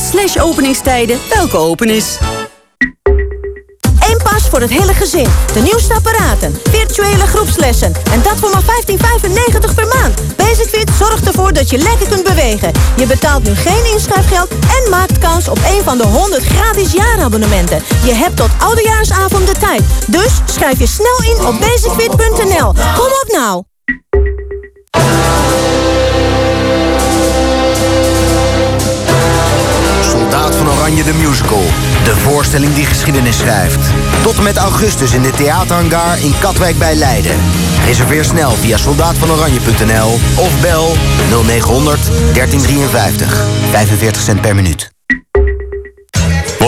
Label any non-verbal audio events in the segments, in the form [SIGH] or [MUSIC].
slash openingstijden welke open is. Eén pas voor het hele gezin. De nieuwste apparaten, virtuele groepslessen en dat voor maar 15,95 per maand. Basicfit zorgt ervoor dat je lekker kunt bewegen. Je betaalt nu geen inschrijfgeld en maakt kans op een van de 100 gratis jaarabonnementen. Je hebt tot oudejaarsavond de tijd. Dus schrijf je snel in op basicfit.nl. Kom op nou! Oranje de Musical. De voorstelling die geschiedenis schrijft. Tot en met augustus in de theaterhangar in Katwijk bij Leiden. Reserveer snel via soldaatvanoranje.nl of bel 0900 1353. 45 cent per minuut.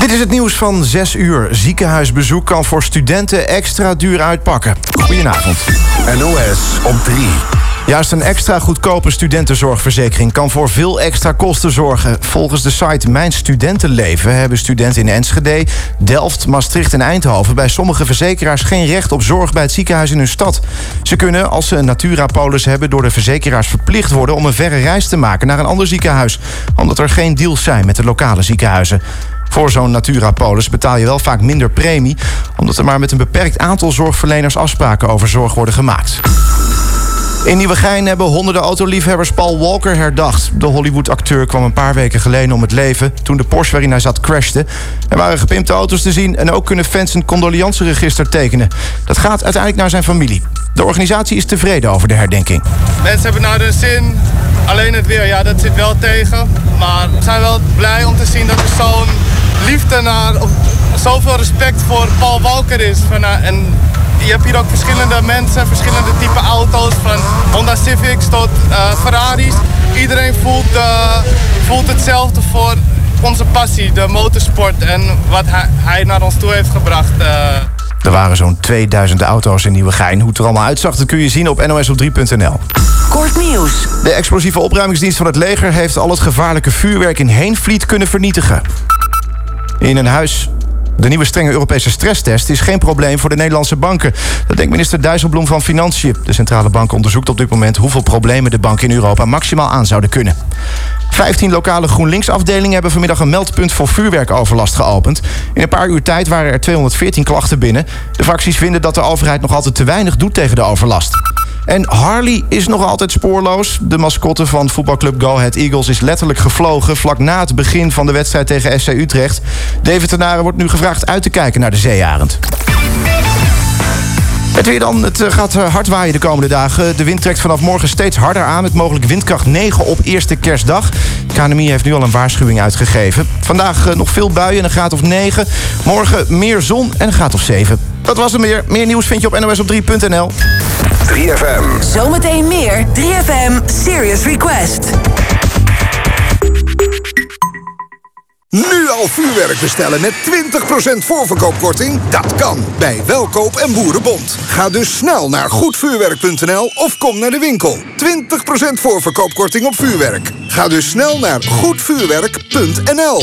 Dit is het nieuws van 6 uur. Ziekenhuisbezoek kan voor studenten extra duur uitpakken. Goedenavond. NOS op 3. Juist een extra goedkope studentenzorgverzekering kan voor veel extra kosten zorgen. Volgens de site Mijn Studentenleven hebben studenten in Enschede, Delft, Maastricht en Eindhoven bij sommige verzekeraars geen recht op zorg bij het ziekenhuis in hun stad. Ze kunnen, als ze een Naturapolis hebben, door de verzekeraars verplicht worden om een verre reis te maken naar een ander ziekenhuis, omdat er geen deals zijn met de lokale ziekenhuizen. Voor zo'n Naturapolis betaal je wel vaak minder premie, omdat er maar met een beperkt aantal zorgverleners afspraken over zorg worden gemaakt. In Nieuwegein hebben honderden autoliefhebbers Paul Walker herdacht. De Hollywood-acteur kwam een paar weken geleden om het leven... toen de Porsche waarin hij zat crashte. Er waren gepimpte auto's te zien... en ook kunnen fans een condoleanceregister tekenen. Dat gaat uiteindelijk naar zijn familie. De organisatie is tevreden over de herdenking. Mensen hebben naar hun zin. Alleen het weer, ja, dat zit wel tegen. Maar we zijn wel blij om te zien dat er zo'n liefde naar... of zoveel respect voor Paul Walker is. Van, uh, en je hebt hier ook verschillende mensen, verschillende type auto's. Van Honda Civics tot uh, Ferraris. Iedereen voelt, uh, voelt hetzelfde voor onze passie, de motorsport. En wat hij, hij naar ons toe heeft gebracht. Uh. Er waren zo'n 2000 auto's in Nieuwegein. Hoe het er allemaal uitzag, dat kun je zien op nosop3.nl. Kort nieuws. De explosieve opruimingsdienst van het leger... heeft al het gevaarlijke vuurwerk in Heenvliet kunnen vernietigen. In een huis de nieuwe strenge Europese stresstest is geen probleem voor de Nederlandse banken. Dat denkt minister Dijsselbloem van Financiën. De centrale bank onderzoekt op dit moment hoeveel problemen de banken in Europa maximaal aan zouden kunnen. 15 lokale GroenLinks-afdelingen hebben vanmiddag een meldpunt voor vuurwerkoverlast geopend. In een paar uur tijd waren er 214 klachten binnen. De fracties vinden dat de overheid nog altijd te weinig doet tegen de overlast. En Harley is nog altijd spoorloos. De mascotte van voetbalclub Go Eagles is letterlijk gevlogen... vlak na het begin van de wedstrijd tegen SC Utrecht. David Tenaren wordt nu gevraagd uit te kijken naar de zeearend. Het weer dan. Het eh, gaat hard waaien de komende dagen. De wind trekt vanaf morgen steeds harder aan... met mogelijk windkracht 9 op eerste kerstdag. KNMI heeft nu al een waarschuwing uitgegeven. Vandaag eh, nog veel buien, een graad of 9. Morgen meer zon en een graad of 7. Dat was er meer. Meer nieuws vind je op nosop3.nl. 3FM. Zometeen meer 3FM Serious Request. Nu al vuurwerk bestellen met 20% voorverkoopkorting? Dat kan bij Welkoop en Boerenbond. Ga dus snel naar goedvuurwerk.nl of kom naar de winkel. 20% voorverkoopkorting op vuurwerk. Ga dus snel naar goedvuurwerk.nl.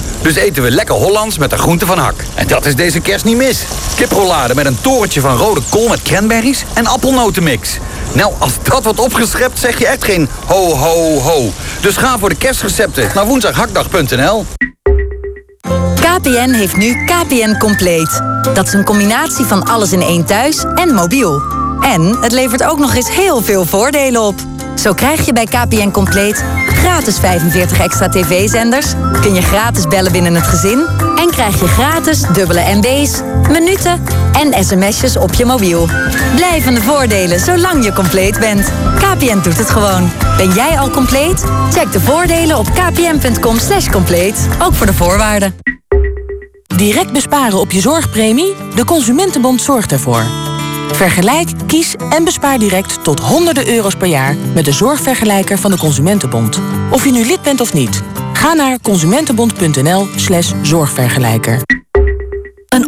Dus eten we lekker Hollands met de groente van hak. En dat is deze kerst niet mis. Kiprollade met een torentje van rode kool met cranberries en appelnotenmix. Nou, als dat wordt opgeschept, zeg je echt geen ho, ho, ho. Dus ga voor de kerstrecepten naar woensdaghakdag.nl. KPN heeft nu KPN Compleet. Dat is een combinatie van alles in één thuis en mobiel. En het levert ook nog eens heel veel voordelen op. Zo krijg je bij KPN Compleet gratis 45 extra tv-zenders, kun je gratis bellen binnen het gezin en krijg je gratis dubbele MB's, minuten en sms'jes op je mobiel. Blijvende voordelen zolang je compleet bent. KPN doet het gewoon. Ben jij al compleet? Check de voordelen op kpn.com slash compleet, ook voor de voorwaarden. Direct besparen op je zorgpremie? De Consumentenbond zorgt ervoor. Vergelijk, kies en bespaar direct tot honderden euro's per jaar met de zorgvergelijker van de Consumentenbond. Of je nu lid bent of niet. Ga naar consumentenbond.nl/slash zorgvergelijker. Een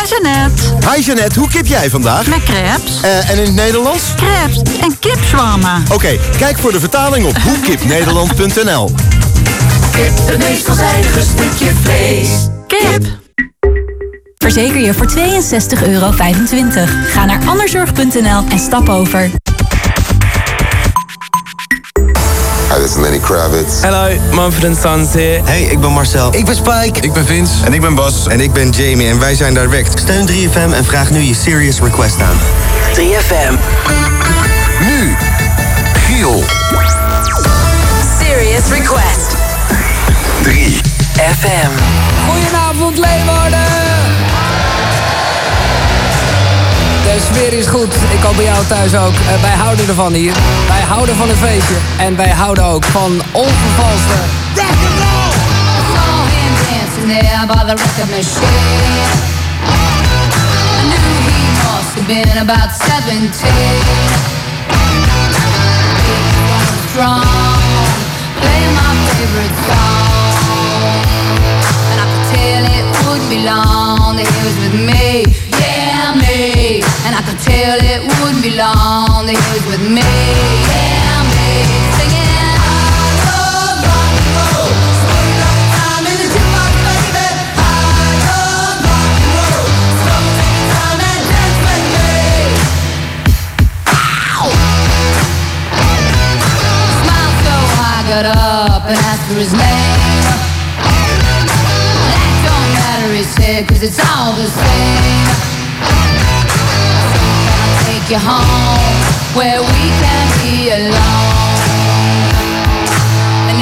Met Jeannette. Hi Jeannette, hoe kip jij vandaag? Met crepes. Eh, en in het Nederlands? Crepes en kipzwammen. Oké, kijk voor de vertaling op hoekipnederland.nl Kip, de meest veelzijdige stukje vlees. Kip. Verzeker je voor 62,25 euro. Ga naar anderzorg.nl en stap over. Hi, this is Lenny Kravitz. Hello, Manfred Sons here. Hey, ik ben Marcel. Ik ben Spike. Ik ben Vince. En ik ben Bas. En ik ben Jamie en wij zijn Direct. Steun 3FM en vraag nu je serious request aan. 3FM. Nu, Giel. Serious request. 3FM. Goedenavond, Leeuwarden! Sfeer is goed. Ik hoop bij jou thuis ook. Uh, wij houden ervan hier. Wij houden van het feestje. En wij houden ook van onvervalste him dancing there by the record machine. I must have been about 17. Strong, playing my favorite song. And I could tell it wouldn't be long that he was with me. Me. And I could tell it wouldn't be long that he was with me. Singing, I love rock and roll. Time in the jukebox, baby. I love rock and roll. Time and with me. Smiled so I got up and asked for his name. That don't matter, he said, cause it's all the same. Take you home where we can be alone.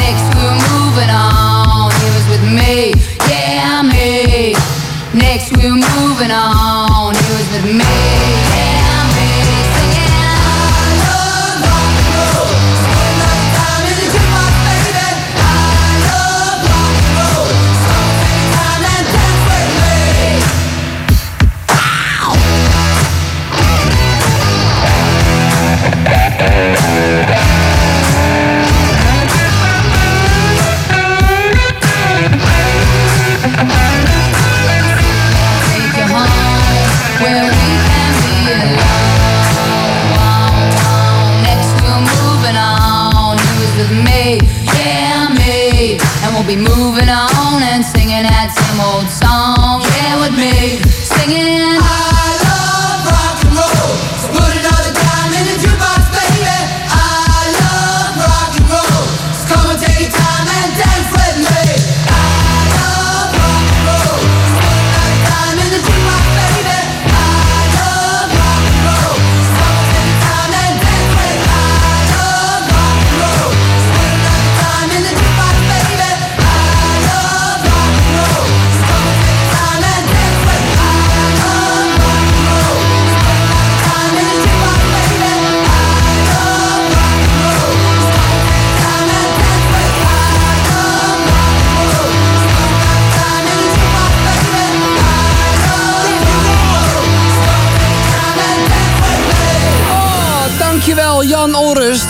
Next we were moving on, he was with me, yeah, me. Next we were moving on, me. And we'll be moving on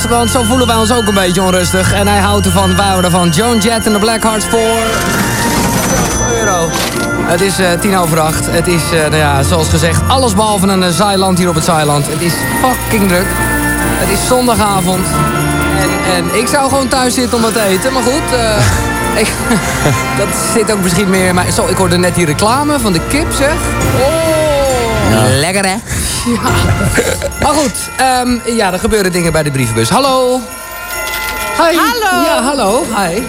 Want zo voelen wij ons ook een beetje onrustig. En hij houdt ervan, wij houden ervan. Joan Jett en de Blackhearts voor... euro. Het is eh, tien over acht. Het is, eh, nou ja, zoals gezegd, alles behalve een uh, zeiland hier op het zeiland. Het is fucking druk. Het is zondagavond. En, en ik zou gewoon thuis zitten om wat te eten. Maar goed, [LAUGHS] Ik, [LAUGHS] dat zit ook misschien meer... Maar zo, ik hoorde net die reclame van de kip, zeg. Oh, lekker hè? Ja. Maar goed, ehm, ja, er gebeuren dingen bij de brievenbus. Hallo? Hi. Hallo. Ja, hallo. Hi.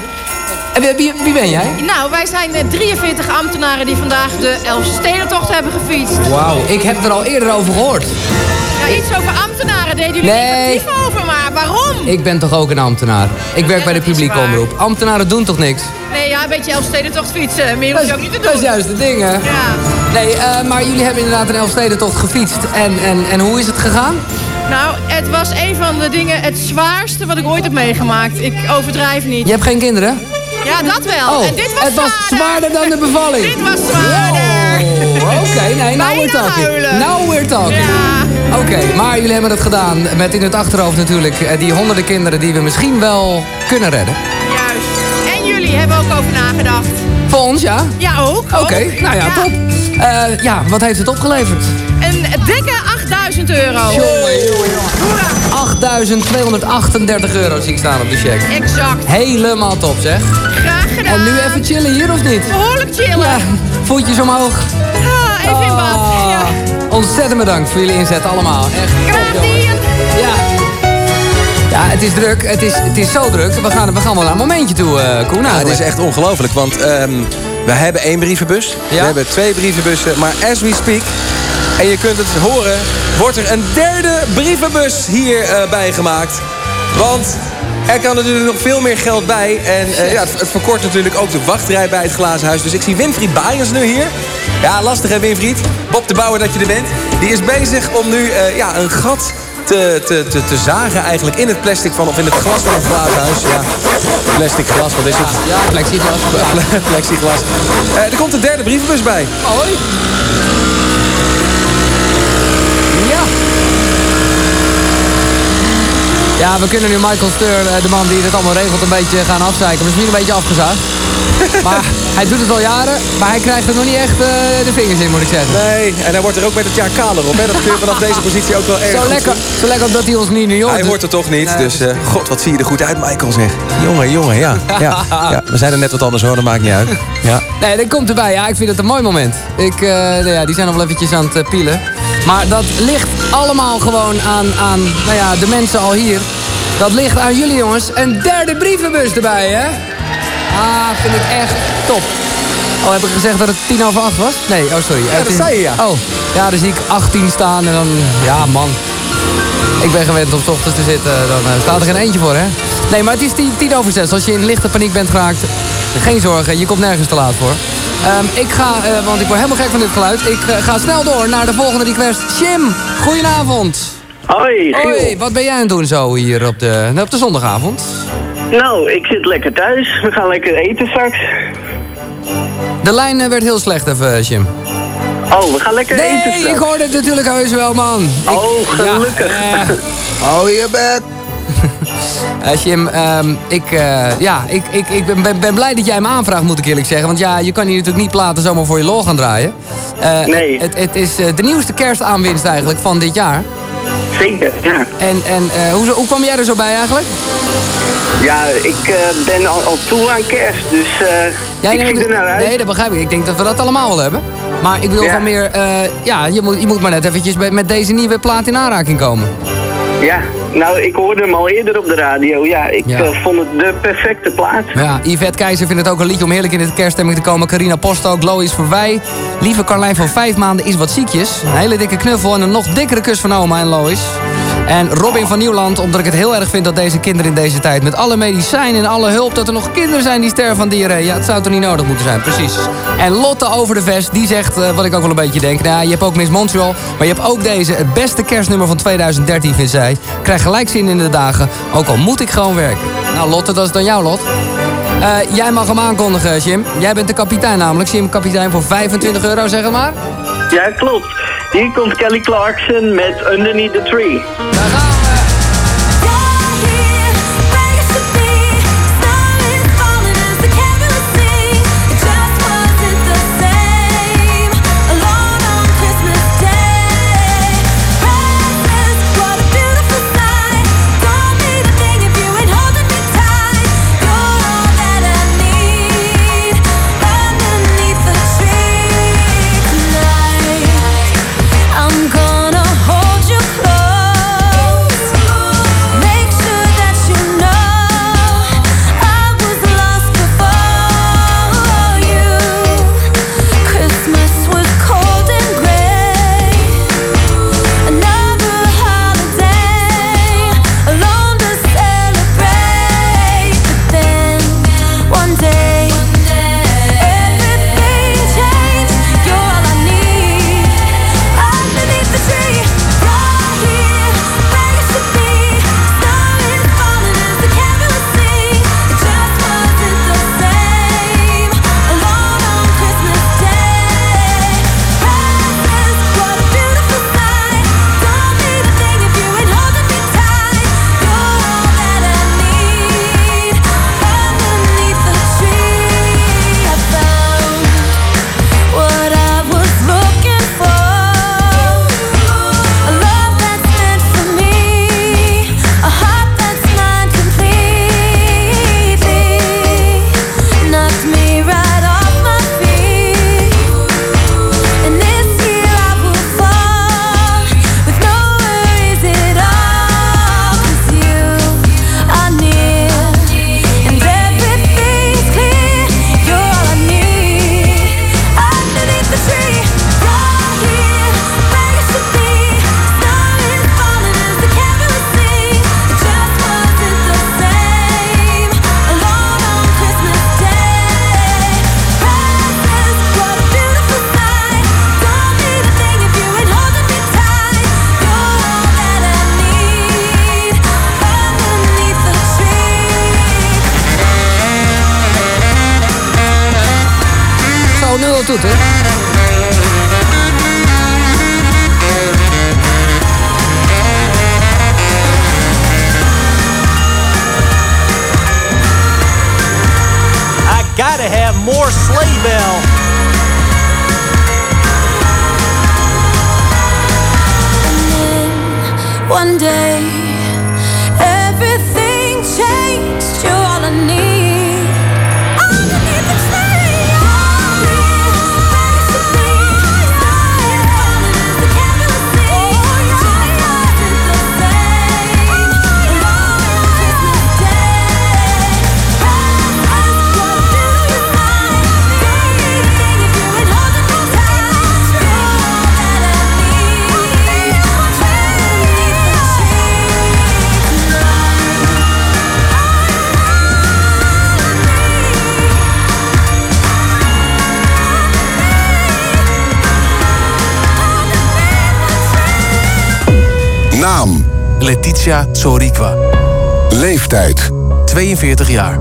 En wie, wie, ben jij? Nou, wij zijn eh, 43 ambtenaren die vandaag de Elfstedentocht hebben gefietst. Wauw, ik heb er al eerder over gehoord. Ja, iets over ambtenaren deden jullie Nee. negatief over, maar waarom? Ik ben toch ook een ambtenaar? Ik werk bij de publieke omroep. Ambtenaren doen toch niks? Ja, een beetje Elfstedentocht fietsen. Meer hoef je ook niet te doen. Dat is juist het ding, hè? Ja. Nee, eh, maar jullie hebben inderdaad een Elfstedentocht gefietst. En, en, en hoe is het gegaan? Nou, het was een van de dingen, het zwaarste wat ik ooit heb meegemaakt. Ik overdrijf niet. Je hebt geen kinderen? Ja, dat wel. Oh, en dit was het was zwaarder dan de bevalling. Dit was zwaarder. Oké, nee, nou we're talking. huilen. Nou we're talking. Oké, maar jullie hebben het gedaan met in het achterhoofd natuurlijk eh, die honderden kinderen die we misschien wel kunnen redden. Jullie hebben ook over nagedacht. Voor ons, ja? Ja, ook. Oké, nou ja, top. Eh, ja, wat heeft het opgeleverd? Een dikke 8000 euro. 8.238 euro zie ik staan op de check. Exact. Helemaal top, zeg. Graag gedaan. En nu even chillen hier, of niet? Behoorlijk chillen. Ja, voetjes omhoog. Ah, even in bad. Ja. Ontzettend bedankt voor jullie inzet allemaal. Echt jongens. Ja. Het is druk. Het is, het is zo druk. We gaan, we gaan wel naar een momentje toe, eh Koen. Ja, het is echt ongelooflijk, want ehm, we hebben één brievenbus. We hebben twee brievenbussen, maar as we speak... en je kunt het horen, wordt er een derde brievenbus hierbij bij gemaakt. Want er kan natuurlijk nog veel meer geld bij. En eh, ja, het, het verkort natuurlijk ook de wachtrij bij het Glazen Huis. Dus ik zie Winfried Baaiens nu hier. Ja, lastig hè Winfried? Bob de Bouwer dat je er bent. Die is bezig om nu eh, ja, een gat te, te, te, te zagen eigenlijk in het plastic van... of in het glas van het Glazen Huis. Ja, plastic glas, wat is het? Ja, plexiglas. [LAUGHS] plexiglas. Eh, er komt een derde brievenbus bij. Hoi. Ja. Ja, we kunnen nu Michael Steur, eh, de man die dit allemaal regelt, een beetje gaan afzeiken. Misschien een beetje afgezaagd. [LAUGHS] Maar hij doet het al jaren, maar hij krijgt er nog niet echt eh, de vingers in, moet ik zeggen. Nee, en hij wordt er ook met het jaar kaler op. Hè? Dat kun je vanaf deze positie ook wel erg Zo lekker, zo lekker dat hij ons niet nu hoort. Hij hoort er toch niet, Nee, dus eh, god, wat zie je er goed uit, Michael, zeg. Jongen, jongen, ja. ja, ja. We zijn er net wat anders hoor, dat maakt niet uit. Ja. [LAUGHS] Nee, dat komt erbij. Ja, ik vind het een mooi moment. Ik, eh, nou ja, die zijn nog wel eventjes aan het pielen. Maar dat ligt allemaal gewoon aan, aan nou ja, de mensen al hier. Dat ligt aan jullie jongens. Een derde brievenbus erbij, hè? Ah, vind ik echt top. Oh, heb ik gezegd dat het tien over acht was? Nee, oh sorry. Ja, dat zei je, ja. Oh, ja, dan zie ik 18 staan en dan... Ja, man. Ik ben gewend om 's ochtends te zitten, dan eh, staat er geen eentje voor, hè? Nee, maar het is tien, tien over zes. Als je in lichte paniek bent geraakt, geen zorgen, je komt nergens te laat voor. Ehm, ik ga, eh, want ik word helemaal gek van dit geluid, ik eh, ga snel door naar de volgende request. Jim, goedenavond. Hoi. Hoi, wat ben jij aan het doen zo hier op de, op de zondagavond? Nou, ik zit lekker thuis. We gaan lekker eten straks. De lijn eh, werd heel slecht even, eh, Jim. Oh, we gaan lekker nee, eten straks. ik hoorde het natuurlijk heus wel, man. Oh, gelukkig. [LAUGHS] Oh, je bent. [LAUGHS] Jim, ehm, ik, eh, ja, ik, ik, ik ben, ben, ben blij dat jij me aanvraagt, moet ik eerlijk zeggen. Want ja, je kan hier natuurlijk niet platen zomaar voor je lol gaan draaien. Eh, Nee. Het, het is de nieuwste kerstaanwinst eigenlijk van dit jaar. Zeker, ja. En, en eh, hoe, hoe kwam jij er zo bij eigenlijk? Ja, ik eh, ben al, al toe aan kerst, dus eh, ik nee, er naar uit. Nee, dat begrijp ik. Ik denk dat we dat allemaal wel hebben. Maar ik wil Ja. van meer, ja, je moet, je moet maar net eventjes bij- met deze nieuwe plaat in aanraking komen. Ja, nou, ik hoorde hem al eerder op de radio. Ja, ik Ja. eh, vond het de perfecte plaat. Ja, Yvette Keizer vindt het ook een liedje om heerlijk in de kerststemming te komen. Carina Post ook, Lois Verwij. Lieve Carlijn van vijf maanden is wat ziekjes. Een hele dikke knuffel en een nog dikkere kus van oma en Lois. En Robin van Nieuwland, omdat ik het heel erg vind dat deze kinderen in deze tijd... met alle medicijnen en alle hulp, dat er nog kinderen zijn die sterven van diarree. Ja, het zou toch niet nodig moeten zijn, precies. En Lotte over de vest, die zegt, eh, wat ik ook wel een beetje denk... Nou, je hebt ook Miss Montreal, maar je hebt ook deze... het beste kerstnummer van 2013, vindt zij. Krijg gelijk zin in de dagen, ook al moet ik gewoon werken. Nou, Lotte, dat is dan jouw lot. Eh, jij mag hem aankondigen, Jim. Jij bent de kapitein namelijk. Jim, kapitein voor 25 euro, zeg maar. Ja, klopt. Hier komt Kelly Clarkson met Underneath the Tree. 42 jaar.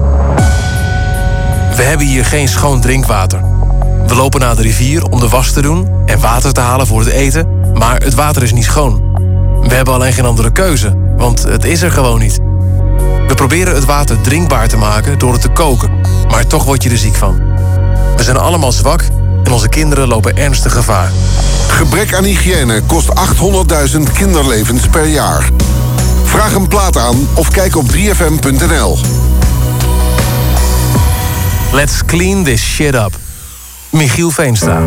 We hebben hier geen schoon drinkwater. We lopen naar de rivier om de was te doen en water te halen voor het eten, maar het water is niet schoon. We hebben alleen geen andere keuze, want het is er gewoon niet. We proberen het water drinkbaar te maken door het te koken, maar toch word je er ziek van. We zijn allemaal zwak en onze kinderen lopen ernstig gevaar. Gebrek aan hygiëne kost 800.000 kinderlevens per jaar. Vraag een plaat aan of kijk op 3fm.nl. Let's clean this shit up. Michiel Veenstra.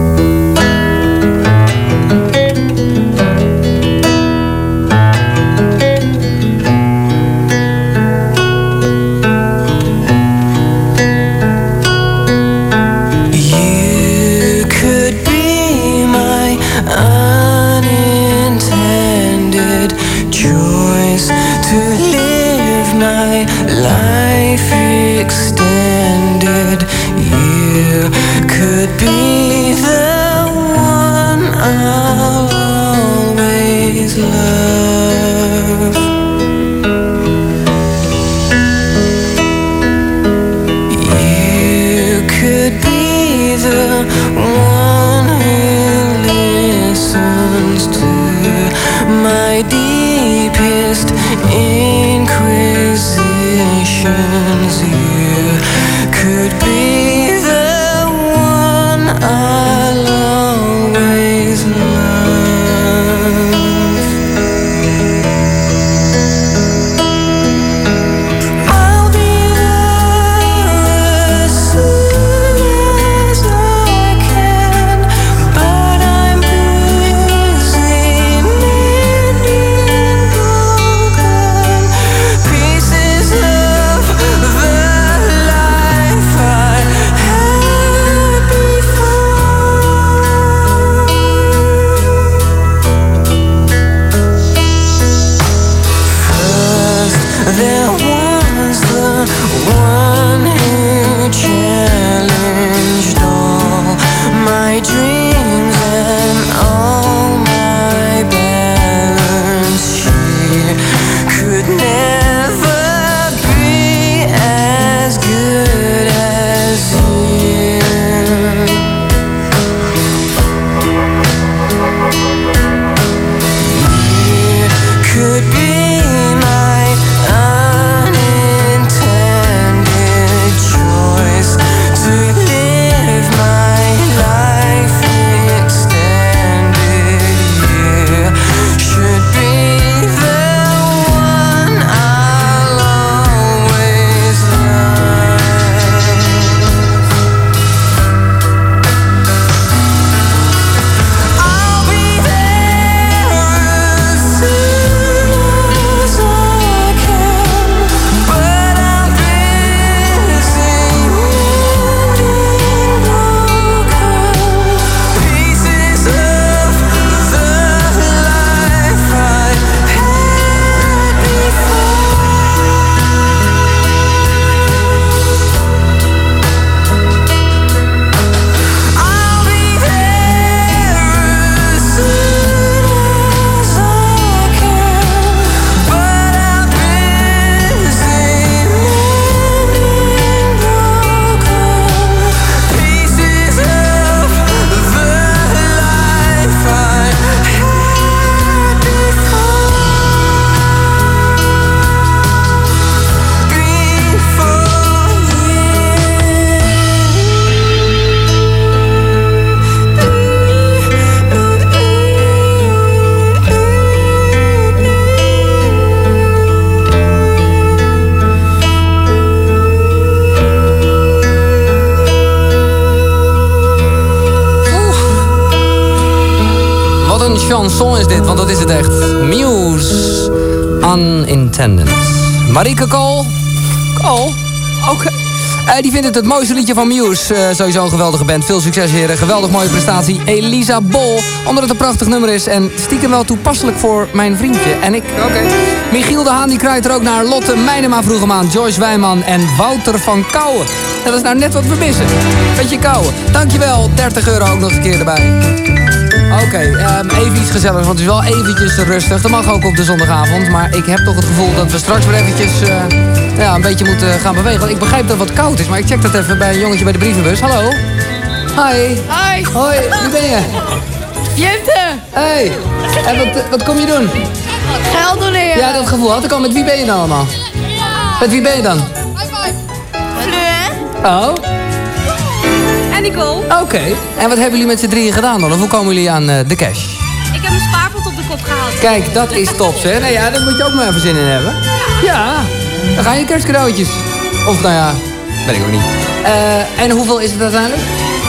Het mooiste liedje van Muse. Eh, sowieso een geweldige band. Veel succes, heren. Geweldig mooie prestatie. Elisa Bol. Omdat het een prachtig nummer is. En stiekem wel toepasselijk voor mijn vriendje. En ik. Oké. Michiel de Haan die kruidt er ook naar. Lotte Meinema vroeg hem aan. Joyce Wijman en Wouter van Kouwen. Dat is nou net wat we missen. Beetje Kouwen. Dankjewel. 30 euro ook nog een keer erbij. Oké, ehm, even iets gezelligs, want het is wel eventjes rustig. Dat mag ook op de zondagavond, maar ik heb toch het gevoel dat we straks weer eventjes eh, ja, een beetje moeten gaan bewegen. Want ik begrijp dat het wat koud is, maar ik check dat even bij een jongetje bij de brievenbus. Hallo? Hi. Hoi. Hoi, wie ben je? Jente. Hey. En wat, wat kom je doen? Geld doneren. Ja, dat gevoel had ik al. Met wie ben je dan allemaal? Met wie ben je dan? Fleur. Oh, En Nicole. oké. En wat hebben jullie met z'n drieën gedaan dan? Of hoe komen jullie aan eh, de cash? Ik heb een spaarpot op de kop gehaald. Kijk, dat is top, hè? Nou ja, daar moet je ook maar even zin in hebben. Ja. Dan gaan je kerstcadeautjes. Of nou ja, weet ik ook niet. Eh, en hoeveel is het uiteindelijk?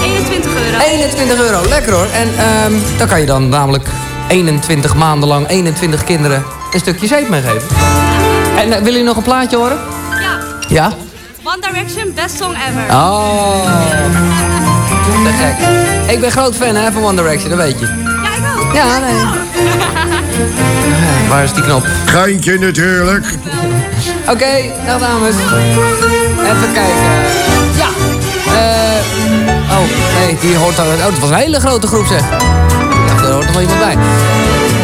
21 euro. 21 euro, lekker hoor. En ehm dan kan je dan namelijk 21 maanden lang 21 kinderen een stukje zeep meegeven. En uh, willen jullie nog een plaatje horen? Ja. Ja? One Direction, best song ever. Oh. Te gek. Ik ben groot fan hè, van One Direction, dat weet je. Ja, ook. Ja, nee. [LAUGHS] Waar is die knop? Geintje natuurlijk. Oké, dag dames. Even kijken. Ja. Eh. oh, nee, die hoort al. Oh, het was een hele grote groep zeg. Ik dacht, daar hoort er wel iemand bij.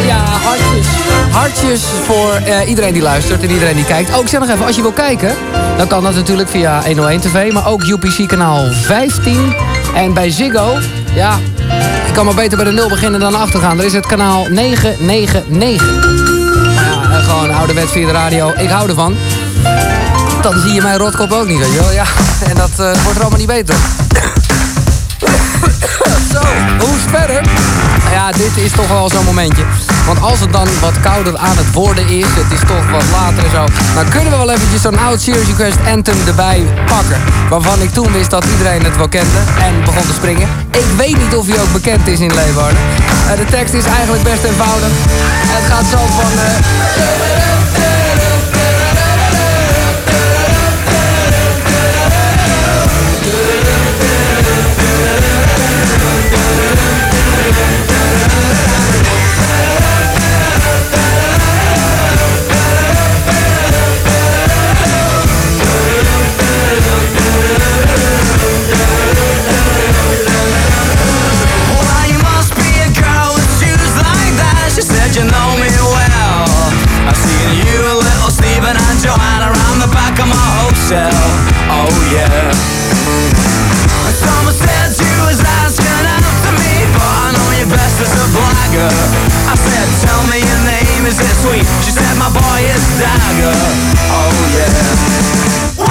Ja, hartjes. Hartjes voor eh, iedereen die luistert en iedereen die kijkt. Oh, ik zeg nog even, als je wil kijken, dan kan dat natuurlijk via 101 TV, maar ook UPC kanaal 15. En bij Ziggo, ja, ik kan maar beter bij de 0 beginnen dan achter gaan. Er is het kanaal 999. Ja, eh, gewoon ouderwets via de radio. Ik hou ervan. Dan zie je mijn rotkop ook niet, weet je wel. Ja, en dat eh, wordt er allemaal niet beter. [COUGHS] Zo, hoe verder? Ja, dit is toch wel zo'n momentje. Want als het dan wat kouder aan het worden is, het is toch wat later en zo... dan kunnen we wel eventjes zo'n oud Serious Request Anthem erbij pakken. Waarvan ik toen wist dat iedereen het wel kende en begon te springen. Ik weet niet of hij ook bekend is in Leeuwarden. Eh, de tekst is eigenlijk best eenvoudig. Het gaat zo van... eh, boy is Dagger. Oh yeah.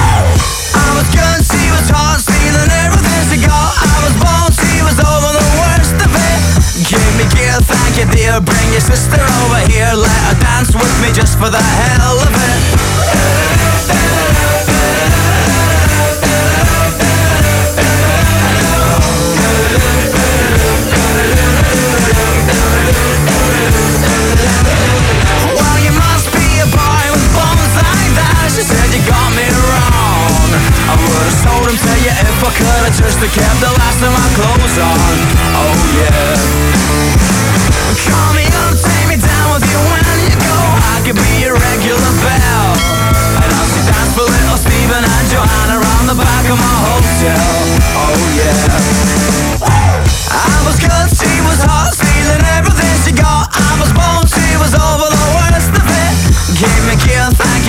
I was good, she was hot, stealing everything she got. I was bold, she was over the worst of it. Give me gear, thank you dear. Bring your sister over here, let her dance with me just for the hell of it. I would've sold him to you if I could've just have kept the last of my clothes on. Oh yeah. Call me up, take me down with you when you go. I could be your regular bell. And I'll see dance for little Stephen and Joanna around the back of my hotel. Oh yeah. I was good, she was hot, stealing everything she got. I was bold, she was over the worst of it. Give me thank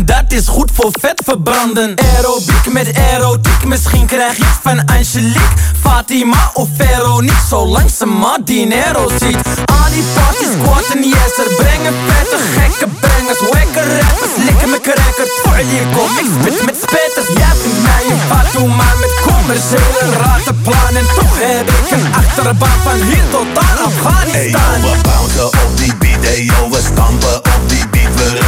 Dat is goed voor vet verbranden. Aerobiek met erotiek, misschien krijg je van Angelique Fatima of Veronique, zolang ze maar dinero ziet. Al die party squad en yes, er. Brengen vette gekke brengers Wekker rappers, likken me cracker, voor je kom ik spit met spetters. Jij vindt mij een maar met commerciële ratenplan En toch heb ik een achterbaan van hier tot aan Afghanistan we bouncen op die beat, hey yo, we stampen op die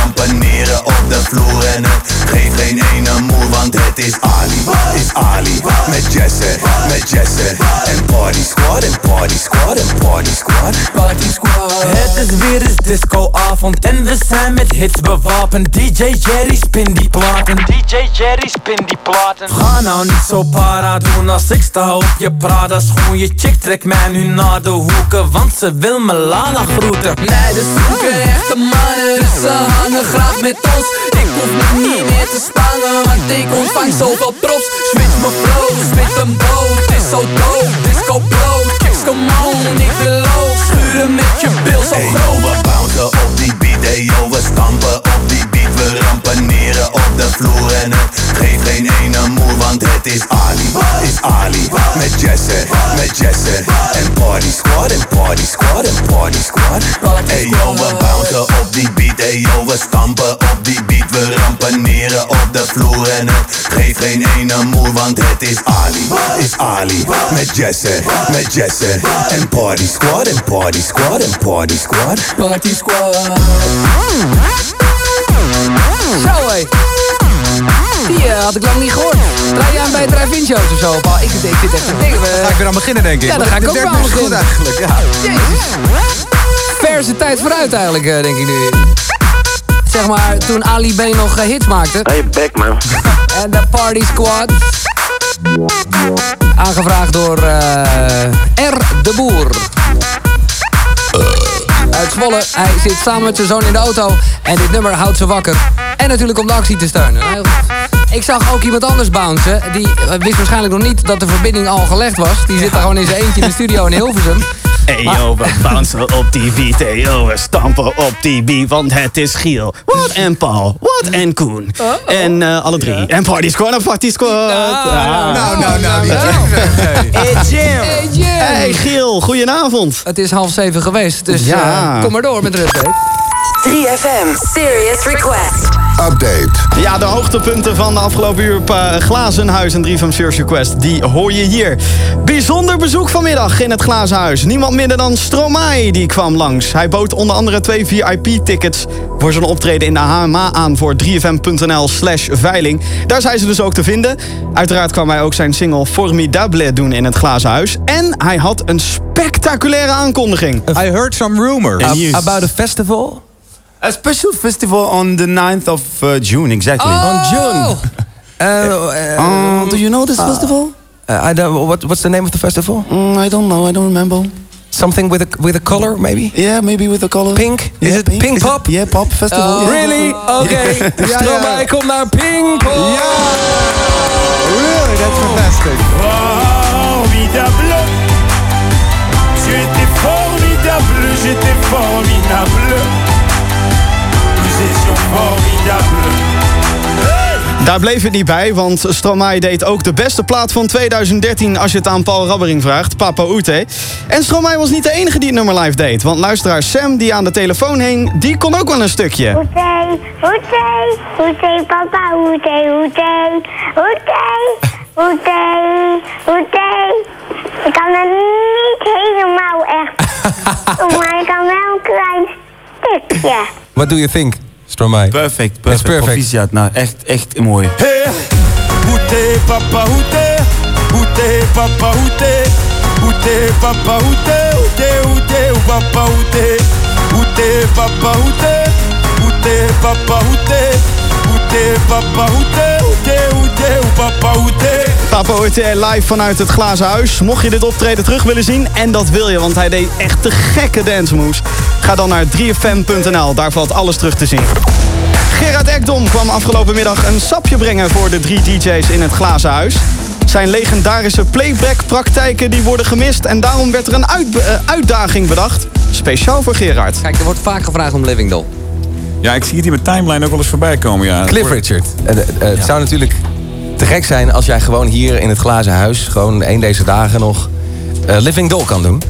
rampaneren op de vloer. En het geeft geen ene moe Want het is Ali, is Ali? Met Jesse, met Jesse En party squad, en party squad, en party squad. Party squad. Het is weer eens discoavond en we zijn met hits bewapend DJ Jerry spin die platen. DJ Jerry spin die platen. Ga nou niet zo para doen als ik sta op je Prada schoen. Je chick trekt mij nu naar de hoeken Want ze wil me Lala groeten. Meiden zoeken echte mannen, dus ze hangen graag met ons. Ik hoef me niet meer te spannen, want ik ontvang zoveel props. Switch me flow, spit hem dood, het is zo dope Disco blow, kicks come on, ik wil Schuren met je bil zo Hey yo, groot we bouncen op die beat, hey yo, we stampen op die beat We rampaneren op de vloer. En het geeft geen ene moe Want het is Ali, is Ali Met Jesse, met Jesse. En party squad, en party squad, en party squad. Hey yo, we bouncen op die beat, hey yo, we stampen op die beat. We rampaneren op de vloer. En het geeft geen ene moe Want het is Ali, is Ali Met Jesse, met Jesse. En party squad, en party squad, en party squad. Party squad Zo hé. Die eh, had ik lang niet gehoord. Draai jij hem bij drive-in shows of zo, Paul? Ik, ik, ik zit echt te denken. Ga ik weer aan beginnen, denk ik. Ja, Maar ga ik ook wel aan goed beginnen. eigenlijk, ja. Jezus. Verse tijd vooruit eigenlijk, eh, denk ik nu. Zeg maar, toen Ali B nog eh, hits maakte. Hey, back man. [LAUGHS] En de Party Squad. Aangevraagd door eh, R. de Boer. Uit Zwolle. Hij zit samen met zijn zoon in de auto. En dit nummer houdt ze wakker. En natuurlijk om de actie te steunen. Ik zag ook iemand anders bouncen. Die eh, wist waarschijnlijk nog niet dat de verbinding al gelegd was. Die zit daar gewoon in zijn eentje in de studio in Hilversum. Hey yo, we [LAUGHS] bouncen op die yo, we stampen op die beat. Want het is Giel. Wat en Paul. Wat en Koen. En eh, alle drie. En Party Squad en Party Squad. Ah. Nou, nou, nou. die- Hey Jim. Hey Jim. Hey Giel. Goedenavond. Het is half zeven geweest, dus Ja. eh, kom maar door met de update. 3FM Serious Request. Update. Ja, de hoogtepunten van de afgelopen uur op eh, Glazen Huis en 3 van Search Request, die hoor je hier. Bijzonder bezoek vanmiddag in het Glazen Huis. Niemand minder dan Stromae die kwam langs. Hij bood onder andere twee VIP-tickets voor zijn optreden in de HMA aan voor 3fm.nl slash veiling. Daar zijn ze dus ook te vinden. Uiteraard kwam hij ook zijn single Formidable doen in het Glazen Huis. En hij had een spectaculaire aankondiging. I heard some rumors about a festival. A special festival on the 9th of uh, June, exactly. On June. Uh, [LAUGHS] do you know this festival? Uh, I don't. What, what's the name of the festival? Mm, I don't know. I don't remember. Something with a with a color, maybe. Yeah, maybe with a color. Pink. Is Yeah, it pink, Is it- pop? yeah, pop festival. Oh, yeah. really? [LAUGHS] Okay. [LAUGHS] Yeah. Stromae komt naar Pinkpop. Really, that's fantastic. Formidable. Tu étais formidable, j'étais formidable. Nous étions formidables. Daar bleef het niet bij, want Stromae deed ook de beste plaat van 2013 als je het aan Paul Rabbering vraagt, Papa Oete. En Stromae was niet de enige die het nummer live deed, want luisteraar Sam die aan de telefoon hing, die kon ook wel een stukje. Hoetee, hoetee, hoetee, papa, hoetee, hoetee, hoetee, hoetee, hoetee. Ik kan het niet helemaal echt [LAUGHS] maar ik kan wel een klein stukje. What do you think, Stromae? Perfect, perfect. perfect. Proficiat. Nou, echt, echt mooi. Hey, hoete, papa, hoete. Hoete, papa, hoete. Hoete, papa, hoete. Hoete, hoete, papa, hoete. Hoete, papa, hoete. Hoete, papa, hoete. Hoete, papa, hoete. Hoete, papa, Oete live vanuit het Glazen Huis. Mocht je dit optreden terug willen zien, en dat wil je, want hij deed echt te gekke dance moves. Ga dan naar 3fm.nl, daar valt alles terug te zien. Gerard Ekdom kwam afgelopen middag een sapje brengen voor de drie DJ's in het Glazen Huis. Zijn legendarische playback-praktijken die worden gemist en daarom werd er een uit- eh, uitdaging bedacht. Speciaal voor Gerard. Kijk, er wordt vaak gevraagd om Living Doll. Ja, ik zie het in mijn timeline ook wel eens voorbij komen. Ja. Cliff Richard. Eh, eh, Het zou natuurlijk te gek zijn als jij gewoon hier in het glazen huis... gewoon één deze dagen nog eh, Living Doll kan doen.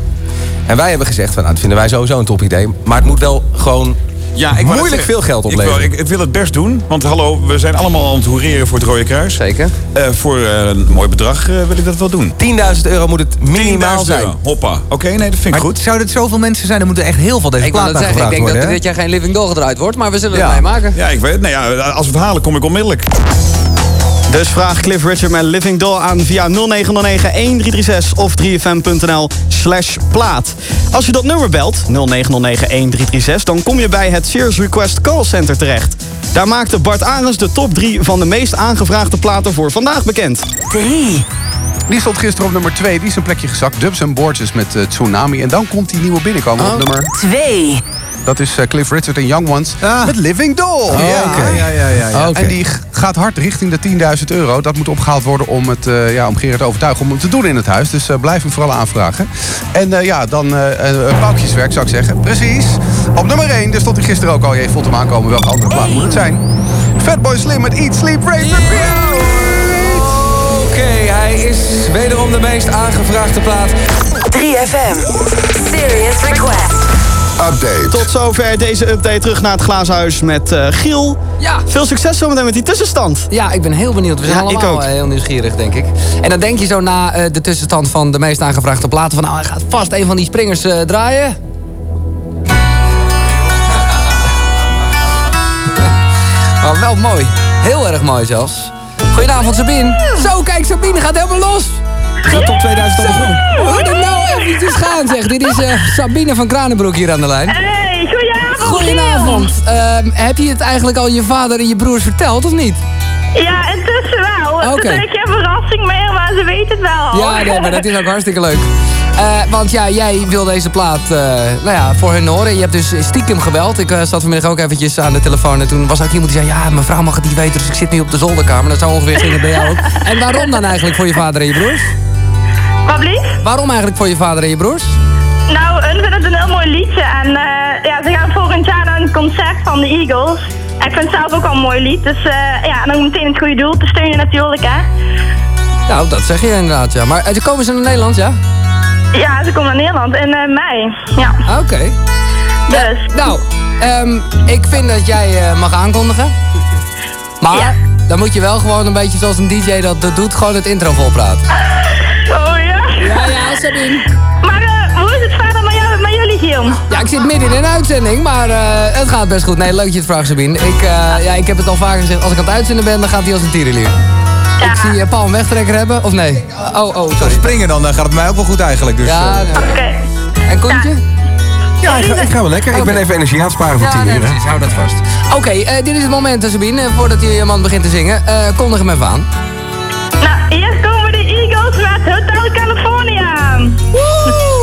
En wij hebben gezegd, van, nou, dat vinden wij sowieso een top idee. Maar het moet wel gewoon Ja, ik moeilijk zeggen, veel geld ik opleveren. wil, ik, ik wil het best doen, want hallo, we zijn allemaal aan het hoereren voor het Rode Kruis. Zeker. voor eh, een mooi bedrag eh, wil ik dat wel doen. 10.000 euro moet het minimaal 10.000 zijn. euro. Hoppa. Oké, nee, dat vind ik Maar goed. Zouden het zoveel mensen zijn? Er moeten echt heel veel deze Ik wil plaat zeggen, ik denk dat worden. dit jaar geen Living Doll gedraaid wordt, maar we zullen Ja. het meemaken. Ja, ik weet het. Nou ja, als we het halen, kom ik onmiddellijk. Dus vraag Cliff Richard met Living Doll aan via 0909 1336 of 3fm.nl slash plaat. Als je dat nummer belt, 0909 1336, dan kom je bij het Serious Request Call Center terecht. Daar maakte Bart Arens de top 3 van de meest aangevraagde platen voor vandaag bekend. 3. Die stond gisteren op nummer 2. Die is een plekje gezakt. Dubs en Borges met eh, Tsunami. En dan komt die nieuwe binnenkomen op nummer 2. Dat is eh, Cliff Richard en Young Ones met Living Doll. Oh, ja. oké. ja, ja, ja, ja. En die gaat hard richting de 10.000 euro. Dat moet opgehaald worden om, het, eh, ja, om Gerard te overtuigen om het te doen in het huis. Dus eh, blijf hem vooral aanvragen. En eh, ja, dan paukjeswerk zou ik zeggen. Precies. Op nummer 1, daar stond hij gisteren ook al. Je voelt hem aankomen. Welke andere plaat moet het zijn? Fatboy Slim met Eat, Sleep, Rave, Repeat. Oké, hij is wederom de meest aangevraagde plaat. 3FM. Serious Request. Update. Tot zover deze update terug naar het glazen huis met eh, Giel. Ja. Veel succes zometeen met die tussenstand. Ja, ik ben heel benieuwd. We zijn Ja, ik allemaal ook. eh, heel nieuwsgierig, denk ik. En dan denk je zo na eh, de tussenstand van de meest aangevraagde platen... van nou, hij gaat vast een van die springers eh, draaien. [LAUGHS] Maar wel mooi. Heel erg mooi zelfs. Goedenavond, Sabine. Zo, kijk, Sabine gaat helemaal los. Gaat op 2000 al nou eventjes gaan, zeg. Dit is eh, Sabine van Kranenbroek hier aan de lijn. Hey, goedenavond. Goedenavond. Ehm, heb je het eigenlijk al je vader en je broers verteld, of niet? Ja, intussen wel. Oké. is eigenlijk geen verrassing meer, maar ze weten het wel al. Ja, nee, maar dat is ook hartstikke leuk. Eh, want ja, jij wil deze plaat eh, nou ja, voor hun horen. Je hebt dus stiekem gebeld. Ik zat vanmiddag ook eventjes aan de telefoon. En toen was ook iemand die zei... Ja, mijn vrouw mag het niet weten, dus ik zit nu op de zolderkamer. Dat zou ongeveer zingen bij jou ook. [LAUGHS] En waarom dan eigenlijk voor je vader en je broers? Wat? Waarom eigenlijk voor je vader en je broers? Nou, hun vinden het een heel mooi liedje. En eh, ja, ze gaan volgend jaar naar een concert van de Eagles. Ik vind het zelf ook al een mooi lied. Dus eh, ja, en dan meteen het goede doel te steunen natuurlijk, hè. Nou, dat zeg je inderdaad, ja. Maar eh, komen ze naar Nederland, ja? Ja, ze komen naar Nederland in uh, mei. Ja. Ah, oké. Dus. Nou, ehm, ik vind dat jij mag aankondigen. Maar dan moet je wel gewoon een beetje zoals een DJ dat, dat doet, gewoon het intro volpraten. [LAUGHS] Eh, Sabine. Maar eh, hoe is het verder met, met jullie, Guillaume? Ja, ik zit midden in een uitzending, maar eh, het gaat best goed. Nee, leuk dat je het vraagt, Sabine. Ik, ja, ik heb het al vaker gezegd, als ik aan het uitzenden ben, dan gaat hij als een tierenlier. Ik zie Paul een wegtrekker hebben, of nee? Oh, oh, sorry. Springen dan, dan gaat het mij ook wel goed eigenlijk. Dus, ja. Oké. Okay. En je? Ja, ik ga, wel lekker. Ik ben even energie aan het sparen voor 10 uur. Hou dat vast. Oké, dit is het moment, Sabine. Voordat je je man begint te zingen, uh, kondig hem even aan. Nou, Hotel California. Woo!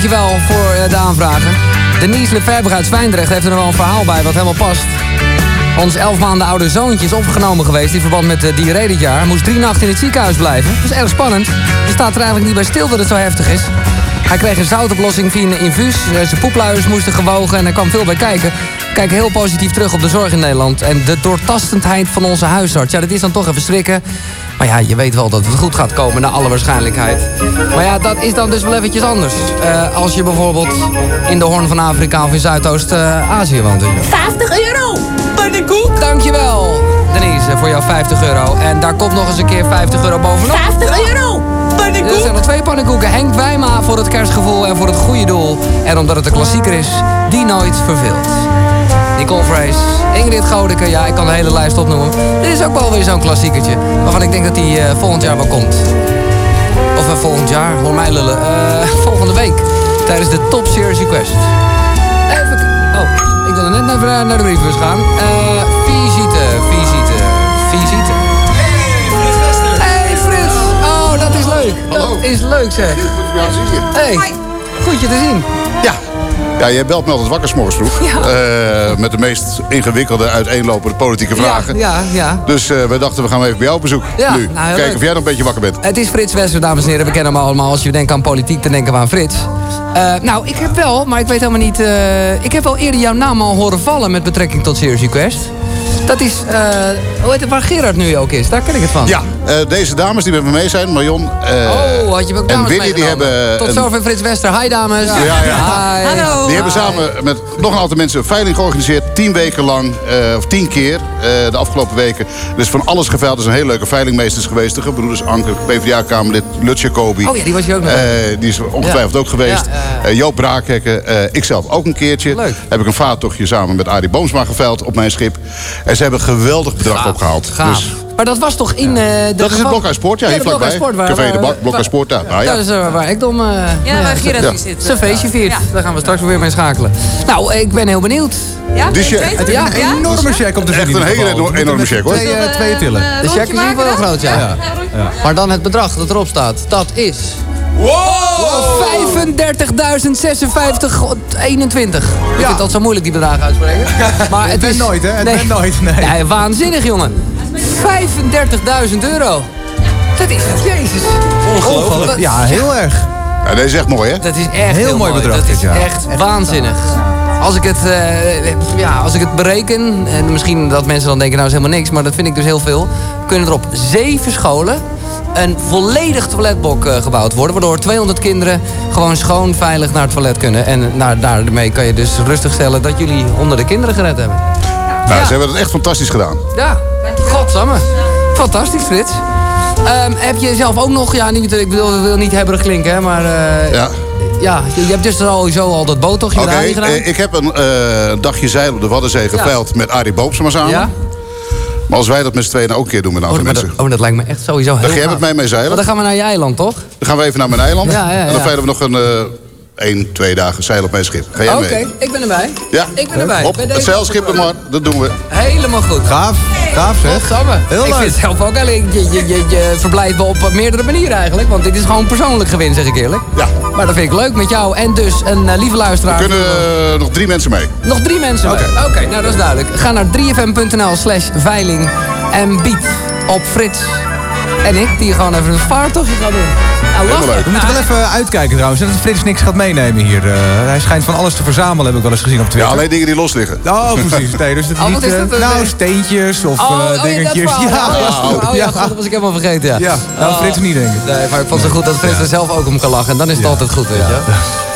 Dankjewel voor eh, de aanvragen. Denise Lefebvre uit Zwijndrecht heeft er nog wel een verhaal bij wat helemaal past. Ons elf maanden oude zoontje is opgenomen geweest in verband met uh, diarree dit jaar. Moest drie nachten in het ziekenhuis blijven. Dat is erg spannend. Je staat er eigenlijk niet bij stil dat het zo heftig is. Hij kreeg een zoutoplossing via een infuus. Eh, Zijn poepluiers moesten gewogen en er kwam veel bij kijken. We kijken heel positief terug op de zorg in Nederland. En de doortastendheid van onze huisarts. Ja, dat is dan toch even schrikken. Maar ja, je weet wel dat het goed gaat komen naar alle waarschijnlijkheid. Maar ja, dat is dan dus wel eventjes anders. Eh, als je bijvoorbeeld in de Hoorn van Afrika of in Zuidoost-Azië woont. 50 euro! Pannenkoek! Dankjewel, Denise, voor jouw 50 euro. En daar komt nog eens een keer 50 euro bovenop. 50 euro! Er zijn nog twee pannenkoeken. Henk Wijma voor het kerstgevoel en voor het goede doel. En omdat het een klassieker is, die nooit verveelt. Nicole Frace, Ingrid Godeke, ja, ik kan de hele lijst opnoemen. Dit is ook wel weer zo'n klassiekertje, waarvan ik denk dat die eh, volgend jaar wel komt. Of eh, volgend jaar, hoor mij lullen. Eh, [LAUGHS] volgende week, tijdens de Top Series Request. Even, oh, ik wilde net naar- naar de brievenbus gaan. Eh visite, visite, visite. Hey Frits! Oh, dat is leuk. Dat is leuk zeg. Hey, goed je te zien. Ja. Jij belt me altijd wakker 's morgens vroeg. Eh, met de meest ingewikkelde, uiteenlopende politieke vragen. Ja, ja. Dus eh, wij dachten, we gaan even bij jou op bezoek. Ja, nu. nou, Kijken of jij nog een beetje wakker bent. Het is Frits Wester, dames en heren. We kennen hem allemaal. Als je denkt aan politiek, dan denken we aan Frits. Eh, nou, ik heb wel, maar ik weet helemaal niet... ik heb wel eerder jouw naam al horen vallen met betrekking tot Serious Request. Dat is, hoe heet het, waar Gerard nu ook is. Daar ken ik het van. Ja, eh, deze dames die met me mee zijn, Marion eh, Oh, had je ook en Willy, die hebben... Tot een- zover Frits Wester. Hi dames. Ja, ja. Hi. Die hebben samen met nog een aantal mensen een veiling georganiseerd. Tien weken lang, eh, of tien keer eh, de afgelopen weken. Is van alles geveild. Er is een hele leuke veilingmeesters geweest. De gebroeders Anker, PvdA-kamerlid Lut Jacobi. Oh ja, die was hier ook nog. Eh, die is er ongetwijfeld ook geweest. Ja, Joop Braakhekken, eh ikzelf ook een keertje. Heb ik een vaartochtje samen met Arie Boomsma geveild op mijn schip. En ze hebben een geweldig bedrag opgehaald. Gaaf. Dus Maar dat was toch in eh, de... dat is het geval- Blokhuisport, ja, hier de vlakbij. Waar- Café de Bak, Blokhuisport, daar. Nou, ja. Dat is eh, waar ik dom... eh, nou waar Gerard Ja. zit. Zijn feestje viert. Daar gaan we straks weer mee schakelen. Nou, ik ben heel benieuwd. Ja, Dus je- het is Ja, Een enorme check op de Echt een hele eno- enorme check, hoor. Twee, tweeën tillen. De check is niet wel heel groot, ja. Ja. Ja. Maar dan het bedrag dat erop staat, dat is... Wow! 35.056,21. Ik vind dat zo moeilijk, die bedragen uitspreken. [LAUGHS] Maar het is... nooit, hè? Het bent nooit, nee. Ja, waanzinnig, jongen. 35.000 euro. Dat is... Jezus. Ongelooflijk. Ja, heel erg. Ja, deze is echt mooi, hè? Dat is echt Heel mooi bedrag Dat dit is jaar. echt waanzinnig. Als ik, het, eh, ja, als ik het bereken, en misschien dat mensen dan denken, nou is helemaal niks, maar dat vind ik dus heel veel. Kunnen er op zeven scholen een volledig toiletblok eh, gebouwd worden. Waardoor 200 kinderen gewoon schoon, veilig naar het toilet kunnen. En nou, daarmee kan je dus rustig stellen dat jullie honderden kinderen gered hebben. Nou, ze hebben het echt fantastisch gedaan. Ja, godsamme. Fantastisch, Frits. Ehm, heb je zelf ook nog, ja, niet, ik wil, wil niet hebberig klinken, hè, maar eh, Ja. ja, je, je hebt dus sowieso al dat boottochtje Oké, daar gedaan. eh, ik heb een eh, dagje zeil op de Waddenzee geveild met Arie Boomsma samen. Ja? Maar als wij dat met z'n tweeën nou ook een keer doen met een Oh, mensen. dat, oh, dat lijkt me echt sowieso heel Dan ga jij met mij mee zeilen. Maar dan gaan we naar je eiland, toch? Dan gaan we even naar mijn eiland. Ja, ja, En dan veilen we nog een eh één, twee dagen zeil op mijn schip. Ga jij Oké, mee? ik ben erbij. Ja. Ik ben erbij. Op Bij het zeilschip maar, dat doen we. Helemaal goed. Gaaf. Gaaf zeg. Godsamme. Heel ik leuk. vind het zelf ook eigenlijk, je, je, je, je verblijft me op meerdere manieren eigenlijk. Want dit is gewoon persoonlijk gewin, zeg ik eerlijk. Ja. Maar dat vind ik leuk met jou. En dus een eh, lieve Er luisteraar. kunnen eh, nog drie mensen mee. Nog drie mensen mee. Oké, nou dat is duidelijk. Ga naar 3fm.nl slash veiling en bied op Frits en ik, die gewoon even een vaartochtje gaan doen. Nou, lachen. We moeten wel even uitkijken trouwens. Dat Frits niks gaat meenemen hier. Eh, hij schijnt van alles te verzamelen, heb ik wel eens gezien op Ja, Twitter. alleen dingen die los liggen. Oh, precies. Nee, dus dat Oh, [LAUGHS] niet... is eh, dat nou, steentjes of Oh, eh, oh, ja, dat dingetjes. Oh, ja, [LAUGHS] ja, oh, ja, God, dat was ik helemaal vergeten, ja. Ja, nou, Oh. Frits niet denken. Nee, maar ik vond het zo goed dat Frits er zelf ook om kan lachen. En dan is het altijd goed, weet je.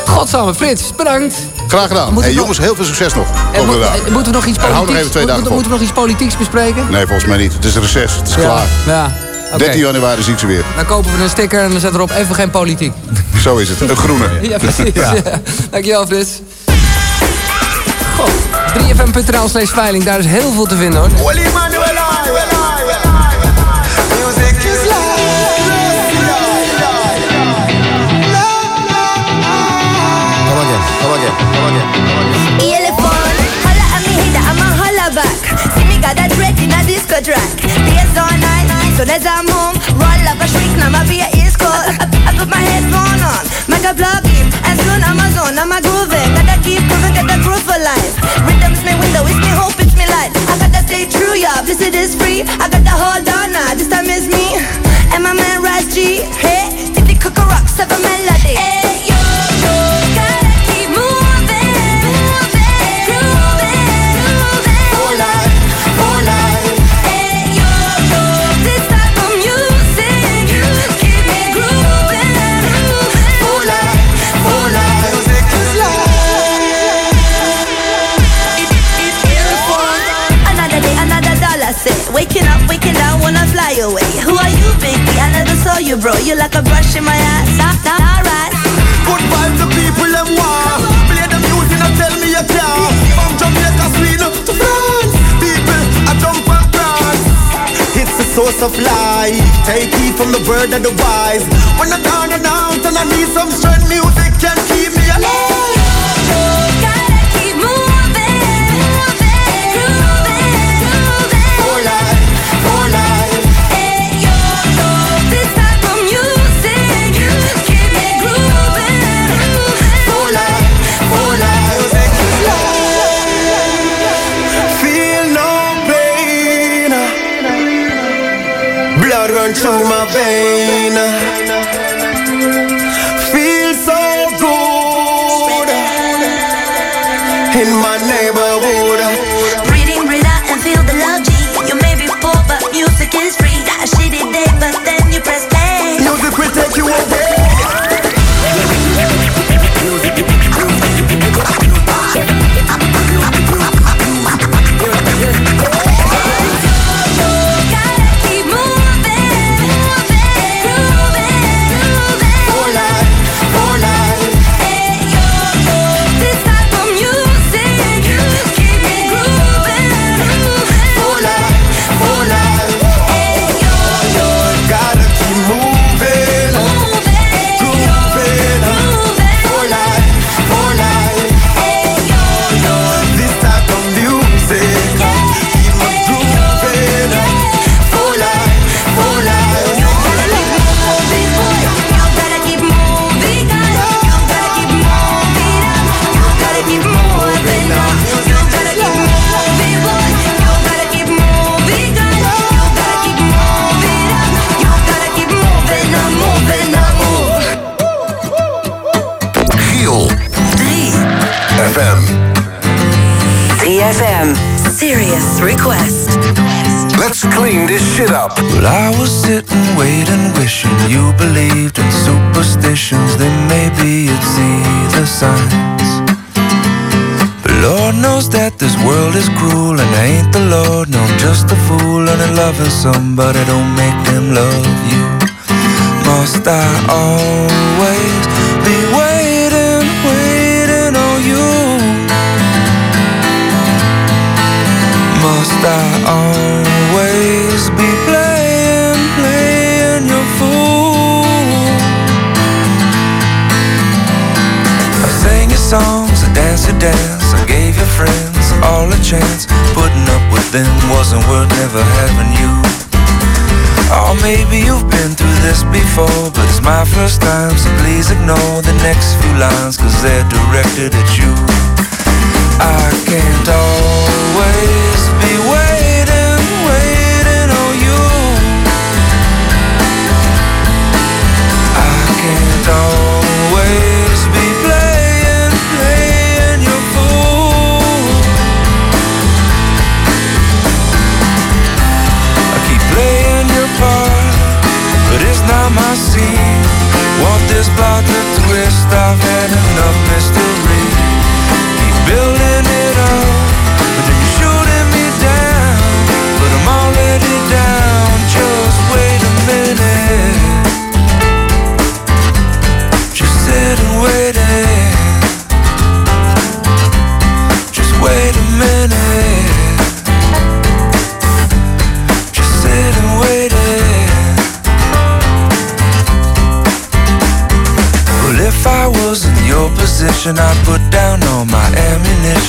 Godsamme, Frits, bedankt. Graag gedaan. Hey, we jongens, heel veel succes nog. En Komende mo- dagen. eh, moeten we nog iets En nog politieks, even twee dagen moeten, we nog iets politieks bespreken? Nee, volgens mij niet. Het is reces. Het is klaar. Ja. Oké. 13 januari zie ik ze weer. Dan kopen we een sticker en dan zetten we erop even geen politiek. Zo is het. Een groene. Ja, precies. Ja. Dankjewel, Frits. God, 3fm.nl slash veiling, daar is heel veel te vinden hoor. Got that red in a disco track. Bass all night, so there's a move. Roll up a shriek, now my beer is cold. I, put my headphone on, make a plug in, on, I'm a grooving. Gotta keep grooving, got the groove for life. Rhythm's my window, it's me hope, it's me light. I gotta stay true, yeah, this is free. I gotta hold on, nah, this time is me. And my man Raz G, hey, did the cook rocks have a melody? Bro You like a brush in my ass, alright Good vibes, the people them want. Play the music, now tell me you can. From Jamaica, Sweden to France, people I jump and dance. It's the source of life. Take heed from the word of the wise. When I'm down and out and I need some strength, music can keep through Serious request. Let's clean this shit up. Well, I was sitting, waiting, wishing you believed in superstitions. Then maybe you'd see the signs. But Lord knows that this world is cruel, and I ain't the Lord. No, I'm just a fool, and loving somebody don't make them love you. Must I always be first time, so please ignore the next few lines, cause they're directed at you. This plot to twist? I've had enough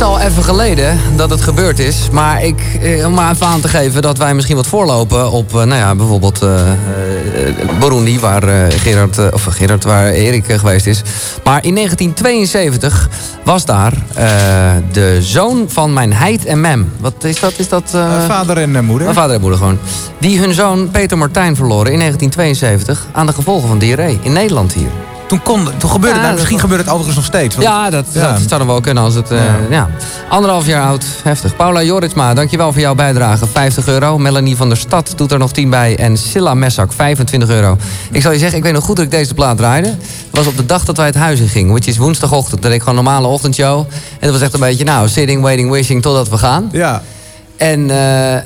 wel even geleden dat het gebeurd is. Maar ik, eh, om maar even aan te geven dat wij misschien wat voorlopen op, eh, nou ja, bijvoorbeeld eh, Burundi, waar Gerard, of Gerard, waar Erik geweest is. Maar in 1972 was daar de zoon van mijn heid en mem. Wat is dat? Is dat vader en moeder. Mijn vader en moeder gewoon. Die hun zoon Peter Martijn verloren in 1972 aan de gevolgen van diarree in Nederland hier. Toen, kon, toen gebeurde Ja, dat, dat misschien was- gebeurt het overigens nog steeds. want- Ja, dat, Ja. dat zou dan wel kunnen als het... eh, ja. Anderhalf jaar oud, heftig. Paula Joritsma, dankjewel voor jouw bijdrage. 50 euro. Melanie van der Stad doet er nog 10 bij. En Silla Messak, 25 euro. Ik zal je zeggen, ik weet nog goed dat ik deze plaat draaide. Het was op de dag dat wij het huis in gingen. Which is woensdagochtend. Deed ik gewoon een normale ochtendshow. En dat was echt een beetje, nou, sitting, waiting, wishing totdat we gaan. Ja. En eh,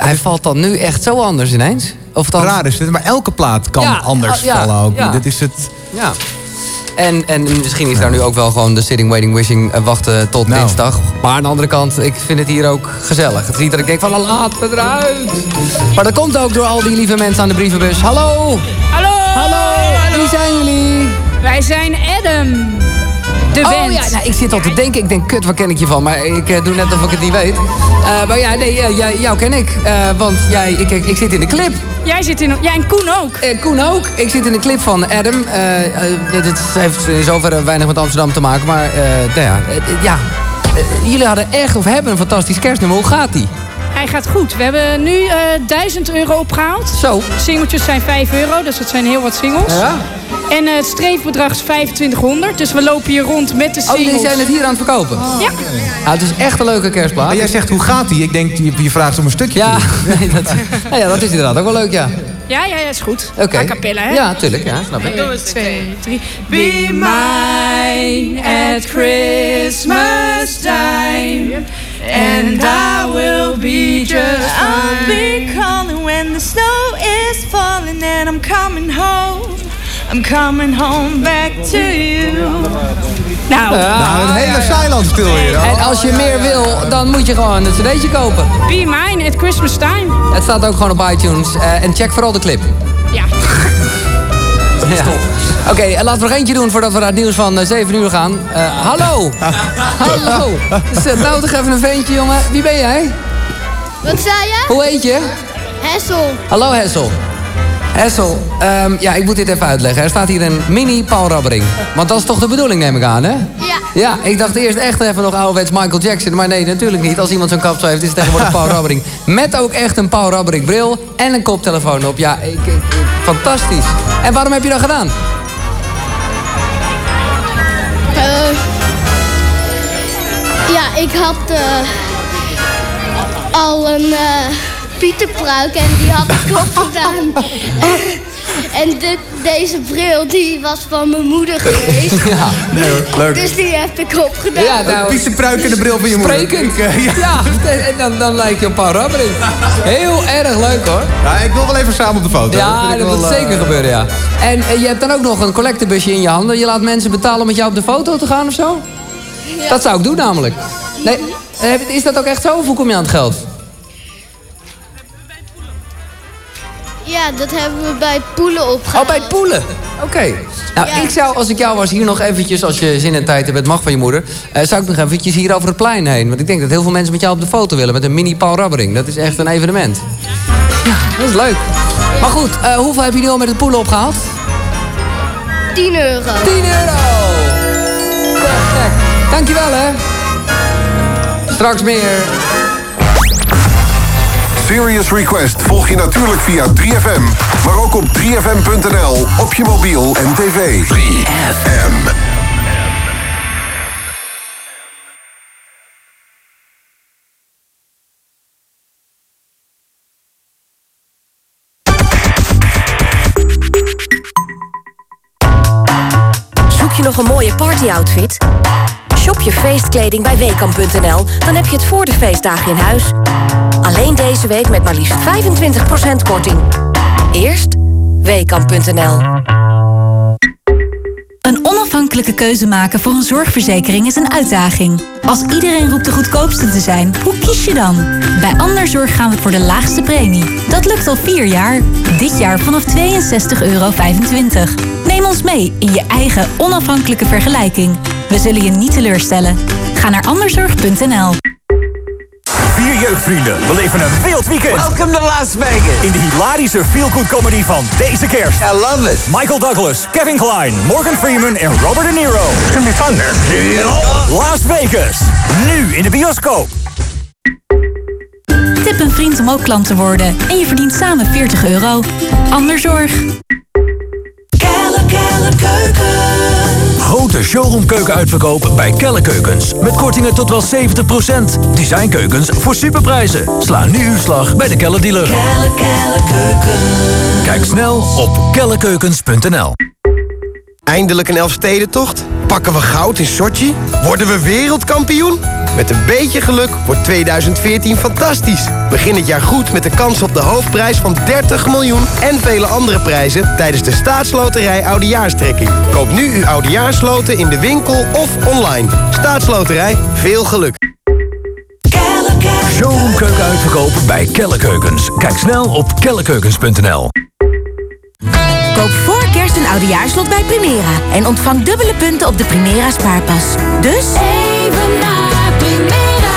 hij valt dan nu echt zo anders ineens. Of dan... Raar is dit, maar elke plaat kan Ja, anders ja, vallen ook. ja. Dit is het... Ja. En, en misschien is daar nu ook wel gewoon de sitting, waiting, wishing eh, wachten tot Nou. dinsdag. Maar aan de andere kant, ik vind het hier ook gezellig. Het is niet dat ik denk van laat me eruit. Maar dat komt ook door al die lieve mensen aan de brievenbus. Hallo! Hallo! Hallo! Wie zijn jullie? Wij zijn Adam. De oh ja, nou, ik zit al te denken. Ik denk, kut, waar ken ik je van? Maar ik eh, doe net of ik het niet weet. Eh, maar ja, nee, eh, jij, jou ken ik. Want jij, ik, ik, ik zit in de clip. Jij zit in... Ja, en Koen ook. Koen ook. Ik zit in de clip van Adam. Dit heeft in zoverre weinig met Amsterdam te maken. Maar nou ja, ja. Jullie hadden echt of hebben een fantastisch kerstnummer. Hoe gaat die? Hij gaat goed. We hebben nu eh 1000 euro opgehaald. Zo. Singeltjes zijn 5 euro, dus dat zijn heel wat singles. Ja. En eh, het streefbedrag is 2500. Dus we lopen hier rond met de Oh, singles. jullie zijn het hier aan het verkopen? Ja. Ah, het is echt een leuke kerstplaat. Maar jij zegt, hoe gaat die? Ik denk, je, je vraagt om een stukje. Ja, [LAUGHS] nee, dat, nou ja, dat is inderdaad ook wel leuk, ja. Ja, ja, ja, is goed. Oké. A cappella, hè? Ja, tuurlijk, ja, snap ik. Eén, twee, drie. Be mine at Christmas time. And I will be just I'll be calling when the snow is falling and I'm coming home. I'm coming home back to you. Nou, Nou, een hele Zeiland stil hier. hoor. En als je meer wil, dan moet je gewoon een cd'tje kopen. Be mine at Christmas time. Het staat ook gewoon op iTunes. Eh, en check vooral de clip. Ja. [LAUGHS] Ja. Oké, en laten we nog eentje doen voordat we naar het nieuws van eh, 7 uur gaan. Eh, hallo! hallo! [LAUGHS] Zet nou toch even een veentje, jongen. Wie ben jij? Wat zei je? Hoe heet je? Hessel. Hallo Hessel. Hessel, ehm, ja, ik moet dit even uitleggen. Er staat hier een mini Paul Rabbering. Want dat is toch de bedoeling, neem ik aan, hè? Ja. Ja, ik dacht eerst echt even nog ouderwets Michael Jackson. Maar nee, natuurlijk niet. Als iemand zo'n kapsel heeft, is het tegenwoordig Paul [LAUGHS] Rabbering. Met ook echt een Paul Rabbering bril en een koptelefoon op. Ja, ik, ik- ik- fantastisch. En waarom heb je dat gedaan? Eh, ja, ik had eh, al een eh Pieterpruik en die had ik [LAUGHS] opgedaan. en dit, deze bril die was van mijn moeder [LAUGHS] geweest. Ja, Nee hoor, leuk. Dus die heb ik opgedaan. Ja, nou, Pieterpruik en de bril van je moeder. Sprekend. Ik, eh, ja. Ja, en dan, dan lijk je op Paul Rabbering. Heel erg leuk, hoor. Ja, ik wil wel even samen op de foto. Ja, dat wel, moet eh, zeker gebeuren, ja. En eh, je hebt dan ook nog een collectebusje in je handen. Je laat mensen betalen om met jou op de foto te gaan of zo? Dat zou ik doen namelijk. Nee, eh, is dat ook echt zo of hoe kom je aan het geld? Ja, dat hebben we bij het poelen opgehaald. Oh, bij het poelen? Oké. Nou, ik zou, als ik jou was, hier nog eventjes, als je zin en tijd hebt, het mag van je moeder, eh, zou ik nog eventjes hier over het plein heen. Want ik denk dat heel veel mensen met jou op de foto willen, met een mini Paul Rabbering. Dat is echt een evenement. Ja, dat is leuk. Maar goed, eh, hoeveel heb je nu al met het poelen opgehaald? 10 euro. 10 euro! Gek. Dankjewel, hè. Straks meer. Serious Request volg je natuurlijk via 3FM, maar ook op 3FM.nl, op je mobiel en tv. 3FM. Zoek je nog een mooie partyoutfit? Shop je feestkleding bij Weekamp.nl, dan heb je het voor de feestdagen in huis. Alleen deze week met maar liefst 25% korting. Eerst Weekamp.nl. Een onafhankelijke keuze maken voor een zorgverzekering is een uitdaging. Als iedereen roept de goedkoopste te zijn, hoe kies je dan? Bij Anderzorg gaan we voor de laagste premie. Dat lukt al vier jaar. Dit jaar vanaf 62,25 euro. Neem ons mee in je eigen onafhankelijke vergelijking. We zullen je niet teleurstellen. Ga naar anderzorg.nl. Vier jeugdvrienden beleven een wild weekend. Welcome to Las Vegas. In de hilarische feel-good comedy van deze kerst. I love it. Michael Douglas, Kevin Kline, Morgan Freeman en Robert De Niro. It's gonna be fun there. Las Vegas. Nu in de bioscoop. Tip een vriend om ook klant te worden en je verdient samen 40 euro. Anderzorg. Grote showroomkeuken bij Kelle Keukens. Met kortingen tot wel 70%. Designkeukens voor superprijzen. Sla nu uw slag bij de Kelle dealer. Kijk snel op kellekeukens.nl Eindelijk een Elfstedentocht? Pakken we goud in Sochi? Worden we wereldkampioen? Met een beetje geluk wordt 2014 fantastisch. Begin het jaar goed met de kans op de hoofdprijs van 30 miljoen... en vele andere prijzen tijdens de staatsloterij Oudejaarstrekking. Koop nu uw Oudejaarsloten in de winkel of online. Staatsloterij, veel geluk. Showroomkeuken uitverkopen bij Kelle Keukens. Kijk snel op kellekeukens.nl Koop voor oudejaarslot bij Primera. En ontvang dubbele punten op de Primera spaarpas. Dus... Even naar Primera.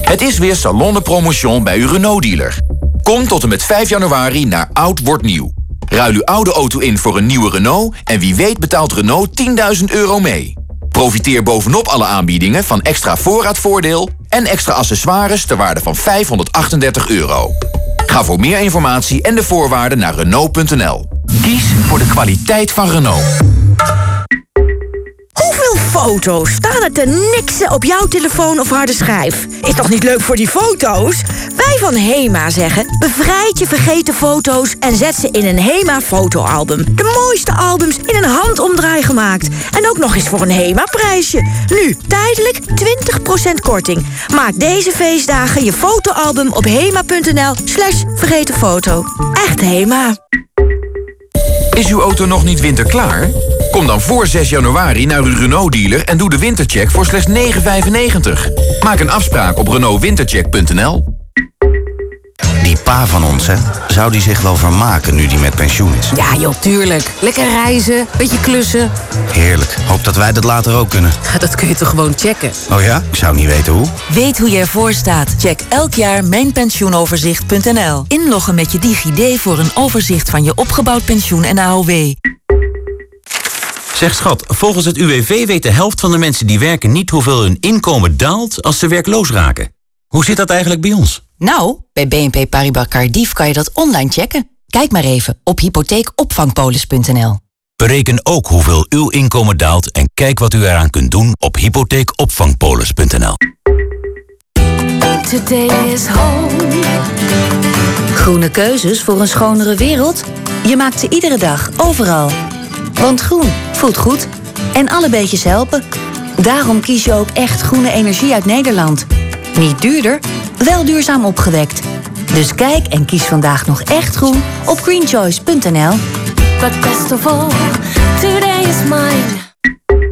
Het is weer Salon de Promotion bij uw Renault-dealer. Kom tot en met 5 januari naar Oud Wordt Nieuw. Ruil uw oude auto in voor een nieuwe Renault... en wie weet betaalt Renault 10.000 euro mee. Profiteer bovenop alle aanbiedingen van extra voorraadvoordeel... en extra accessoires ter waarde van 538 euro. Ga voor meer informatie en de voorwaarden naar Renault.nl. Kies voor de kwaliteit van Renault. Foto's staan er te niksen op jouw telefoon of harde schijf? Is toch niet leuk voor die foto's? Wij van HEMA zeggen, bevrijd je vergeten foto's... en zet ze in een HEMA-fotoalbum. De mooiste albums in een handomdraai gemaakt. En ook nog eens voor een HEMA-prijsje. Nu, tijdelijk 20% korting. Maak deze feestdagen je fotoalbum op hema.nl slash vergeten foto. Echt HEMA. Is uw auto nog niet winterklaar? Kom dan voor 6 januari naar uw Renault-dealer en doe de wintercheck voor slechts 9,95. Maak een afspraak op renaultwintercheck.nl. Die pa van ons, hè? Zou die zich wel vermaken nu die met pensioen is? Ja joh, tuurlijk. Lekker reizen, beetje klussen. Heerlijk. Hoop dat wij dat later ook kunnen. Dat kun je toch gewoon checken? Oh ja? Ik zou niet weten hoe. Weet hoe je ervoor staat? Check elk jaar mijnpensioenoverzicht.nl. Inloggen met je DigiD voor een overzicht van je opgebouwd pensioen en AOW. Zeg schat, volgens het UWV weet de helft van de mensen die werken niet hoeveel hun inkomen daalt als ze werkloos raken. Hoe zit dat eigenlijk bij ons? Nou, bij BNP Paribas Cardiff kan je dat online checken. Kijk maar even op hypotheekopvangpolis.nl. Bereken ook hoeveel uw inkomen daalt en kijk wat u eraan kunt doen op hypotheekopvangpolis.nl. Today is home. Groene keuzes voor een schonere wereld? Je maakt ze iedere dag, overal. Want groen voelt goed. En alle beetjes helpen. Daarom kies je ook echt groene energie uit Nederland. Niet duurder, wel duurzaam opgewekt. Dus kijk en kies vandaag nog echt groen op greenchoice.nl. But best of all, today is mine.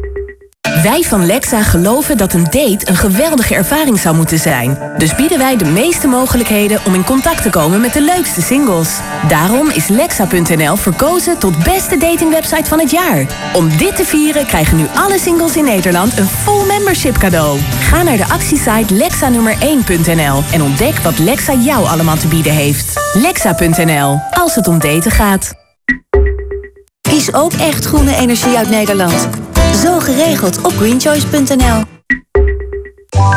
Wij van Lexa geloven dat een date een geweldige ervaring zou moeten zijn. Dus bieden wij de meeste mogelijkheden om in contact te komen met de leukste singles. Daarom is Lexa.nl verkozen tot beste datingwebsite van het jaar. Om dit te vieren krijgen nu alle singles in Nederland een full membership cadeau. Ga naar de actiesite lexa nummer 1.nl en ontdek wat Lexa jou allemaal te bieden heeft. Lexa.nl, als het om daten gaat. Kies ook echt groene energie uit Nederland. Zo geregeld op greenchoice.nl.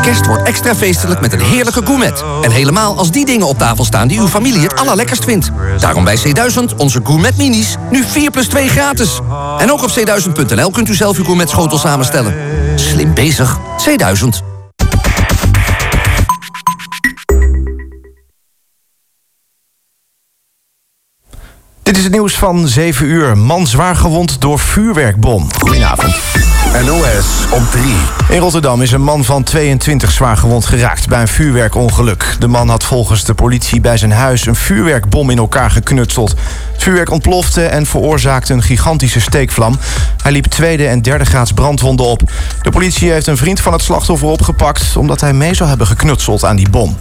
Kerst wordt extra feestelijk met een heerlijke gourmet. En helemaal als die dingen op tafel staan die uw familie het allerlekkerst vindt. Daarom bij C1000 onze gourmet minis. Nu 4 plus 2 gratis. En ook op c1000.nl kunt u zelf uw gourmet schotel samenstellen. Slim bezig. C1000. Dit is het nieuws van 7 uur. Man zwaar gewond door vuurwerkbom. Goedenavond. NOS op 3. In Rotterdam is een man van 22 zwaar gewond geraakt bij een vuurwerkongeluk. De man had volgens de politie bij zijn huis een vuurwerkbom in elkaar geknutseld. Het vuurwerk ontplofte en veroorzaakte een gigantische steekvlam. Hij liep tweede en derde graads brandwonden op. De politie heeft een vriend van het slachtoffer opgepakt... omdat hij mee zou hebben geknutseld aan die bom.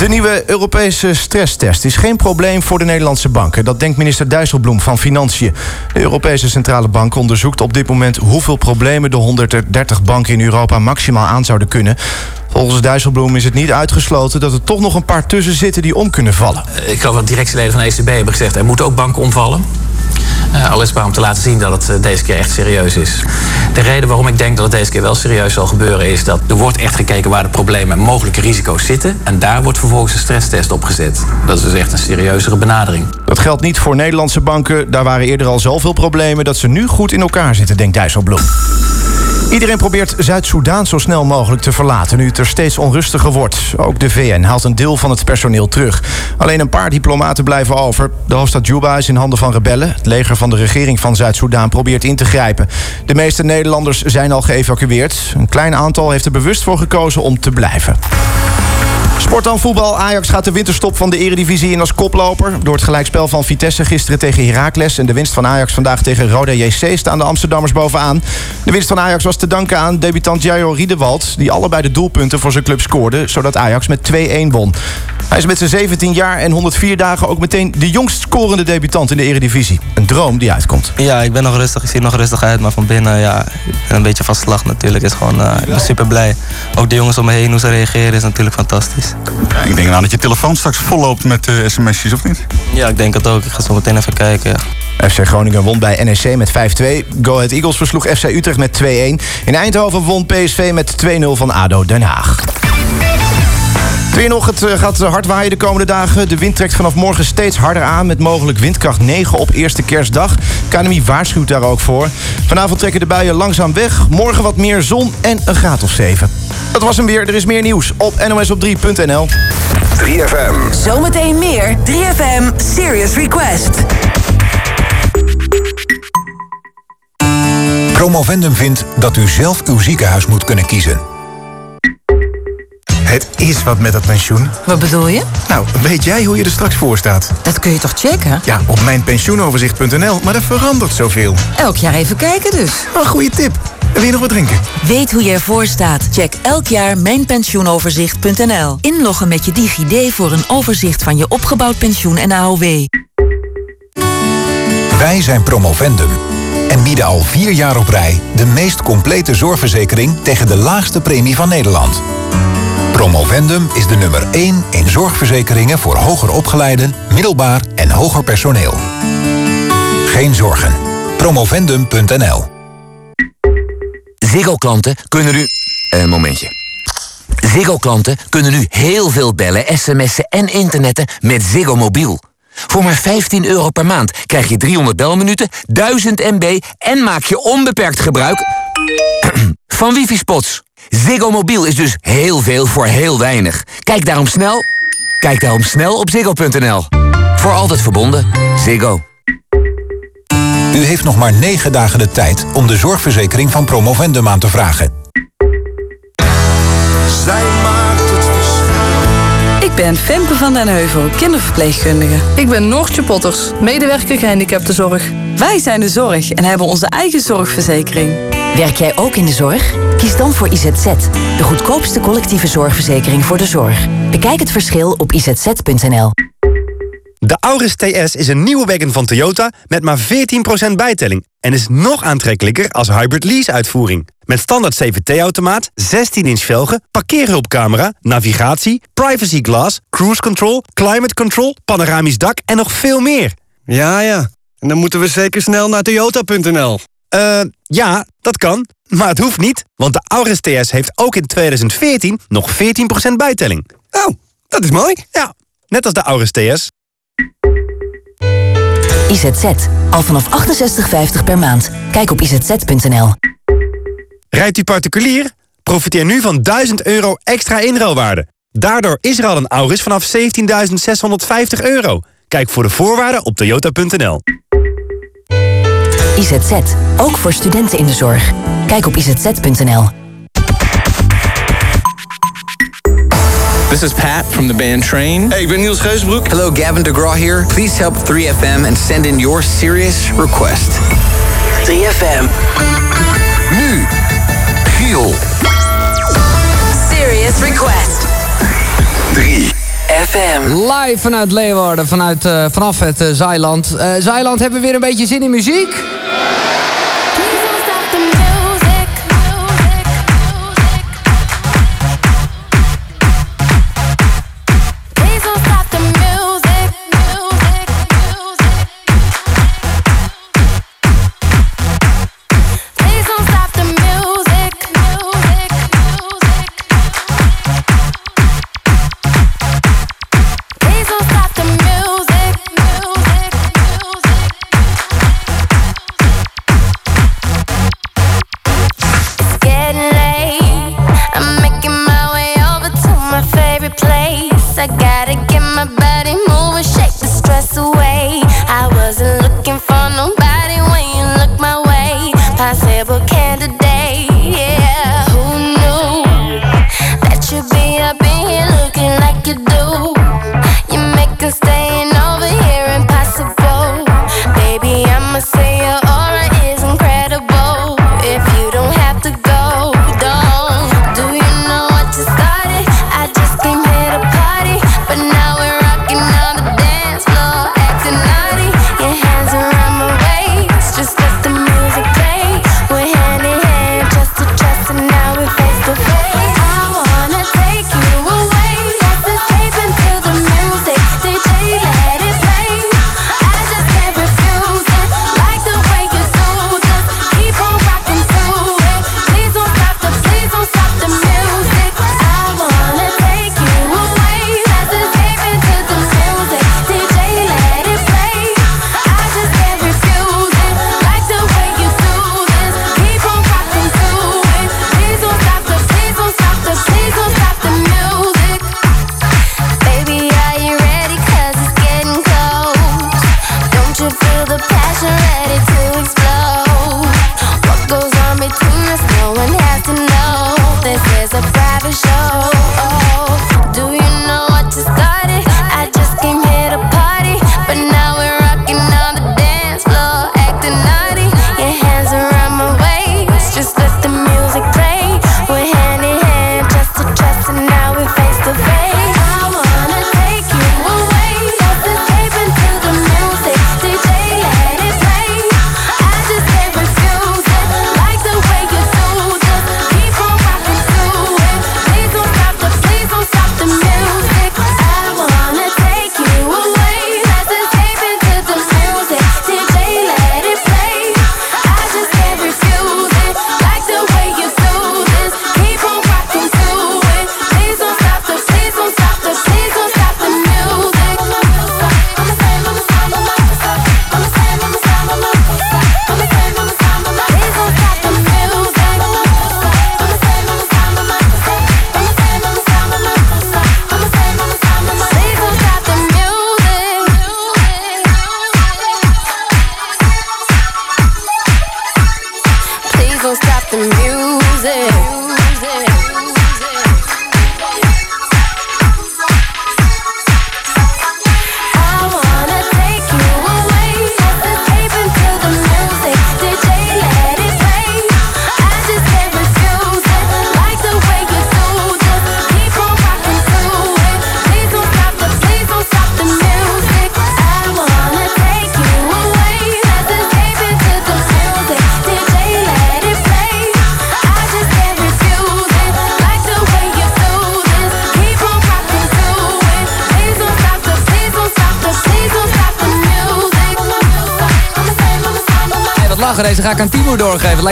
De nieuwe Europese stresstest is geen probleem voor de Nederlandse banken. Dat denkt minister Dijsselbloem van Financiën. De Europese Centrale Bank onderzoekt op dit moment hoeveel problemen de 130 banken in Europa maximaal aan zouden kunnen. Volgens Dijsselbloem is het niet uitgesloten dat er toch nog een paar tussen zitten die om kunnen vallen. Ik geloof dat directieleden van de ECB hebben gezegd... er moeten ook banken omvallen. Al is het maar om te laten zien dat het uh, deze keer echt serieus is. De reden waarom ik denk dat het deze keer wel serieus zal gebeuren... is dat er wordt echt gekeken waar de problemen en mogelijke risico's zitten... en daar wordt vervolgens een stresstest op gezet. Dat is dus echt een serieuzere benadering. Dat geldt niet voor Nederlandse banken. Daar waren eerder al zoveel problemen dat ze nu goed in elkaar zitten, denkt Dijsselbloem. Iedereen probeert Zuid-Soedan zo snel mogelijk te verlaten... nu het er steeds onrustiger wordt. Ook de VN haalt een deel van het personeel terug. Alleen een paar diplomaten blijven over. De hoofdstad Juba is in handen van rebellen. Het leger van de regering van Zuid-Soedan probeert in te grijpen. De meeste Nederlanders zijn al geëvacueerd. Een klein aantal heeft er bewust voor gekozen om te blijven. Sport dan voetbal. Ajax gaat de winterstop van de Eredivisie in als koploper. Door het gelijkspel van Vitesse gisteren tegen Heracles... en de winst van Ajax vandaag tegen Roda JC... staan de Amsterdammers bovenaan. De winst van Ajax was te danken aan debutant Jairo Riedewald... die allebei de doelpunten voor zijn club scoorde... zodat Ajax met 2-1 won. Hij is met zijn 17 jaar en 104 dagen... ook meteen de jongst scorende debutant in de Eredivisie. Een droom die uitkomt. Ja, ik ben nog rustig. Ik zie nog rustig uit. Maar van binnen, ja, een beetje van slag natuurlijk. Is gewoon, uh, ik ben super blij. Ook de jongens om me heen, hoe ze reageren, is natuurlijk fantastisch. Ja, ik denk nou dat je telefoon straks volloopt met uh, sms'jes, of niet? Ja, ik denk het ook. Ik ga zo meteen even kijken. FC Groningen won bij NEC met 5-2. Go Ahead Eagles versloeg FC Utrecht met 2-1. In Eindhoven won PSV met 2-0 van ADO Den Haag. Weer nog, het eh, gaat hard waaien de komende dagen. De wind trekt vanaf morgen steeds harder aan... met mogelijk windkracht 9 op eerste kerstdag. KNMI waarschuwt daar ook voor. Vanavond trekken de buien langzaam weg. Morgen wat meer zon en een graad of 7. Dat was hem weer. Er is meer nieuws op nosop3.nl. 3FM. Zometeen meer 3FM Serious Request. Promovendum vindt dat u zelf uw ziekenhuis moet kunnen kiezen. Het is wat met dat pensioen. Wat bedoel je? Nou, weet jij hoe je er straks voor staat? Dat kun je toch checken? Ja, op mijnpensioenoverzicht.nl, maar er verandert zoveel. Elk jaar even kijken dus. Een goede tip. Wil je nog wat drinken? Weet hoe je ervoor staat? Check elk jaar mijnpensioenoverzicht.nl. Inloggen met je DigiD voor een overzicht van je opgebouwd pensioen en AOW. Wij zijn Promovendum en bieden al vier jaar op rij de meest complete zorgverzekering tegen de laagste premie van Nederland. Promovendum is de nummer 1 in zorgverzekeringen voor hoger opgeleiden, middelbaar en hoger personeel. Geen zorgen. Promovendum.nl Ziggo-klanten kunnen nu... Een momentje. Ziggo-klanten kunnen nu heel veel bellen, sms'en en internetten met Ziggo Mobiel. Voor maar 15 euro per maand krijg je 300 belminuten, 1000 MB... en maak je onbeperkt gebruik [CLEARS THROAT] van wifi-spots. Ziggo Mobiel is dus heel veel voor heel weinig. Kijk daarom snel, kijk daarom snel op ziggo.nl. Voor altijd verbonden. Ziggo. U heeft nog maar 9 dagen de tijd om de zorgverzekering van Promovendum aan te vragen. Zij maakt het verschil. Ik ben Femke van den Heuvel, kinderverpleegkundige. Ik ben Noortje Potters, medewerker gehandicaptenzorg. Wij zijn de zorg en hebben onze eigen zorgverzekering. Werk jij ook in de zorg? Kies dan voor IZZ, de goedkoopste collectieve zorgverzekering voor de zorg. Bekijk het verschil op izz.nl. De Auris TS is een nieuwe wagon van Toyota met maar 14% bijtelling... en is nog aantrekkelijker als hybrid lease-uitvoering. Met standaard CVT-automaat, 16-inch velgen, parkeerhulpcamera... navigatie, privacy glass, cruise control, climate control... panoramisch dak en nog veel meer. Ja, ja. En dan moeten we zeker snel naar toyota.nl. Eh, ja, dat kan. Maar het hoeft niet, want de Auris TS heeft ook in 2014 nog 14% bijtelling. Oh, dat is mooi. Ja, net als de Auris TS. IZZ. Al vanaf 68,50 per maand. Kijk op izz.nl. Rijdt u particulier? Profiteer nu van 1000 euro extra inruilwaarde. Daardoor is er al een Auris vanaf 17.650 euro. Kijk voor de voorwaarden op toyota.nl. IZZ. Ook voor studenten in de zorg. Kijk op izz.nl. This is Pat from the band Train. Hey, ik ben Niels Geusbroek. Hello, Gavin DeGraw here. Please help 3FM and send in your serious request. 3FM. Nu, Giel. Serious Request. 3 3FM. Live vanuit Leeuwarden, vanuit, uh, vanaf het uh, Zeiland. Uh, Zeiland, hebben we weer een beetje zin in muziek?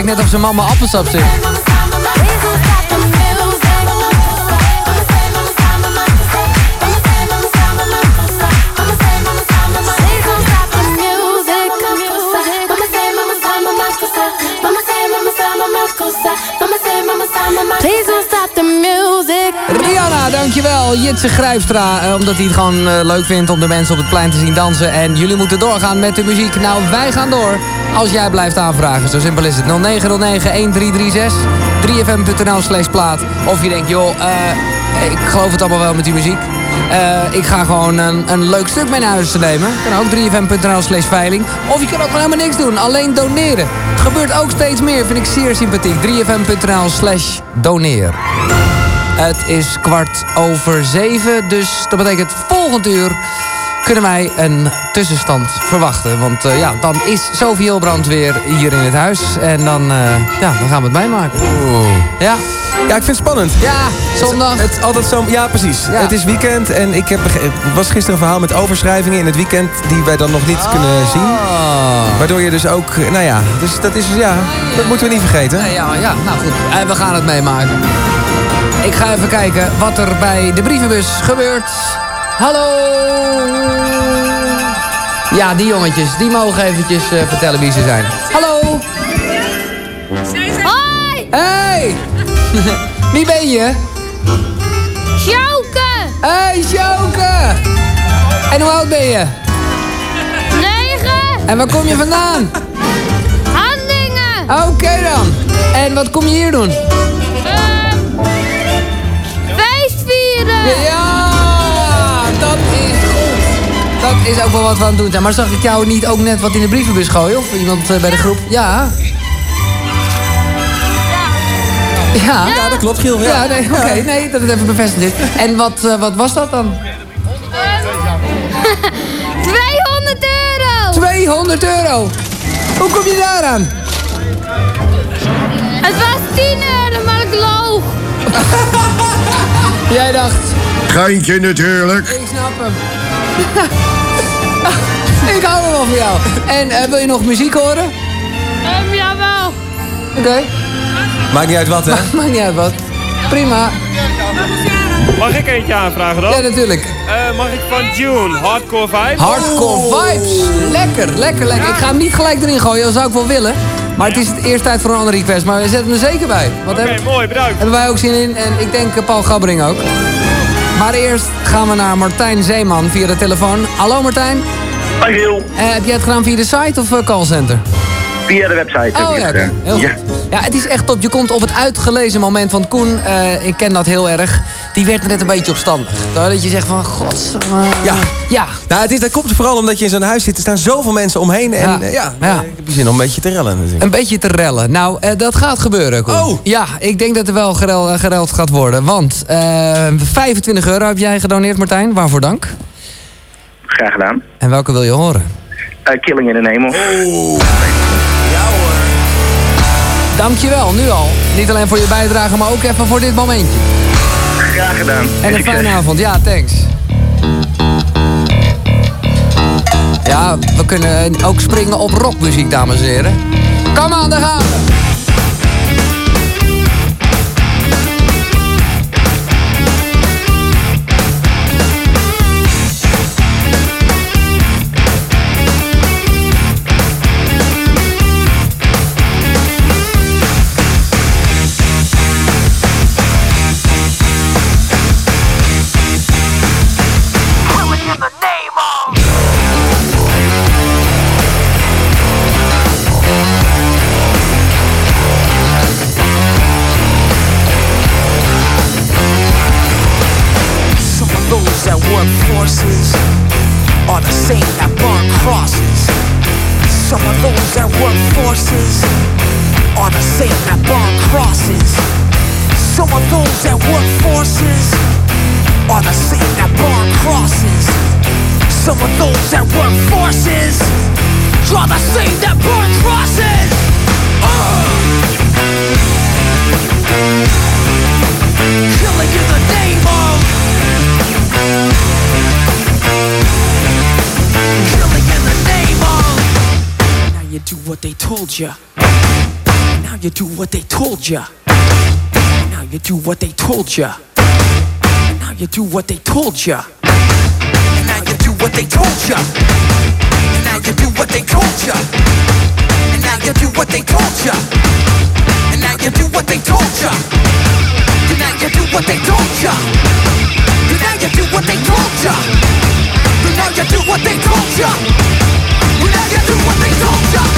Lijkt net of zijn mama appelsap zit. Rihanna, dankjewel. Jitse Grijpstra, eh, omdat hij het gewoon uh, leuk vindt om de mensen op het plein te zien dansen. En jullie moeten doorgaan met de muziek. Nou, wij gaan door. Als jij blijft aanvragen, zo simpel is het. 0909-1336, 3fm.nl slash plaat. Of je denkt, joh, uh, ik geloof het allemaal wel met die muziek. Uh, ik ga gewoon een, een, leuk stuk mee naar huis te nemen. Kan ook 3fm.nl slash veiling. Of je kan ook helemaal niks doen, alleen doneren. Gebeurt ook steeds meer, vind ik zeer sympathiek. 3fm.nl slash doneer. Het is kwart over zeven, dus dat betekent volgend uur kunnen wij een tussenstand verwachten. Want uh, ja, dan is Sophie Hilbrand weer hier in het huis. En dan, uh, ja, dan gaan we het meemaken. Oeh. Ja. Ja, ik vind het spannend. Ja, zondag. Het, het altijd zo, ja, precies. Ja. Het is weekend en ik heb, het was gisteren een verhaal met overschrijvingen in het weekend... die wij dan nog niet Ah. kunnen zien. Waardoor je dus ook, nou ja, dus dat is, ja, dat moeten we niet vergeten. Nee, ja, ja, nou goed. En we gaan het meemaken. Ik ga even kijken wat er bij de brievenbus gebeurt. Hallo! Ja, die jongetjes, die mogen eventjes uh, vertellen wie ze zijn. Hallo! Hoi! Hey! [LAUGHS] wie ben je? Sjouke! Hey, Sjouke! En hoe oud ben je? Negen! En waar kom je vandaan? Handingen! Oké okay dan. En wat kom je hier doen? Uh, feest vieren! Ja, is ook wel wat we aan het doen zijn. Maar zag ik jou niet ook net wat in de brievenbus gooien? Of iemand uh, bij de groep? Ja. Ja. ja, dat klopt, Giel. Ja, ja nee, oké. Okay, nee, dat het even bevestigd is. En wat, uh, wat was dat dan? 200 euro! 200 euro! Hoe kom je daaraan? Het was 10 euro, maar ik loog. [LAUGHS] Jij dacht... Geintje natuurlijk. Ik snap hem. [LAUGHS] ik hou er wel van jou. En uh, wil je nog muziek horen? Um, jawel. Oké. Okay. Maakt niet uit wat, hè? [LAUGHS] Maakt niet uit wat. Prima. Mag ik eentje aanvragen dan? Ja, natuurlijk. Uh, mag ik van June, Hardcore Vibes? Hardcore oh. Vibes. Lekker, lekker, lekker. Ja. Ik ga hem niet gelijk erin gooien, dat zou ik wel willen. Maar het is het eerst tijd voor een andere request. Maar we zetten hem er zeker bij. Oké, okay, mooi, bedankt. Hebben wij ook zin in. En ik denk Paul Gabbering ook. Maar eerst gaan we naar Martijn Zeeman via de telefoon. Hallo Martijn. Hoi. Uh, heb jij het gedaan via de site of uh, callcenter? Via de website. Oh ja, okay. heel goed. Ja, het is echt top. Je komt op het uitgelezen moment van Koen. Uh, ik ken dat heel erg. Die werd net een beetje opstandig. Dat je zegt van, god. ja. ja. Nou, het is, dat komt vooral omdat je in zo'n huis zit. Er staan zoveel mensen omheen. En ja, ja, ja. ik heb je zin om een beetje te rellen natuurlijk. Een beetje te rellen. Nou, uh, dat gaat gebeuren, Koen. Oh. Ja, ik denk dat er wel gerel, gereld gaat worden. Want uh, 25 euro heb jij gedoneerd, Martijn. Waarvoor dank? Graag gedaan. En welke wil je horen? Uh, Killing in the Name of. Oh. Dankjewel, nu al. Niet alleen voor je bijdrage, maar ook even voor dit momentje. Graag gedaan. En een fijne avond. Ja, thanks. Ja, we kunnen ook springen op rockmuziek, dames en heren. Kom aan, daar gaan we. Told ya Now you do what they told ya Now you do what they told ya Now you do what they told ya Now you do what they told ya Now you do what they told ya And now you do what they told ya And now you do what they told ya And now you do what they told ya And now you do what they told ya And now you do what they told ya And now you do what they told ya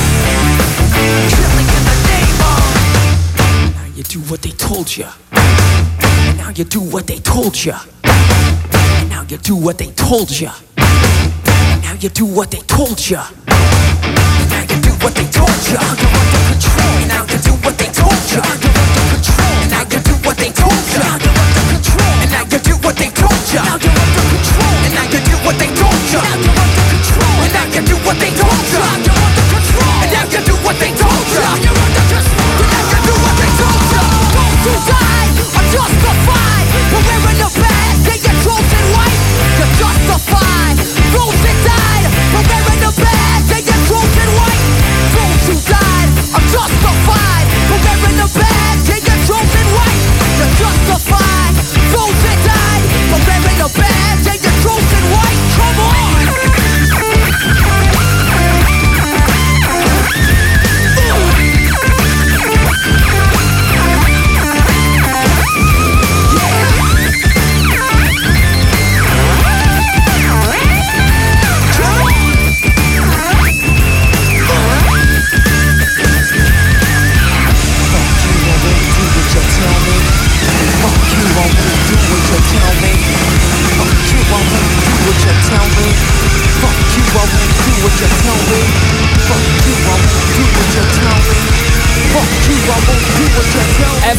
what they told you And now you do what they told you And now you do what they told you And now you do what they told you And now you do what they told you And now you do what they told you You're under control And now you do what they told you now you do what they told you Now you're under control And now you do what they told you Now you're under control And now you do what they told you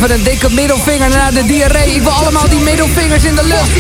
Even een dikke middelvinger naar de diarree. Ik wil allemaal die middelvingers in de lucht.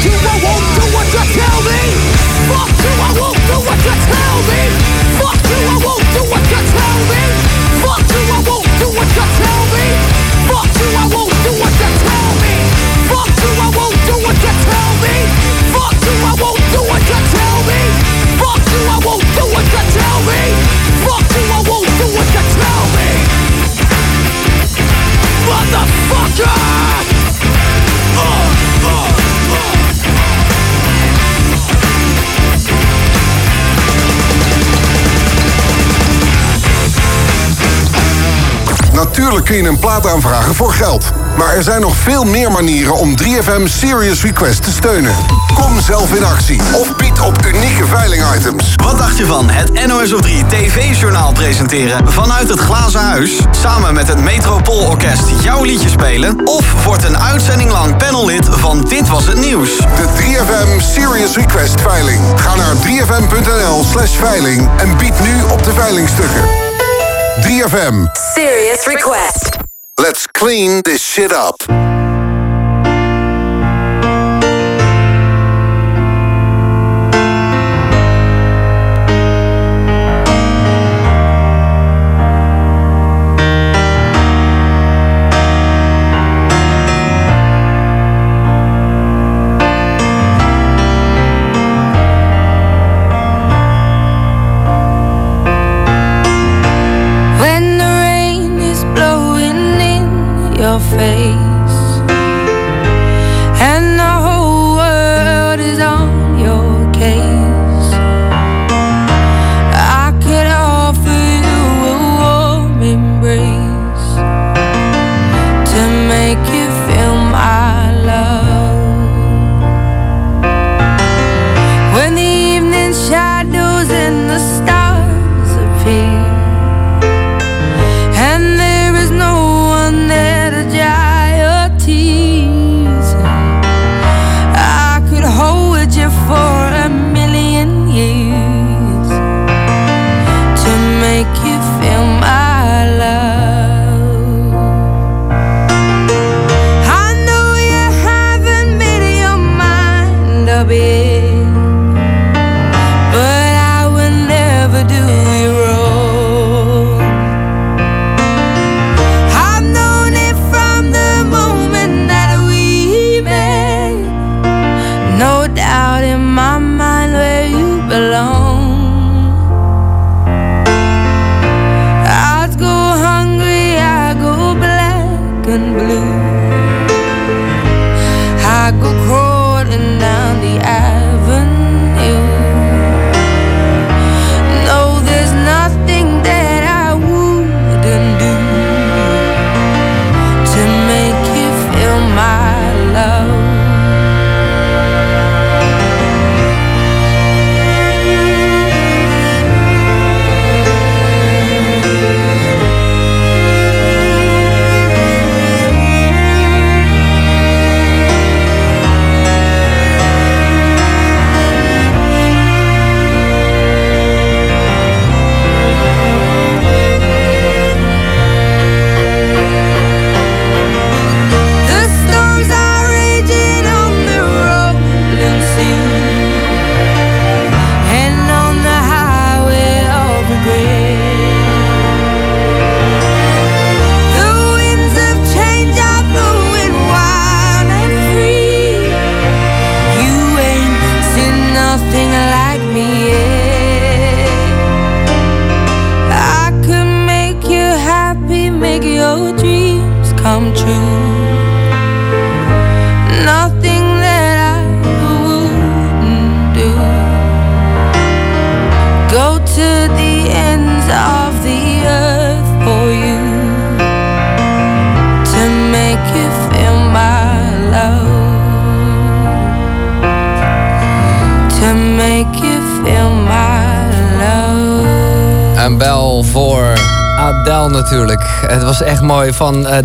Natuurlijk kun je een plaat aanvragen voor geld. Maar er zijn nog veel meer manieren om 3FM Serious Request te steunen. Kom zelf in actie op unieke veilingitems. Wat dacht je van het NOS op 3 TV-journaal presenteren vanuit het Glazen Huis? Samen met het Metropoolorkest jouw liedje spelen? Of wordt een uitzending lang panellid van Dit Was Het Nieuws? De 3FM Serious Request veiling. Ga naar 3fm.nl slash veiling en bied nu op de veilingstukken. 3FM. Serious request. Let's clean this shit up. Your face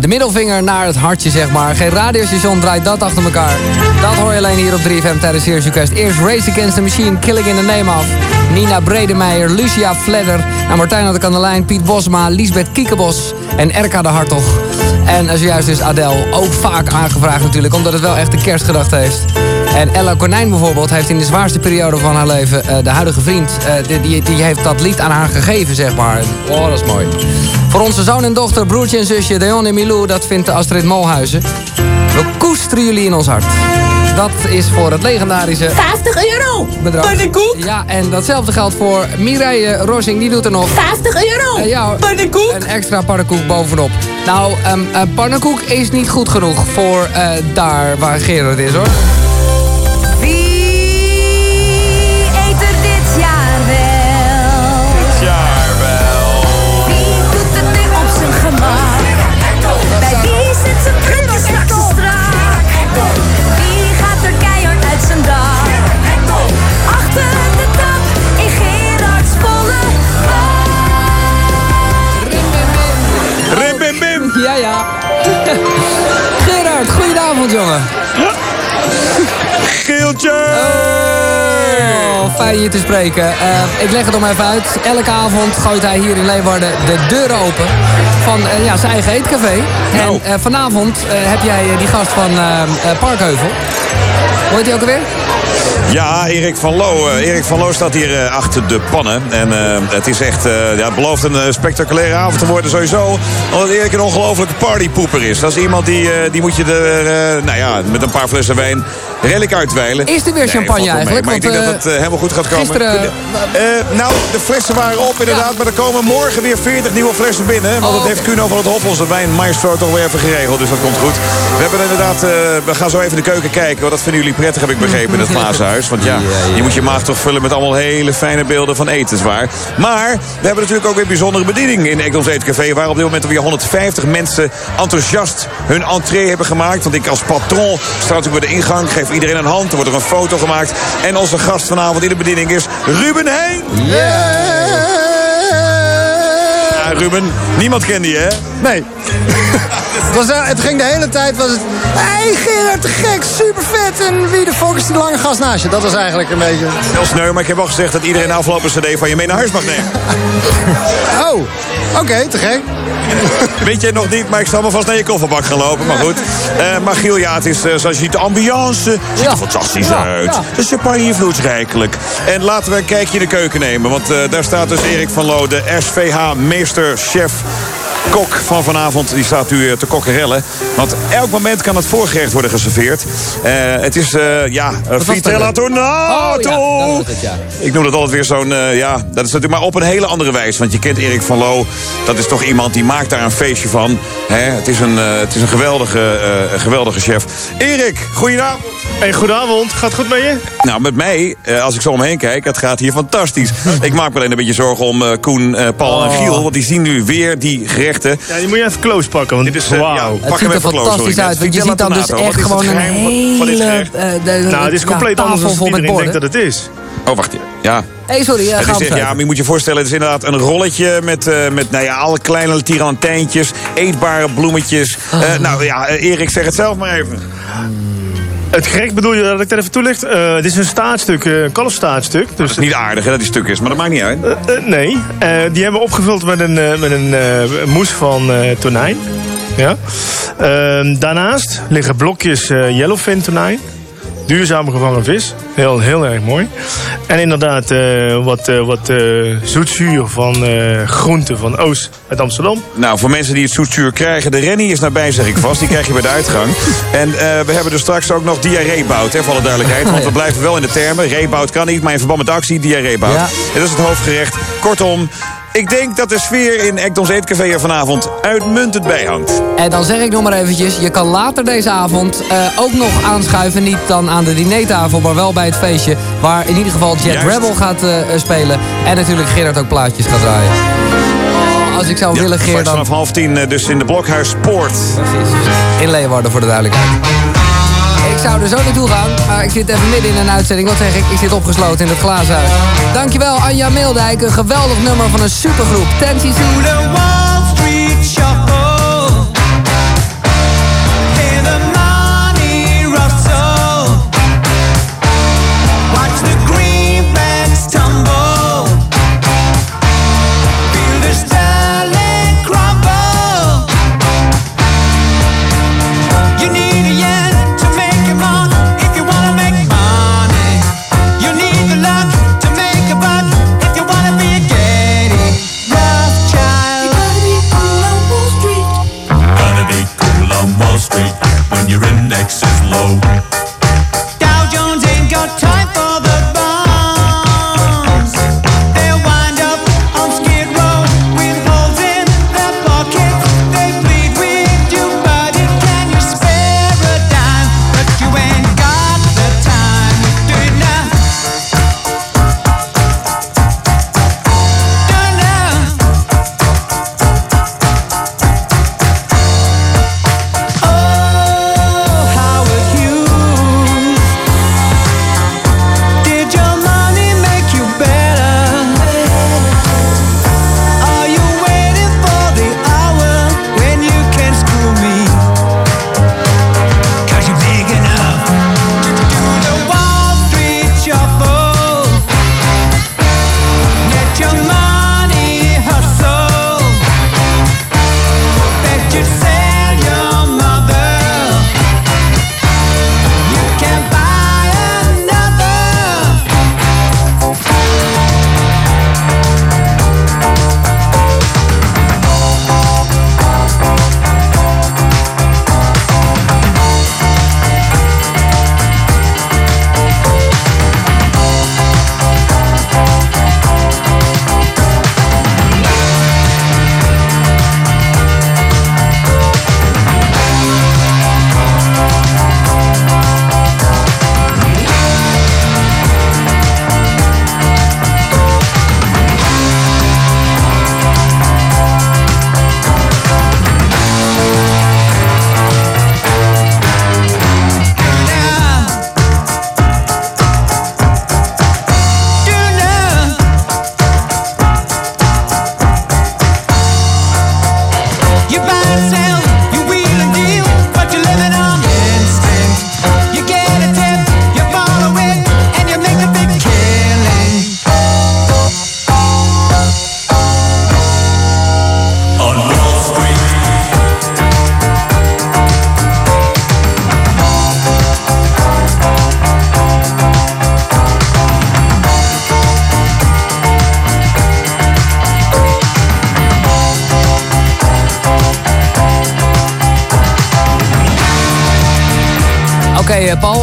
de middelvinger naar het hartje, zeg maar. Geen radiostation draait dat achter elkaar. Dat hoor je alleen hier op 3FM tijdens Serious Request. Eerst Race Against the Machine, Killing in the Name of. Nina Bredemeijer, Lucia Fledder. Martijn aan de lijn, Piet Bosma, Lisbeth Kiekebos en Erka de Hartog. En eh, zojuist is Adele ook vaak aangevraagd natuurlijk, omdat het wel echt een kerstgedachte heeft. En Ella Konijn bijvoorbeeld heeft in de zwaarste periode van haar leven... eh, de huidige vriend, eh, die, die, die heeft dat lied aan haar gegeven, zeg maar. Oh, dat is mooi. Voor onze zoon en dochter, broertje en zusje Deon en Milou... dat vindt Astrid Molhuizen. We koesteren jullie in ons hart. Dat is voor het legendarische... 50 euro! bedrag. Pannenkoek! Ja, en datzelfde geldt voor Mireille Rosing. Die doet er nog... 50 euro! Eh, ja, Pannenkoek! Een extra pannenkoek bovenop. Nou, eh, pannenkoek is niet goed genoeg voor eh, daar waar Gerard is, hoor. Goedenavond, jongen. Geeltje! Oh, fijn je te spreken. Eh, ik leg het om even uit. Elke avond gooit hij hier in Leeuwarden de deuren open van eh, ja, zijn eigen eetcafé. En eh, vanavond heb jij die gast van Parkheuvel. Hoe heet hij ook alweer? Ja, Erik van Loo. Eh, Erik van Loo staat hier eh, achter de pannen. En eh, het is echt, ja, belooft een spectaculaire avond te worden sowieso. Omdat Erik een ongelofelijke partypoeper is. Dat is iemand die, die moet je er, nou ja, met een paar flessen wijn redelijk uitwijlen. Is er weer Nee, champagne mee, eigenlijk? Maar ik denk Want, dat het eh, helemaal goed gaat komen. gisteren- Eh, nou, de flessen waren op inderdaad. Maar er komen morgen weer 40 nieuwe flessen binnen. Want dat heeft Kuno van het Hof, onze wijnmaestro, toch weer even geregeld. Dus dat komt goed. We hebben inderdaad, eh, we gaan zo even in de keuken kijken. Want dat vinden jullie prettig, heb ik begrepen, in het [LAUGHS] glazen huis. Want ja, je moet je maag toch vullen met allemaal hele fijne beelden van etenswaar. Maar we hebben natuurlijk ook weer bijzondere bediening in Ekdons Eetcafé. Waar op dit moment weer 150 mensen enthousiast hun entree hebben gemaakt. Want ik als patron sta natuurlijk bij de ingang, geef iedereen een hand. Er wordt er een foto gemaakt. En onze gast vanavond in de bediening is Ruben Heijn. Ja, Ruben, niemand kende je, hè? Nee. het, [LAUGHS] was, het ging de hele tijd, was het... Hey Gerard, te gek, super vet. En wie de fuck is die lange gast naast je? Dat was eigenlijk een beetje... Heel sneu, maar ik heb al gezegd dat iedereen de afgelopen cd van je mee naar huis mag nemen. [LAUGHS] Oh, oké, te gek. [LAUGHS] Weet je nog niet, maar ik zal maar vast naar je kofferbak gaan lopen. Maar goed. Eh maar Giel, ja, het is, eh, zoals je ziet, de ambiance ziet er fantastisch Ja, uit. ja. De champagne vloeit rijkelijk. En laten we een kijkje in de keuken nemen. Want eh, daar staat dus Erik van Loo, de SVH-meester-chef... Kok van vanavond, die staat u eh, te kokkerellen. Want elk moment kan het voorgerecht worden geserveerd. Eh, het is, eh ja, uh, Vitella Tornato. Oh, ja, ja. Ik noem dat altijd weer zo'n, ja, dat is natuurlijk maar op een hele andere wijze. Want je kent Erik van Loo, dat is toch iemand die maakt daar een feestje van. Hè? Het is een, het is een geweldige, geweldige chef. Erik, goedenavond. Hey, goedenavond. Gaat het goed met je? Nou, met mij, eh, als ik zo omheen kijk, het gaat hier fantastisch. ik maak me alleen een beetje zorgen om eh, Koen, eh, Paul en Oh. Giel. Want die zien nu weer die gerechten. Ja, die moet je even close pakken, want dit is eh, wauw. ja, Het pak ziet hem er even close, fantastisch sorry. uit. Want je ziet dan dus Tornato. echt het gewoon een hele... nou, het is ja, compleet anders dan iedereen denkt dat het is. Oh, wacht. Ja. Hey, sorry, ja, Het is, ja, maar je moet je voorstellen, het is inderdaad een rolletje met, eh, met nou ja, alle kleine tirantijntjes, eetbare bloemetjes. Eh, nou ja, Erik, zeg het zelf maar even. Het gerecht bedoel je dat ik dat even toelicht? Eh, dit is een staatstuk, eh, een kalfstaatstuk. Dus Dat is niet aardig hè, dat die stuk is, maar dat maakt niet uit. Eh, nee, die hebben we opgevuld met een, met een moes van tonijn. Ja. Ehm, daarnaast liggen blokjes yellowfin tonijn. Duurzaam gevangen vis. Heel, heel erg mooi. En inderdaad eh, wat, eh, wat eh, zoetzuur van eh groenten van Oost uit Amsterdam. Nou, voor mensen die het zoetzuur krijgen, de rennie is nabij, zeg ik vast. Die krijg je bij de uitgang. En eh, we hebben dus straks ook nog diarreebout, hè, voor alle duidelijkheid. Want we blijven wel in de termen. Reebout kan niet, maar in verband met de actie, diarreebout. Ja. En dat is het hoofdgerecht. Kortom, Ik denk dat de sfeer in Actons Eetcafé er vanavond uitmuntend bij hangt. En dan zeg ik nog maar eventjes, je kan later deze avond eh, ook nog aanschuiven. Niet dan aan de dinertafel, maar wel bij het feestje. Waar in ieder geval Jet Juist. Rebel gaat eh, spelen. En natuurlijk Gerard ook plaatjes gaat draaien. Als ik zou Ja, willen, Gerard, dan vanaf half tien eh, dus in de Blokhuis Poort. in Leeuwarden voor de duidelijkheid ik zou er zo naartoe gaan. Maar ik zit even midden in een uitzending. Wat zeg ik? Ik zit opgesloten in het glazen huis. Dankjewel Anja Meeldijk. Een geweldig nummer van een supergroep. 10cc.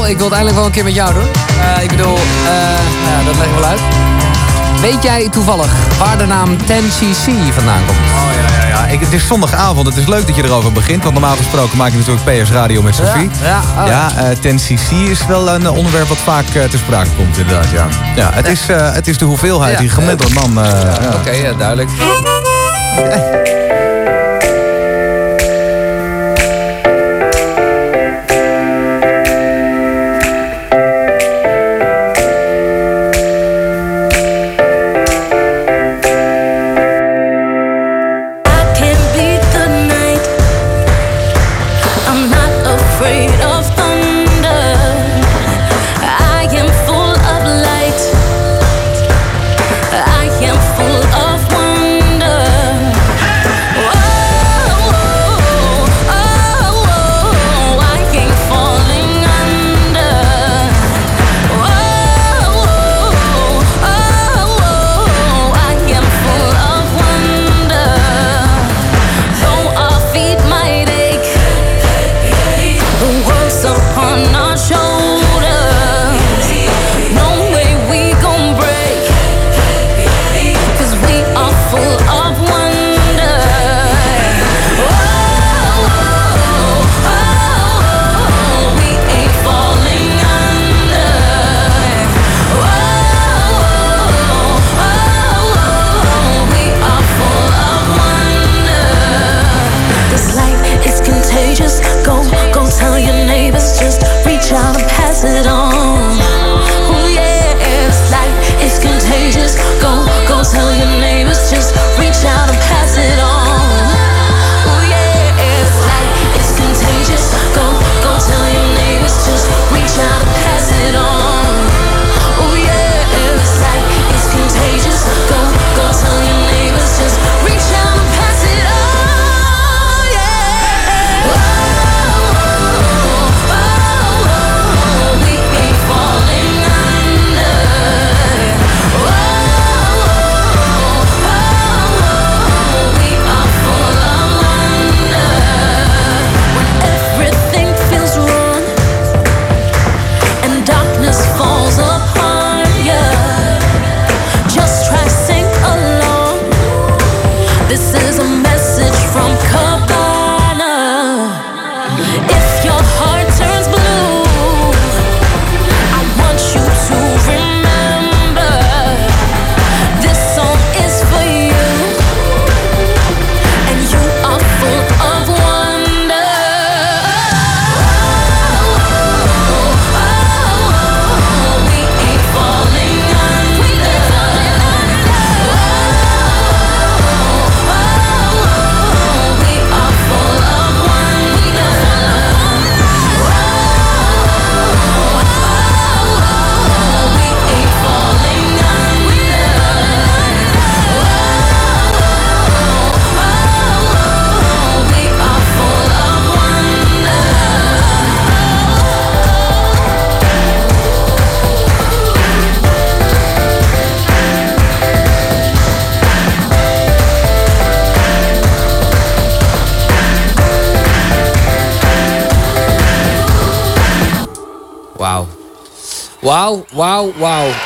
Ik wil het eindelijk wel een keer met jou doen. Eh, ik bedoel, eh, nou ja, dat leggen we wel uit. Weet jij toevallig waar de naam 10cc vandaan komt? Oh ja, ja, ja. Ik, het is zondagavond. Het is leuk dat je erover begint. Want normaal gesproken maak je natuurlijk PS Radio met Sophie. Ja, ja, oh. ja eh, 10cc is wel een onderwerp wat vaak ter sprake komt inderdaad. Ja, ja het, is, het is de hoeveelheid die een gemiddelde man... ja. Oké, ja, duidelijk. [LAUGHS]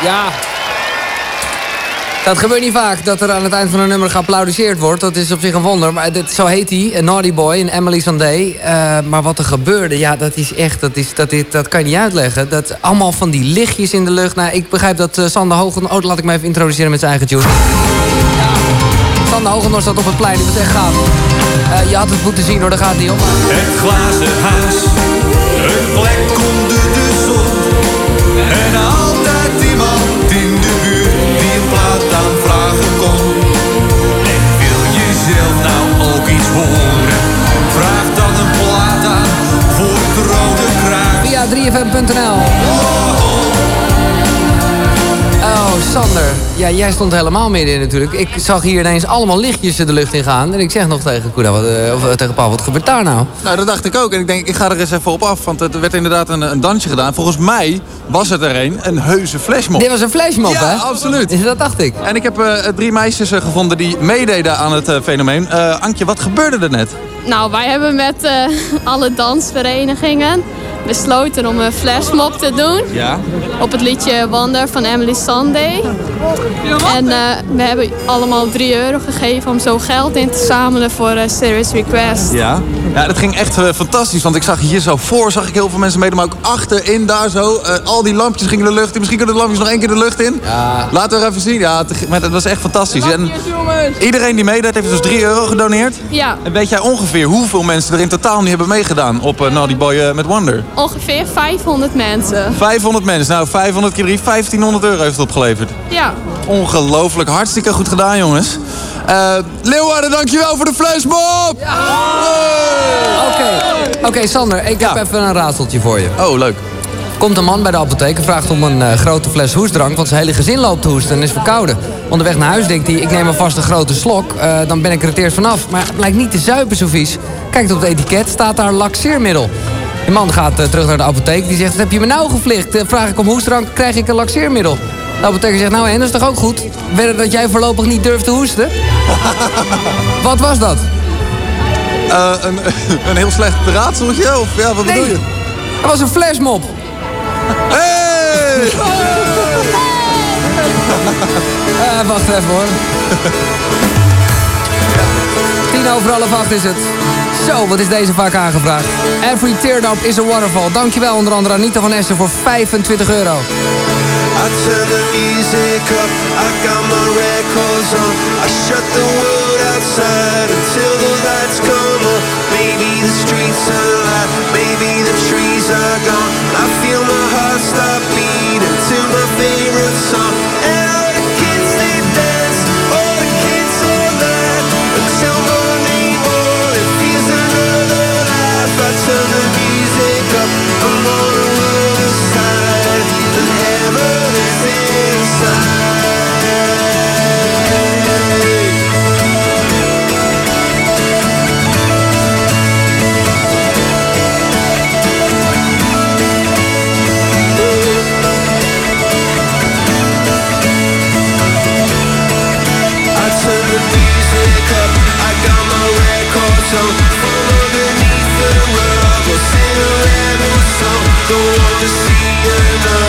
Ja. Dat gebeurt niet vaak, dat er aan het eind van een nummer geapplaudiseerd wordt. Dat is op zich een wonder. Maar dit, zo heet hij, een Naughty Boy, een Emily Sandé. Eh, maar wat er gebeurde, ja, dat is echt, dat, is, dat, dit, dat kan je niet uitleggen. Dat allemaal van die lichtjes in de lucht. Nou, ik begrijp dat eh, Sander Hogen... Oh, laat ik me even introduceren met zijn eigen tune. Ja. Sander Hogendorp staat op het plein, dat is echt gaaf. Eh, je had het moeten zien hoor, daar gaat hij om. Het glazen huis, een plek Vraag dan een plaat aan voor het Rode Kruis. Via 3fm.nl. Sander. Ja, jij stond helemaal midden natuurlijk. Ik zag hier ineens allemaal lichtjes de lucht in gaan. En ik zeg nog tegen Koeda, wat, eh, of eh, tegen Paul, wat gebeurt daar nou? Nou, dat dacht ik ook. En ik denk, ik ga er eens even op af. Want er werd inderdaad een, een dansje gedaan. Volgens mij was het er een, een heuse flashmob. Dit was een flashmob, ja, hè? absoluut. Dat dacht ik. En ik heb eh, drie meisjes gevonden die meededen aan het eh, fenomeen. Eh Ankje, wat gebeurde er net? Nou, wij hebben met eh, alle dansverenigingen besloten om een flashmob te doen. Ja. Op het liedje Wonder van Emily Sunday. En eh, we hebben allemaal 3 euro gegeven om zo geld in te zamelen voor eh, Serious Request. Ja. Ja, dat ging echt eh, fantastisch. Want ik zag hier zo voor, zag ik heel veel mensen meedoen. Maar ook achterin daar zo. eh, al die lampjes gingen de lucht in. Misschien kunnen de lampjes nog één keer de lucht in. Ja. Laten we even zien. Ja, het, maar dat was echt fantastisch. En iedereen die meedeed heeft dus 3 euro gedoneerd. Ja, En weet jij ongeveer hoeveel mensen er in totaal nu hebben meegedaan op uh, Naughty Boy met Wonder? Ongeveer 500 mensen. 500 mensen. Nou, 500 keer 3, 1500 euro heeft het opgeleverd. Ja, Ongelooflijk. Hartstikke goed gedaan, jongens. Eh Leeuwarden, dankjewel voor de flashmob! Oké, Oké, Sander, ik heb even een raadseltje voor je. Oh, leuk. Komt een man bij de apotheek en vraagt om een eh, grote fles hoestdrank... want zijn hele gezin loopt te hoesten en is verkouden. Onderweg naar huis denkt hij, ik neem alvast een grote slok... eh, dan ben ik er het eerst vanaf. Maar het blijkt niet te zuipen zo vies. Kijkt op het etiket, staat daar laxeermiddel. Die man gaat eh, terug naar de apotheek. Die zegt, wat heb je me nou gevlicht? Eh, vraag ik om hoestdrank, krijg ik een laxeermiddel. De apotheker zegt, nou en, dat is toch ook goed? Wedden dat jij voorlopig niet durft te hoesten? [LAUGHS] wat was dat? Eh, een, [LAUGHS] een heel slecht raadseltje? Of ja, wat bedoel je? Dat was een flashmob. Hey! [LAUGHS] Eh, wacht even hoor. Tien over half acht is het. Zo, wat is deze vaak aangevraagd? Every teardrop is a waterfall. Dankjewel onder andere Anita van Essen voor 25 euro. I turn the music up, I got my records on. I shut the world outside until the lights come on. Maybe the streets are alive, maybe the trees are gone. I feel my heart stop beating to my favorite song. Don't wanna see another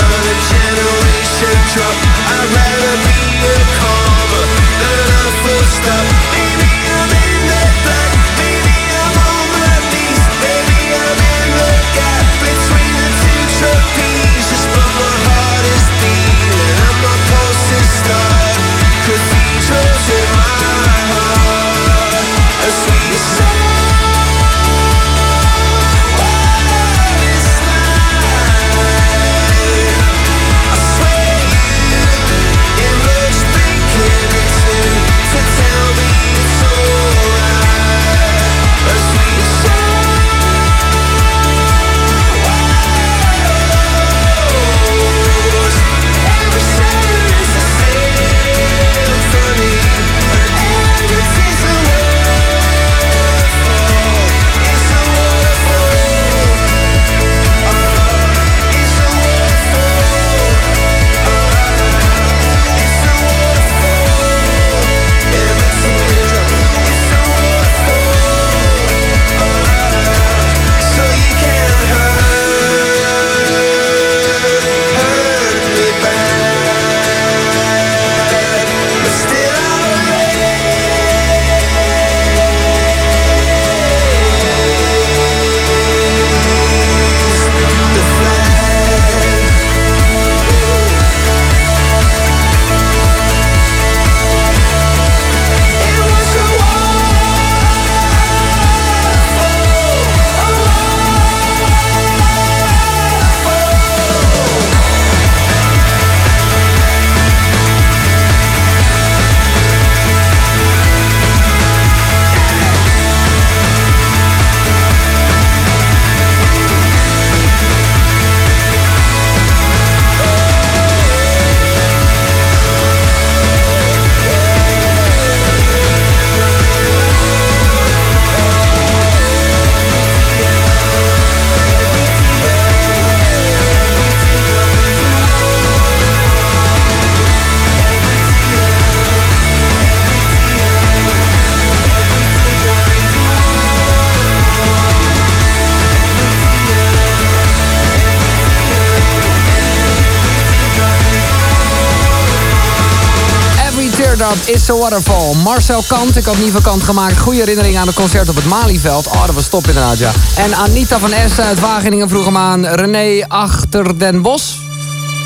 Waterfall. Marcel Kant, ik had niet van kant gemaakt. Goede herinnering aan het concert op het Malieveld. Oh, dat was top inderdaad, ja. En Anita van Essen uit Wageningen vroeg hem aan. René Achter den Bos.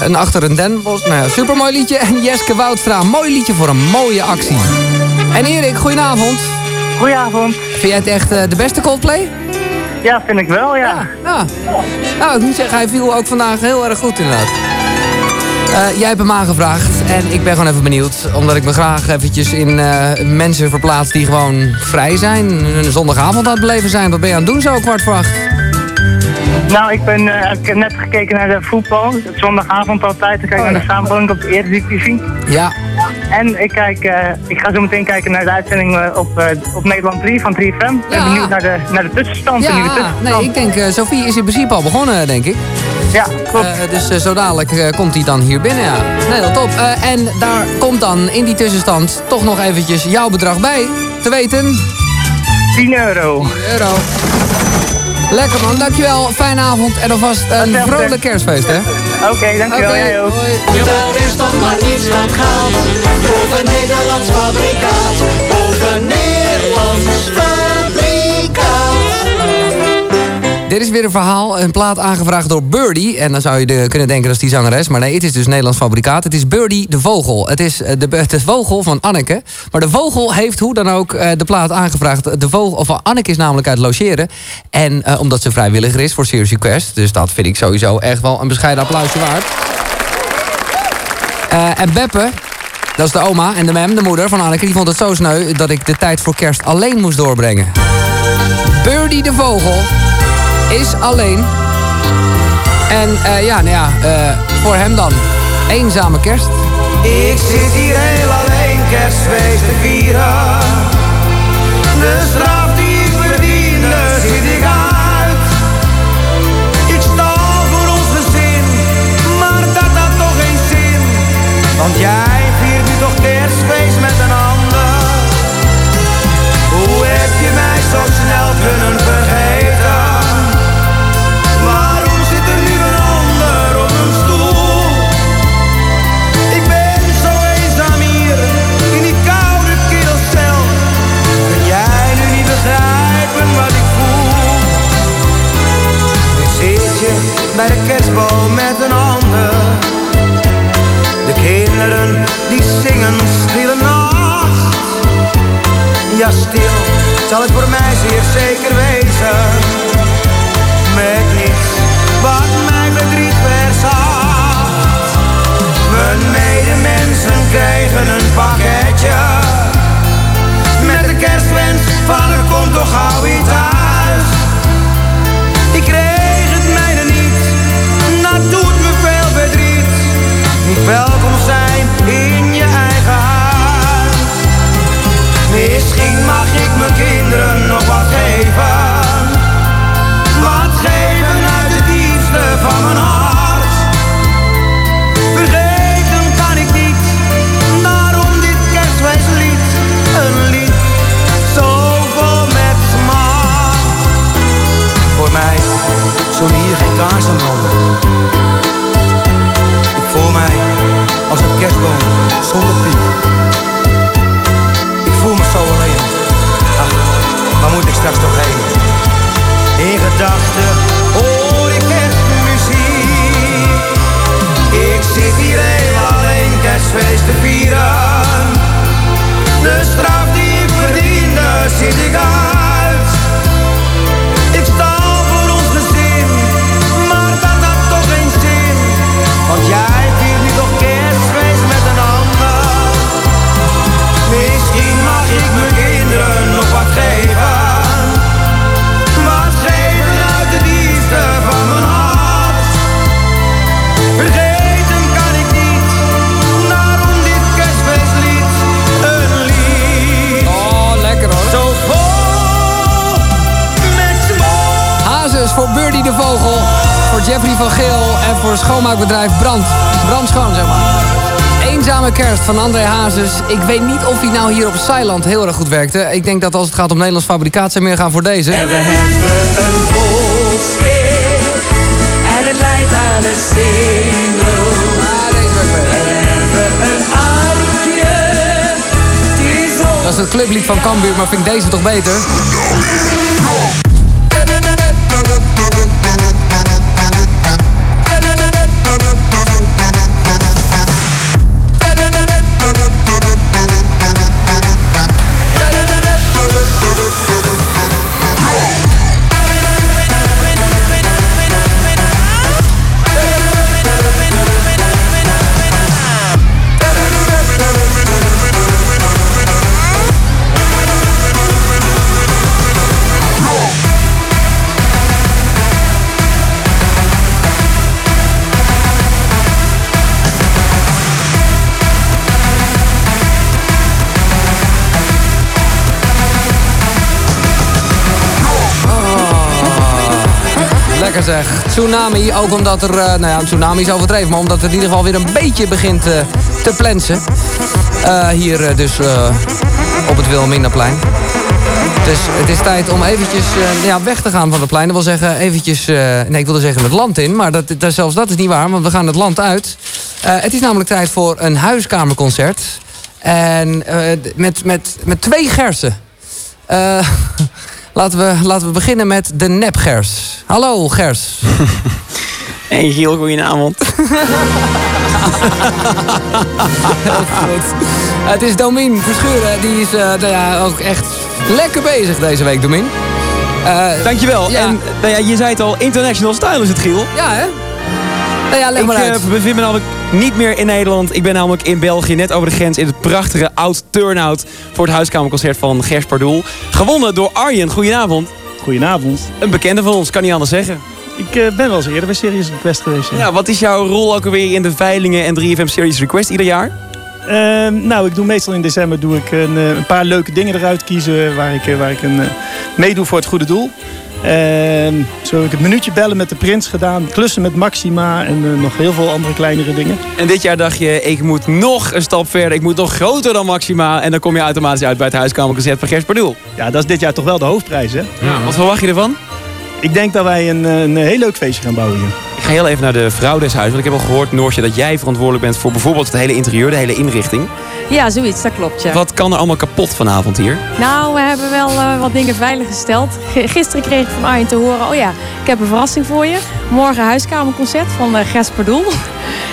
En achter een den bos. Nou ja, supermooi liedje. En Jeske Woudstra, mooi liedje voor een mooie actie. En Erik, goedenavond. Goedenavond. Vind jij het echt eh, de beste Coldplay? Ja, vind ik wel, ja. Ja. Nou, ik moet zeggen, hij viel ook vandaag heel erg goed inderdaad. Eh, jij hebt hem aangevraagd en ik ben gewoon even benieuwd. Omdat ik me graag eventjes in eh, mensen verplaats die gewoon vrij zijn. Een zondagavond aan het beleven zijn. Wat ben je aan het doen zo kwart voor acht? Nou, ik, ben, eh, ik heb net gekeken naar de voetbal. Het zondagavond altijd. Ik kijk Oh, naar de samenvatting op de Eredivisie. Ja. En ik, kijk, ik ga zo meteen kijken naar de uitzending op, op Nederland 3 van 3FM. Ik ben benieuwd naar de, naar de tussenstand. de Ja, tussenstand. nee, ik denk, Sophie is in principe al begonnen, denk ik. Ja, klopt. dus eh, zo dadelijk eh, komt hij dan hier binnen, ja. Nee, heel top. Eh, en daar komt dan in die tussenstand toch nog eventjes jouw bedrag bij. Te weten... 10 euro. 10 euro. Lekker man, dankjewel. Fijne avond en alvast een vrolijk kerstfeest, hè? Oké, dankjewel. Jij ook. Is toch maar iets dat Nederlands fabrikaat Over Nederlands Dit is weer een verhaal, een plaat aangevraagd door Birdie. En dan zou je kunnen denken dat is die zangeres. Maar nee, het is dus Nederlands fabrikaat. Het is Birdie de Vogel. Het is eh, de, [LAUGHS] de vogel van Anneke. Maar de vogel heeft hoe dan ook eh, de plaat aangevraagd. De vogel, of Anneke is namelijk uit logeren. En eh, omdat ze vrijwilliger is voor Serious Request. Dus dat vind ik sowieso echt wel een bescheiden applausje waard. En Beppe, dat is de oma en de mem, de moeder van Anneke... die vond het zo sneu dat ik de tijd voor kerst alleen moest doorbrengen. Birdie de Vogel is alleen. En eh, ja, nou ja, eh, voor hem dan. Eenzame kerst. Ik zit hier heel alleen kerstfeest te vieren De straf die ik verdiende zit ik uit Ik stal voor ons gezin, maar dat had toch geen zin Want jij bij de kerstboom met een ander. De kinderen die zingen stille nacht. Ja, stil zal het voor mij zeer zeker wezen. Mij zullen hier geen kaarsen branden. Ik voel mij als een kerstboom zonder piek. Ik voel me zo alleen. Ach, waar moet ik straks toch heen? In gedachten hoor ik kerstmuziek. Ik zit hier heel alleen kerstfeest te vieren. De straf die ik verdiende zit ik uit. De Vogel. Voor Jeffrey van Geel en voor schoonmaakbedrijf Brand. Brand schoon, zeg maar. Eenzame kerst van André Hazes. Ik weet niet of hij nou hier op Zeiland heel erg goed werkte. Ik denk dat als het gaat om Nederlands fabrikaat... zijn meer gaan voor deze. En we hebben een volksfeest. En het leidt aan een single. En we hebben een armpje Dat is het clublied van Cambuur, maar vind ik deze toch beter? Zeg. Tsunami, ook omdat er... eh, nou ja, tsunami is overdreven, maar omdat het in ieder geval weer een beetje begint eh, te plensen. Eh, hier dus op het Wilhelminaplein. Dus het is tijd om eventjes ja, weg te gaan van het plein. Dat wil zeggen eventjes... nee, ik wilde zeggen het land in, maar dat, zelfs dat is niet waar, want we gaan het land uit. Het is namelijk tijd voor een huiskamerconcert. En met, met, met twee gersen. [LAUGHS] Laten, we, laten we beginnen met de nepgers. Hallo, Gers. [LAUGHS] Hey Giel, goedenavond. [LAUGHS] Heel goed. Het is Domien Verschuren. Die is eh, nou ja, ook echt lekker bezig deze week, Domien. Eh, Dankjewel. Ja. En nou ja, je zei het al, international style is het Giel. Ja, hè? Nou ja, leg ik maar uit. eh, bevind me namelijk niet meer in Nederland. Ik ben namelijk in België, net over de grens, in het prachtige oud turnout voor het huiskamerconcert van Gers Pardoel. Gewonnen door Arjen. Goedenavond. Goedenavond. Een bekende van ons, kan niet anders zeggen. Ik eh, ben wel eens eerder bij Serious Request geweest. Ja. Ja, wat is jouw rol ook alweer in de veilingen en 3FM Series Request ieder jaar? Ehm, nou, ik doe meestal in december doe ik een, eh, een paar leuke dingen eruit kiezen waar ik, eh, waar ik een meedoe voor het goede doel. Ehm, zo heb ik het minuutje bellen met de prins gedaan, klussen met Maxima en eh, nog heel veel andere kleinere dingen. En dit jaar dacht je, ik moet nog een stap verder. Ik moet nog groter dan Maxima. En dan kom je automatisch uit bij het huiskamerconcert van Gers Pardoel. Ja, dat is dit jaar toch wel de hoofdprijs, hè? Wat verwacht je ervan? Ik denk dat wij een, eh, een heel leuk feestje gaan bouwen hier. Ik ga heel even naar de vrouw des huis. Want ik heb al gehoord, Noortje, dat jij verantwoordelijk bent voor bijvoorbeeld het hele interieur, de hele inrichting. Ja, zoiets, dat klopt. Ja. Wat kan er allemaal kapot vanavond hier? Nou, we hebben wel eh, wat dingen veiliggesteld. Gisteren kreeg ik van Arjen te horen... oh ja, ik heb een verrassing voor je. Morgen huiskamerconcert van uh, Pardoel. [LAUGHS]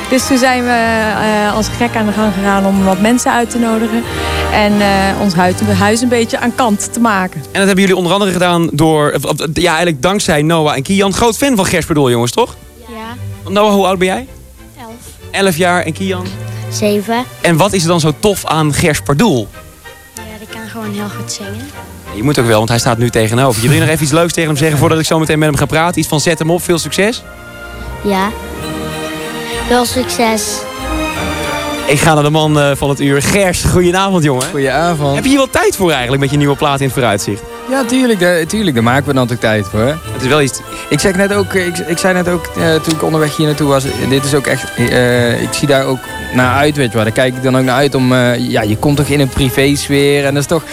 Dus toen zijn we eh, als gek aan de gang gegaan om wat mensen uit te nodigen. En ons huis, een beetje aan kant te maken. En dat hebben jullie onder andere gedaan door, ja, eigenlijk dankzij Noah en Kian. Groot fan van Gers Pardoel, jongens, toch? Noah, hoe oud ben jij? elf. 11 jaar en Kian. Zeven. En wat is er dan zo tof aan Gers Pardoel? Ja, die kan gewoon heel goed zingen. Je moet ook wel, want hij staat nu tegenover. Je wil je nog even iets leuks tegen hem zeggen voordat ik zo meteen met hem ga praten? Iets van zet hem op, veel succes. Ja. Veel succes. Ik ga naar de man eh, van het uur. Gers, goedenavond jongen. Goedenavond. Heb je hier wel tijd voor eigenlijk met je nieuwe plaat in het vooruitzicht? Ja, tuurlijk, daar, tuurlijk, daar maken we natuurlijk tijd voor. Het is wel iets... Ik, zeg net ook, ik, ik zei net ook eh, toen ik onderweg hier naartoe was, dit is ook echt, eh, ik zie daar ook naar uit, weet je wel. Daar kijk ik dan ook naar uit om, eh, ja, je komt toch in een privésfeer en dat is toch,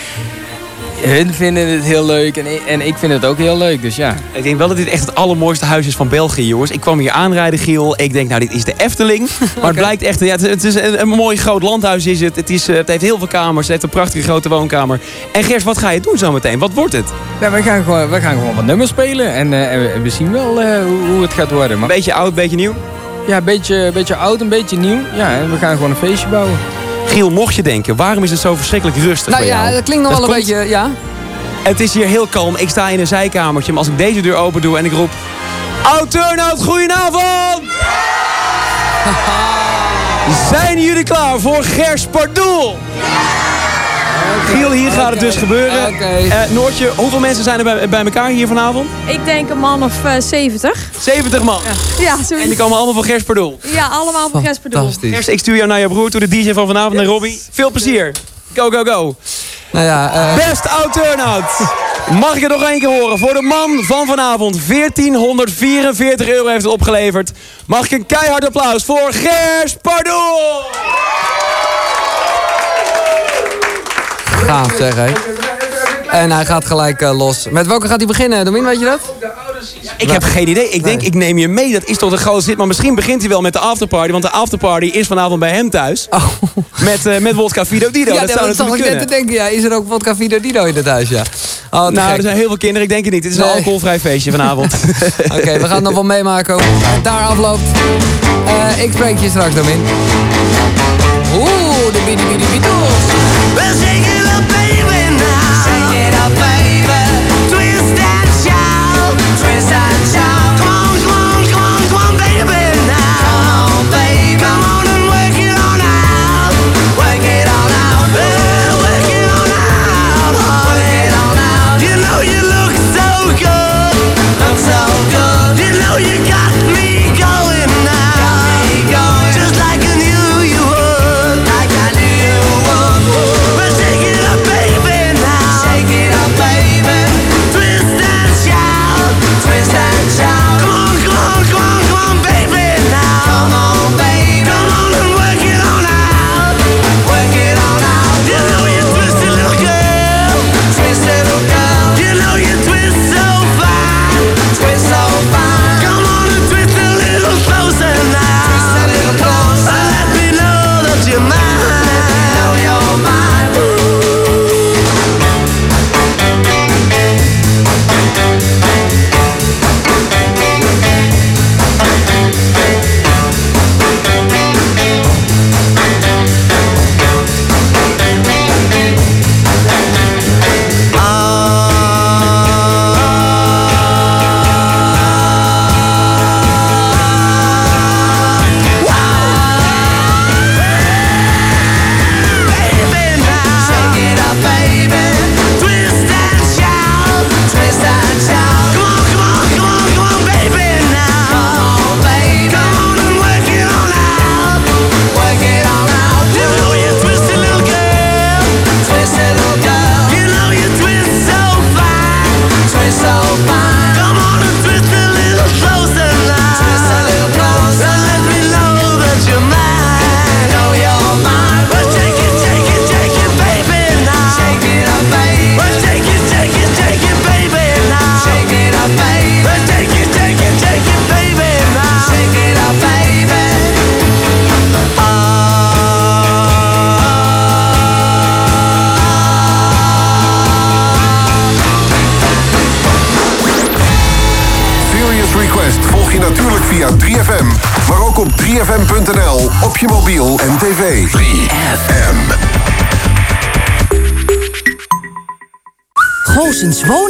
hun vinden het heel leuk en, ik- en ik vind het ook heel leuk, dus ja. Ik denk wel dat dit echt het allermooiste huis is van België, jongens. Ik kwam hier aanrijden, Giel. Ik denk, nou, dit is de Efteling. [LAUGHS] Maar het blijkt echt, ja, het, het is een, een mooi groot landhuis is het. Het, is, eh, het heeft heel veel kamers. Het heeft een prachtige grote woonkamer. En Gers, wat ga je doen zo meteen? Wat wordt het? Ja, we gaan gewoon, we gaan gewoon wat nummers spelen en, eh, en we, en we zien wel eh, hoe, hoe het gaat worden. Maar, beetje oud, beetje nieuw? Ja, een beetje, beetje oud, een beetje nieuw. Ja, en we gaan gewoon een feestje bouwen. Giel, mocht je denken, waarom is het zo verschrikkelijk rustig Nou bij ja, jou? dat klinkt nog wel een komt- beetje... Ja. Het is hier heel kalm. Ik sta in een zijkamertje. Maar als ik deze deur open doe en ik roep... Oud Turnhout, goedenavond! Zijn jullie klaar voor Gers Pardoel? Giel, hier gaat het dus gebeuren. Eh, Noortje, hoeveel mensen zijn er bij, bij elkaar hier vanavond? Ik denk een man of eh 70. 70 man. Ja, zoiets. En die komen allemaal van Gers Pardoel. Ja, allemaal van Gers Pardoel. Gers, ik stuur jou naar je broer toe, de DJ van vanavond, naar Robbie. Veel plezier. Go, go, go. Nou ja, eh, Best Turnout. Mag ik het nog één keer horen? Voor de man van vanavond. 1444 euro heeft het opgeleverd. Mag ik een keihard applaus voor Gers Pardoel? Gaaf zeg. En hij gaat gelijk eh, los. Met welke gaat hij beginnen, Domin, weet je dat? Ik heb geen idee. Ik denk, ik neem je mee. Dat is toch de grootste hit. Maar misschien begint hij wel met de afterparty. Want de afterparty is vanavond bij hem thuis. Met, eh met Wodka Fido Dido. [LAUGHS] Ja, dat dat zou zag ik net te denken. Ja, is er ook vodka Fido Dino in het huis? Ja. Oh, Nou, gek. er zijn heel veel kinderen. Ik denk het niet. Het is een alcoholvrij feestje vanavond. [LAUGHS] [LAUGHS] Oké, we gaan het nog wel meemaken hoe het daar afloopt. Eh, ik spreek je straks, Domin. Oeh, de bidi bidi. Well, shake it up,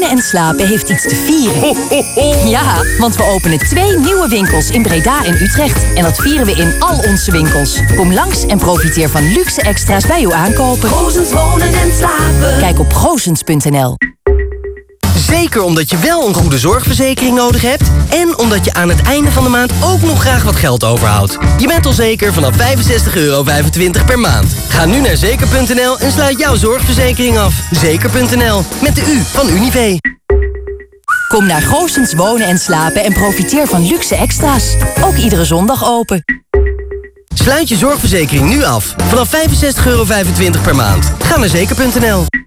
Wonen en Slapen heeft iets te vieren. Ja, want we openen twee nieuwe winkels in Breda en Utrecht. En dat vieren we in al onze winkels. Kom langs en profiteer van luxe extra's bij uw aankopen. Goosens Wonen en Slapen. Kijk op goosens.nl. Zeker omdat je wel een goede zorgverzekering nodig hebt... en omdat je aan het einde van de maand ook nog graag wat geld overhoudt. Je bent al zeker vanaf 65,25 euro per maand. Ga nu naar zeker.nl en sluit jouw zorgverzekering af. Zeker.nl, met de U van Unive. Kom naar Goosens Wonen en Slapen en profiteer van luxe extra's. Ook iedere zondag open. Sluit je zorgverzekering nu af. Vanaf 65,25 euro per maand. Ga naar zeker.nl.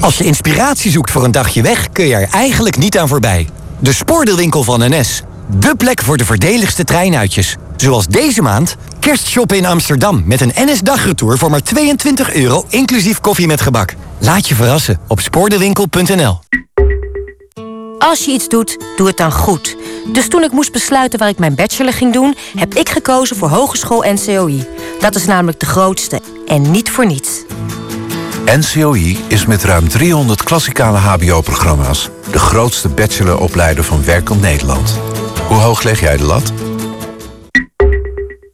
Als je inspiratie zoekt voor een dagje weg, kun je er eigenlijk niet aan voorbij. De spoordeelwinkel van NS. De plek voor de voordeligste treinuitjes. Zoals deze maand kerstshoppen in Amsterdam met een NS-dagretour voor maar 22 euro, inclusief koffie met gebak. Laat je verrassen op spoordeelwinkel.nl. Als je iets doet, doe het dan goed. Dus toen ik moest besluiten waar ik mijn bachelor ging doen... heb ik gekozen voor Hogeschool NCOI. Dat is namelijk de grootste en niet voor niets. NCOI is met ruim 300 klassikale hbo-programma's... de grootste bacheloropleider van werkend Nederland. Hoe hoog leg jij de lat?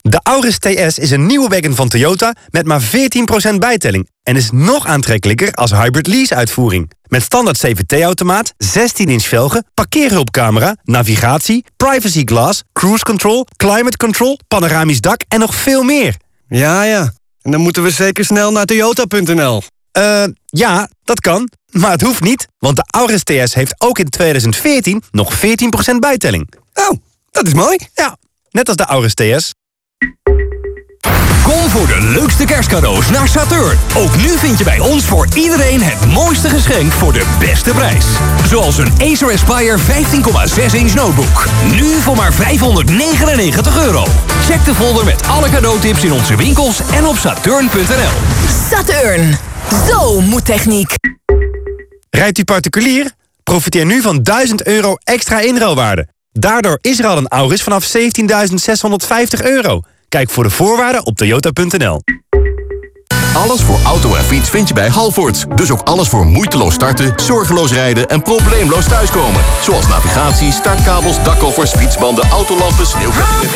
De Auris TS is een nieuwe wagon van Toyota met maar 14% bijtelling... en is nog aantrekkelijker als hybrid lease-uitvoering. Met standaard CVT-automaat, 16-inch velgen, parkeerhulpcamera... navigatie, privacy glass, cruise control, climate control... panoramisch dak en nog veel meer. Ja, ja. En dan moeten we zeker snel naar toyota.nl. Eh, ja, dat kan. Maar het hoeft niet, want de Auris TS heeft ook in 2014 nog 14% bijtelling. Oh, dat is mooi. Ja, net als de Auris TS. Kom voor de leukste kerstcadeaus naar Saturn. Ook nu vind je bij ons voor iedereen het mooiste geschenk voor de beste prijs. Zoals een Acer Aspire 15,6 inch notebook. Nu voor maar 599 euro. Check de folder met alle cadeautips in onze winkels en op saturn.nl. Saturn. Zo moet techniek. Rijdt u particulier? Profiteer nu van 1000 euro extra inruilwaarde. Daardoor is er al een Auris vanaf 17.650 euro. Kijk voor de voorwaarden op toyota.nl. Alles voor auto en fiets vind je bij Halvoorts. Dus ook alles voor moeiteloos starten, zorgeloos rijden en probleemloos thuiskomen. Zoals navigatie, startkabels, dakkoffers, fietsbanden, autolampen, sneeuwkettingen.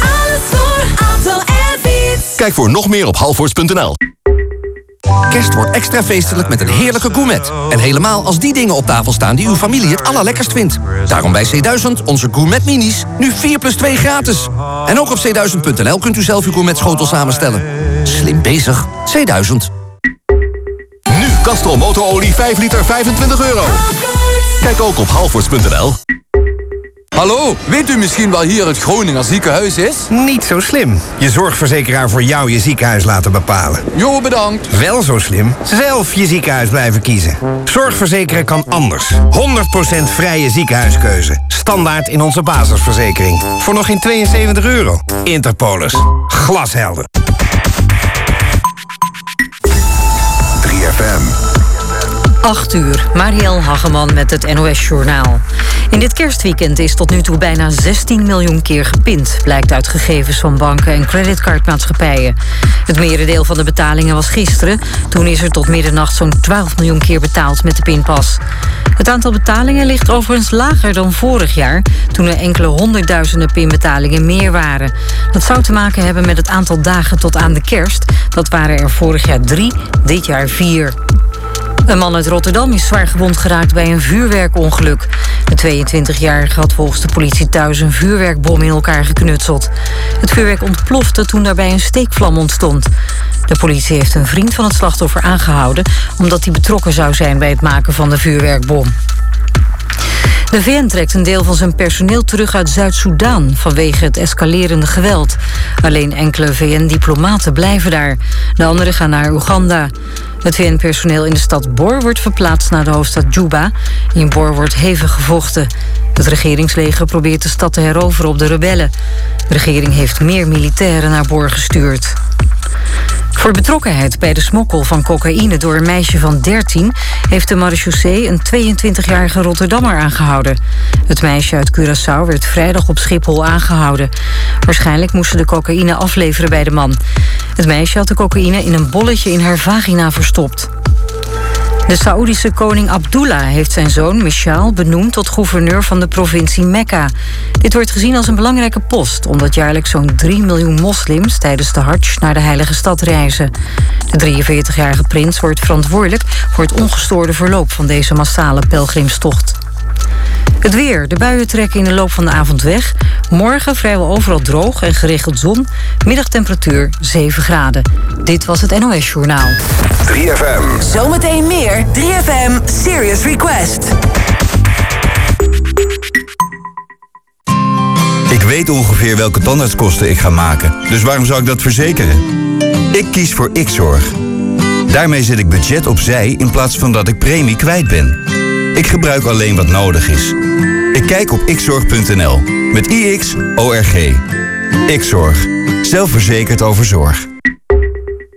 Alles voor auto en fiets. Kijk voor nog meer op halvoorts.nl. Kerst wordt extra feestelijk met een heerlijke gourmet. En helemaal als die dingen op tafel staan die uw familie het allerlekkerst vindt. Daarom bij C1000 onze gourmet minis. Nu 4 plus 2 gratis. En ook op c1000.nl kunt u zelf uw gourmet schotel samenstellen. Slim bezig. C1000. Nu Castrol motorolie 5 liter 25 euro. Kijk ook op halvoorts.nl. Hallo, weet u misschien wel hier het Groninger ziekenhuis is? Niet zo slim. Je zorgverzekeraar voor jou je ziekenhuis laten bepalen. Jo, bedankt. Wel zo slim. Zelf je ziekenhuis blijven kiezen. Zorgverzekeren kan anders. 100% vrije ziekenhuiskeuze. Standaard in onze basisverzekering. Voor nog geen 72 euro. Interpolis. Glashelder. 3FM. 8 uur, Marielle Hageman met het NOS Journaal. In dit kerstweekend is tot nu toe bijna 16 miljoen keer gepind... blijkt uit gegevens van banken en creditcardmaatschappijen. Het merendeel van de betalingen was gisteren. Toen is er tot middernacht zo'n 12 miljoen keer betaald met de pinpas. Het aantal betalingen ligt overigens lager dan vorig jaar... toen er enkele honderdduizenden pinbetalingen meer waren. Dat zou te maken hebben met het aantal dagen tot aan de kerst. Dat waren er vorig jaar drie, dit jaar vier. Een man uit Rotterdam is zwaar gewond geraakt bij een vuurwerkongeluk. De 22-jarige had volgens de politie thuis een vuurwerkbom in elkaar geknutseld. Het vuurwerk ontplofte toen daarbij een steekvlam ontstond. De politie heeft een vriend van het slachtoffer aangehouden... omdat hij betrokken zou zijn bij het maken van de vuurwerkbom. De VN trekt een deel van zijn personeel terug uit Zuid-Soedan vanwege het escalerende geweld. Alleen enkele VN-diplomaten blijven daar. De anderen gaan naar Oeganda. Het VN-personeel in de stad Bor wordt verplaatst naar de hoofdstad Juba. In Bor wordt hevig gevochten. Het regeringsleger probeert de stad te heroveren op de rebellen. De regering heeft meer militairen naar Bor gestuurd. Voor betrokkenheid bij de smokkel van cocaïne door een meisje van 13... heeft de marechaussee een 22-jarige Rotterdammer aangehouden. Het meisje uit Curaçao werd vrijdag op Schiphol aangehouden. Waarschijnlijk moest ze de cocaïne afleveren bij de man. Het meisje had de cocaïne in een bolletje in haar vagina verstopt. De Saoedische koning Abdullah heeft zijn zoon Mishaal benoemd tot gouverneur van de provincie Mekka. Dit wordt gezien als een belangrijke post, omdat jaarlijks zo'n 3 miljoen moslims tijdens de Hajj naar de heilige stad reizen. De 43-jarige prins wordt verantwoordelijk voor het ongestoorde verloop van deze massale pelgrimstocht. Het weer. De buien trekken in de loop van de avond weg. Morgen vrijwel overal droog en geregeld zon. Middagtemperatuur 7 graden. Dit was het NOS Journaal. 3FM. Zometeen meer 3FM Serious Request. Ik weet ongeveer welke tandartskosten ik ga maken, dus waarom zou ik dat verzekeren? Ik kies voor X-Zorg. Daarmee zet ik budget opzij in plaats van dat ik premie kwijt ben. Ik gebruik alleen wat nodig is. Ik kijk op xzorg.nl met IX-ORG. X-Zorg. Zelfverzekerd over zorg.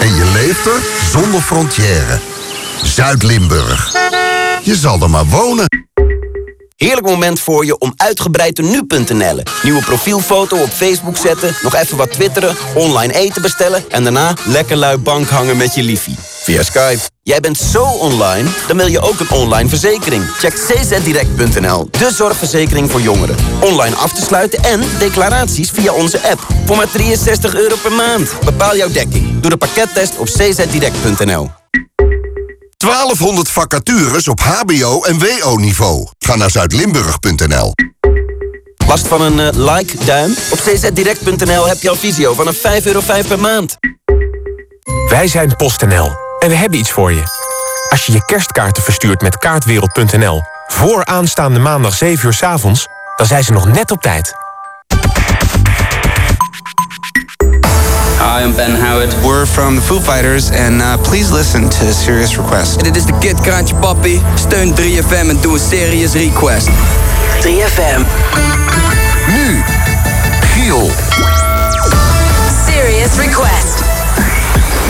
En je leeft er zonder frontière. Zuid-Limburg. Je zal er maar wonen. Heerlijk moment voor je om uitgebreid te nu.nl. Nieuwe profielfoto op Facebook zetten, nog even wat twitteren, online eten bestellen... en daarna lekker lui bank hangen met je liefie. Via Skype. Jij bent zo online, dan wil je ook een online verzekering. Check czdirect.nl, de zorgverzekering voor jongeren. Online af te sluiten en declaraties via onze app. Voor maar 63 euro per maand. Bepaal jouw dekking. Doe de pakkettest op czdirect.nl. 1200 vacatures op hbo- en wo-niveau. Ga naar zuidlimburg.nl. Last van een eh, like-duim? Op czdirect.nl heb je al visio vanaf 5,5 euro per maand. Wij zijn PostNL en we hebben iets voor je. Als je je kerstkaarten verstuurt met kaartwereld.nl... voor aanstaande maandag 7 uur 's avonds, dan zijn ze nog net op tijd. Hi, I'm Ben Howard. We're from the Foo Fighters and uh, please listen to Serious Request. Dit is de Kid Kraantje Papi. Steun 3FM en doe een serious request. 3FM. Nu, Giel. Serious request.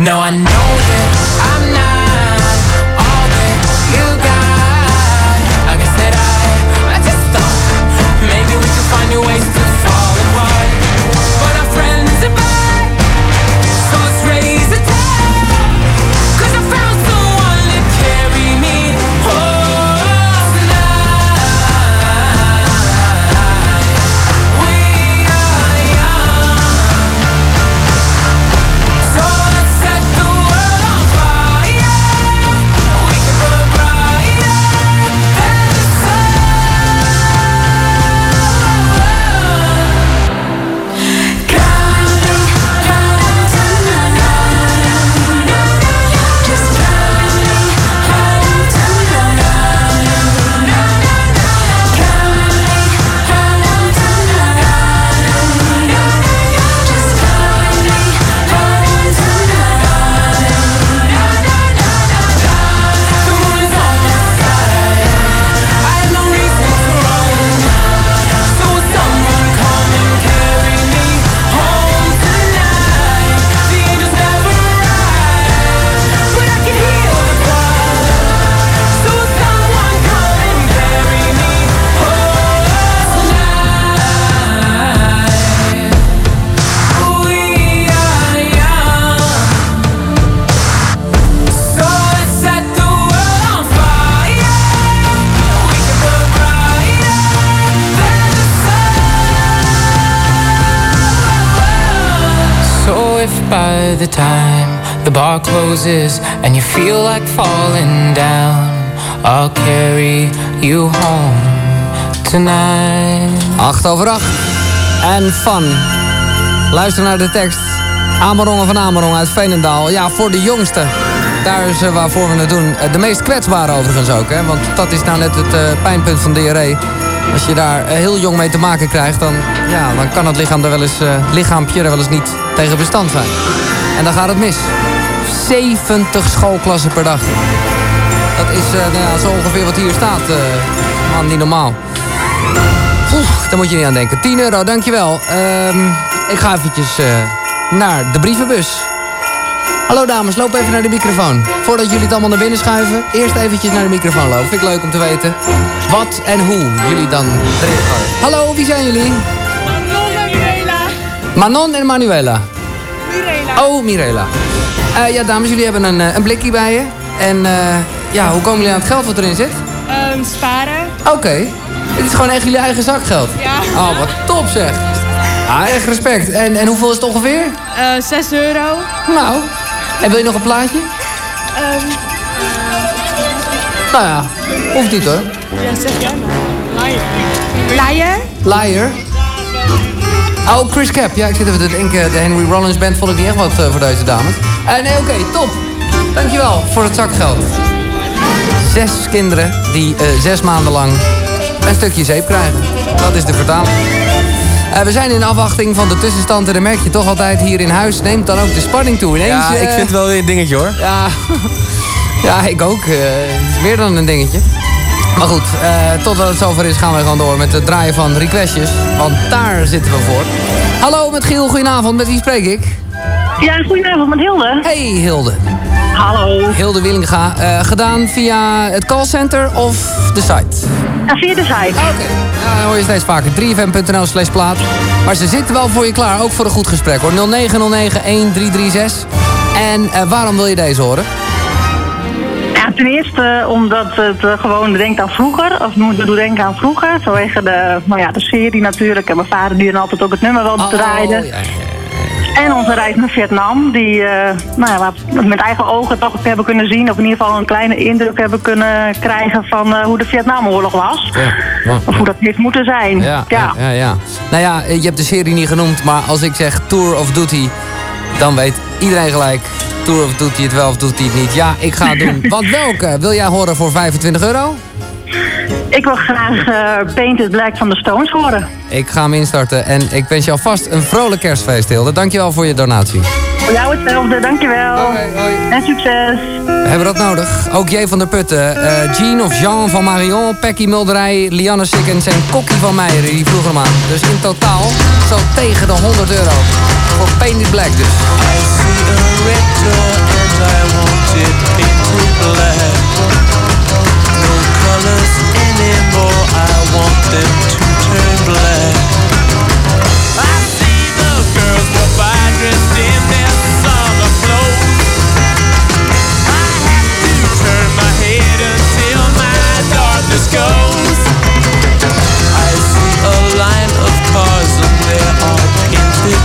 Sun. Now I know bar closes and you feel like falling down, I'll carry you home tonight. 8 over 8. En van. Luister naar de tekst. Amerongen van Amerong uit Veenendaal. Ja, voor de jongste. Daar is eh, waarvoor we het doen. Eh, De meest kwetsbare overigens ook. Hè? Want dat is nou net het eh, pijnpunt van diarree. Als je daar heel jong mee te maken krijgt... dan, ja, dan kan het lichaam er wel eens, eh, lichaampje er wel eens niet tegen bestand zijn. En dan gaat het mis. 70 schoolklassen per dag. Dat is eh, nou ja, zo ongeveer wat hier staat. man, niet normaal. Oeh, daar moet je niet aan denken. 10 euro, dankjewel. Ehm ik ga eventjes eh, naar de brievenbus. Hallo dames, loop even naar de microfoon. Voordat jullie het allemaal naar binnen schuiven, eerst eventjes naar de microfoon lopen. Vind ik leuk om te weten wat en hoe jullie dan erin. Hallo, wie zijn jullie? Manon en Mirela. Manon en Manuela. Oh, Mirela. Eh, ja, dames, jullie hebben een, eh, een blikje bij je. En eh, ja, hoe komen jullie aan het geld wat erin zit? Ehm, sparen. Oké. Dit is gewoon echt jullie eigen zakgeld. Ja. Oh, wat top zeg. Ah, echt respect. En, en hoeveel is het ongeveer? Eh 6 euro. Nou. En wil je nog een plaatje? Ehm, Nou ja, hoeft niet hoor. ja, zeg jij maar. Liar. Liar. Oh, Chris Cap. Ja, ik zit even te denken. De Henry Rollins Band vond ik niet echt wat eh, voor deze dames. Eh, nee, oké, top. Dankjewel voor het zakgeld. Zes kinderen die eh, zes maanden lang een stukje zeep krijgen. Dat is de vertaling. We zijn in afwachting van de tussenstand en dan merk je toch altijd hier in huis neemt dan ook de spanning toe. Ineens, Ja, ik vind het wel weer een dingetje hoor. Ja, [LAUGHS] ja ik ook. het is meer dan een dingetje. Maar goed, eh, totdat het zover is gaan we gewoon door met het draaien van requestjes. Want daar zitten we voor. Hallo met Giel, goedenavond. Met wie spreek ik? Ja, goedenavond met Hilde. Hey Hilde. Hallo. Hilde Willinga. eh, gedaan via het callcenter of de site? Ja, via de site. Oké. Ja, dan hoor je steeds vaker. 3fm.nl slash plaat. Maar ze zitten wel voor je klaar, ook voor een goed gesprek hoor. 0909-1336. En eh, waarom wil je deze horen? Ten eerste omdat het eh, gewoon denkt aan vroeger. Of moet doet denken aan vroeger. Vanwege de, nou ja, de serie natuurlijk. En mijn vader die dan altijd ook het nummer wel draaide. En onze reis naar Vietnam. Die eh, nou ja, waar we met eigen ogen toch hebben kunnen zien. Of in ieder geval een kleine indruk hebben kunnen krijgen van eh, hoe de Vietnamoorlog was. Of hoe dat heeft moeten zijn. Ja, ja. ja, ja. Nou ja, je hebt de serie niet genoemd, maar als ik zeg Tour of Duty, dan weet iedereen gelijk. Tour of Duty het wel of doet hij het niet. Ja, ik ga het doen. [LAUGHS] Want welke wil jij horen voor 25 euro? Ik wil graag eh, Painted Black van de Stones horen. Ik ga hem instarten en ik wens je alvast een vrolijk kerstfeest, Hilde. Dankjewel voor je donatie. Voor jou hetzelfde, dankjewel. En succes. We hebben dat nodig. Ook J. van der Putten, eh, Jean of Jean van Marion, Pekkie Mulderij, Lianne Sikkens en Kokkie van Meijeren. Die vroegen hem aan. Dus in totaal zo tegen de 100 euro. Voor Painted Black dus. colors anymore. I want them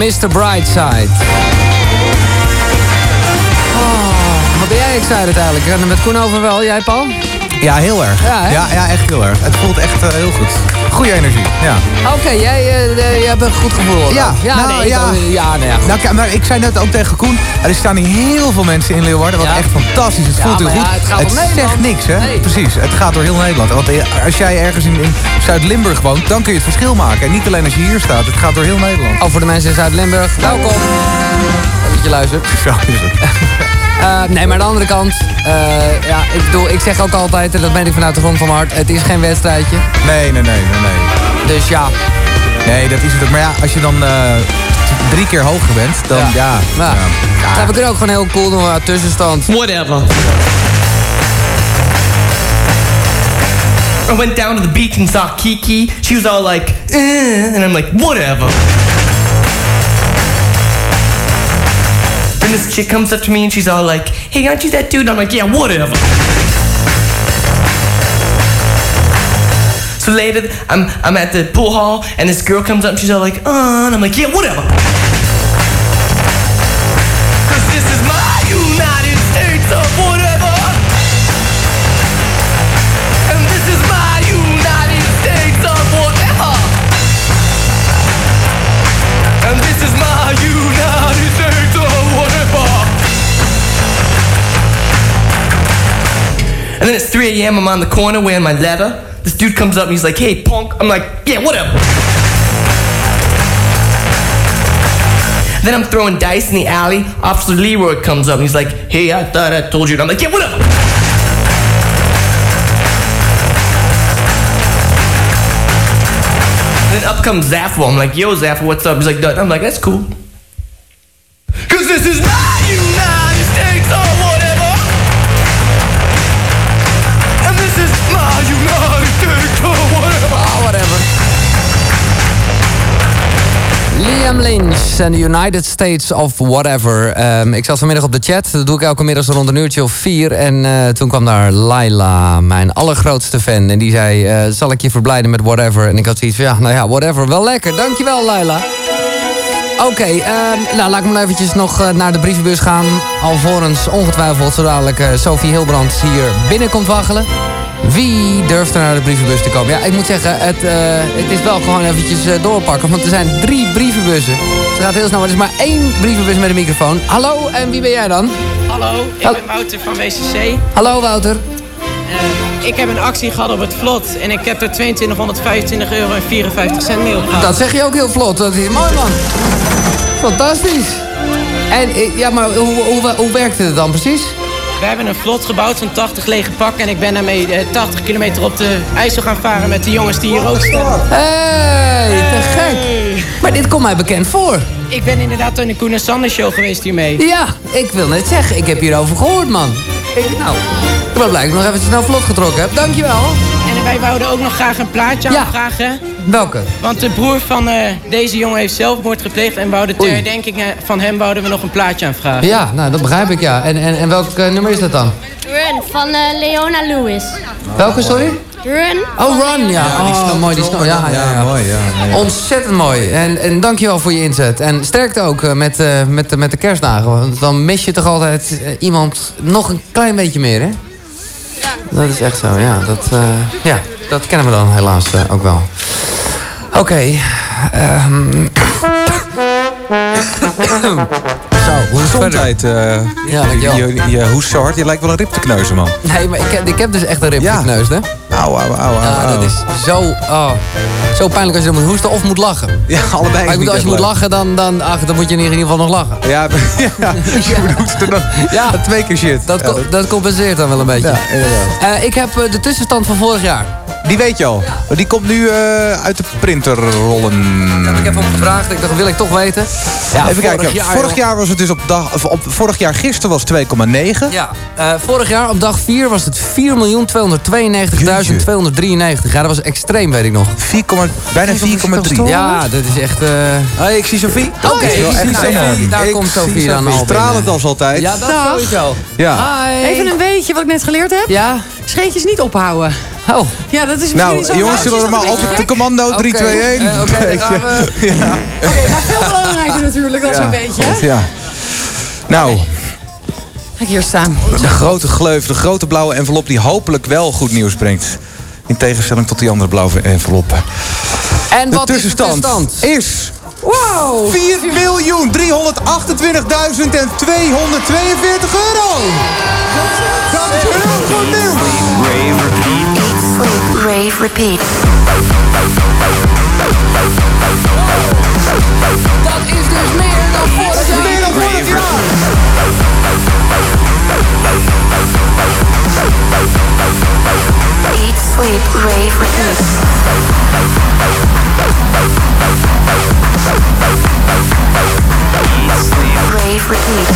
Mr. Brightside. Oh, wat ben jij excited eigenlijk? Met Koen over wel. Jij, Paul? Ja, heel erg. Ja, ja, echt heel erg. Het voelt echt eh, heel goed. Goede energie, ja. Oké, jij, eh, jij hebt een goed gevoel. Ja, ja, nou, nee, ja. ik- ja, nou ja. Nou, maar ik zei net ook tegen Koen, er staan hier heel veel mensen in Leeuwarden. Wat Ja. echt fantastisch is. Het voelt heel goed. het gaat zegt Nederland. niks, hè? Nee. Precies, het gaat door heel Nederland. Want eh, als jij ergens in, in Zuid-Limburg woont, dan kun je het verschil maken. En niet alleen als je hier staat, het gaat door heel Nederland. Oh, voor de mensen in Zuid-Limburg, welkom. Dat je luistert. Zo is het. [LAUGHS] Eh, nee, maar aan de andere kant, eh, ja, ik bedoel, ik zeg ook altijd, en dat ben ik vanuit de grond van mijn hart, het is geen wedstrijdje. Nee, nee, nee, nee, nee. Dus ja. Nee, dat is het ook. Maar ja, als je dan eh, drie keer hoger bent, dan ja. ja, Nou, nou, we kunnen ook gewoon heel cool doen, uh, tussenstand. Whatever. I went down to the beach and saw Kiki. She was all like, eh, and I'm like, whatever. Then this chick comes up to me and she's all like, hey, aren't you that dude? I'm like, yeah, whatever. So later, I'm I'm at the pool hall and this girl comes up and she's all like, uh, and I'm like, yeah, whatever. a.m. I'm on the corner wearing my leather. This dude comes up and he's like, hey, punk. I'm like, yeah, whatever. Then I'm throwing dice in the alley. Officer Leroy comes up and he's like, hey, I thought I told you. And I'm like, yeah, whatever. Then up comes Zaffo. I'm like, yo, Zaffo, what's up? He's like, "Dud." I'm like, that's cool. En the United States of Whatever. Ehm, ik zat vanmiddag op de chat. Dat doe ik elke middag rond een uurtje of vier. En eh, toen kwam daar Laila, mijn allergrootste fan. En die zei, eh, zal ik je verblijden met Whatever? En ik had zoiets van, ja, nou ja, Whatever. Wel lekker. Dankjewel, Laila. Oké, ehm, nou laat ik maar eventjes nog eh, naar de brievenbus gaan. Alvorens ongetwijfeld zo dadelijk Sophie Hilbrand hier binnenkomt waggelen. Wie durft er naar de brievenbus te komen? Ja, ik moet zeggen, het, eh, het is wel gewoon eventjes eh, doorpakken. Want er zijn drie brievenbussen. Het gaat heel snel, maar er is maar één brievenbus met een microfoon. Hallo, en wie ben jij dan? Hallo, ik ben Wouter van WCC. Hallo, Wouter. Eh, ik heb een actie gehad op het vlot en ik heb er 2225 euro en 54 cent mee opgehaald. Dat zeg je ook heel vlot. Dat is mooi, man. Fantastisch. En, ja, maar hoe, hoe, hoe werkte het dan precies? We hebben een vlot gebouwd van 80 lege pakken en ik ben daarmee eh, 80 kilometer op de IJssel gaan varen met de jongens die hier ook staan. Hey, te gek. Maar dit komt mij bekend voor. Ik ben inderdaad in de Koen en Sander show geweest hiermee. Ja, ik wil net zeggen, ik heb hierover gehoord, man. Ik, nou, ik ben blij dat ik nog even snel vlot getrokken heb. Dankjewel. En wij wouden ook nog graag een plaatje Ja. aanvragen. Welke? Want de broer van eh, deze jongen heeft zelfmoord gepleegd en wouden ter Oei. herdenking eh, van hem wouden we nog een plaatje aanvragen. Ja, nou, dat begrijp ik, ja. En, en, en welk eh, nummer is dat dan? Run van eh, Leona Lewis. Welke, sorry? Run. Oh, Run, ja. Oh, mooi, die snor. Ja, ja, ja. mooi, ja. ja. Ontzettend mooi. En, en dankjewel voor je inzet. En sterkte ook met, eh, met, de- met de kerstdagen. Want dan mis je toch altijd iemand nog een klein beetje meer, hè? Dat is echt zo, ja. Dat, eh, ja, dat kennen we dan helaas ook wel. Oké. ehm. Zo, hoe is het verder? Gezondheid. eh, Ja, je, je hoest zo hard, je lijkt wel een rib te kneuzen, man. Nee, maar ik heb, ik heb dus echt een rib gekneusd, hè? Auw, auw, auw, Ja, dat is zo, oh, zo pijnlijk als je dan moet hoesten of moet lachen. Ja, allebei. Maar ik is bedoel, als je moet lachen, dan, dan, ach, dan moet je in ieder geval nog lachen. Ja, [LAUGHS] ja, je moet dan Ja. twee keer shit. Dat, Ja, dat compenseert dan wel een beetje. Ja, inderdaad. Eh, ik heb eh, de tussenstand van vorig jaar. Die weet je al. Maar Die komt nu eh, uit de printerrollen. Ik heb hem gevraagd, ik dacht, wil ik toch weten. Ja, Even kijken. vorig joh. jaar was het dus op dag... Of op, vorig jaar gisteren was 2,9. Ja, vorig jaar op dag 4 was het 4.292.293. Ja, dat was extreem, weet ik nog. 4, bijna 4,3. Ja, dat is echt... eh, Hey, ik zie Sophie. Oké, is wel ik zie Sophie. Daar Ik komt Sophie dan al Stralend als altijd. Ja, dat Dag. sowieso. Ja. Hi. Even een beetje wat ik net geleerd heb. Ja? Scheetjes niet ophouden. Oh. Ja, dat is misschien Nou, niet zo jongens, zullen we maar op de commando 3, 2, 1. Eh, Oké, dan gaan we. [LAUGHS] Maar veel belangrijker natuurlijk dan zo'n beetje. ja. Nou, Ga ik hier staan. de grote gleuf, de grote blauwe envelop die hopelijk wel goed nieuws brengt. In tegenstelling tot die andere blauwe enveloppen. En De wat is de tussenstand tussenstand? is Wow! 4 miljoen 328.242 euro. Dat is heel goed nieuws. Rave repeat. Dat Sleep, rave. Rave, repeat.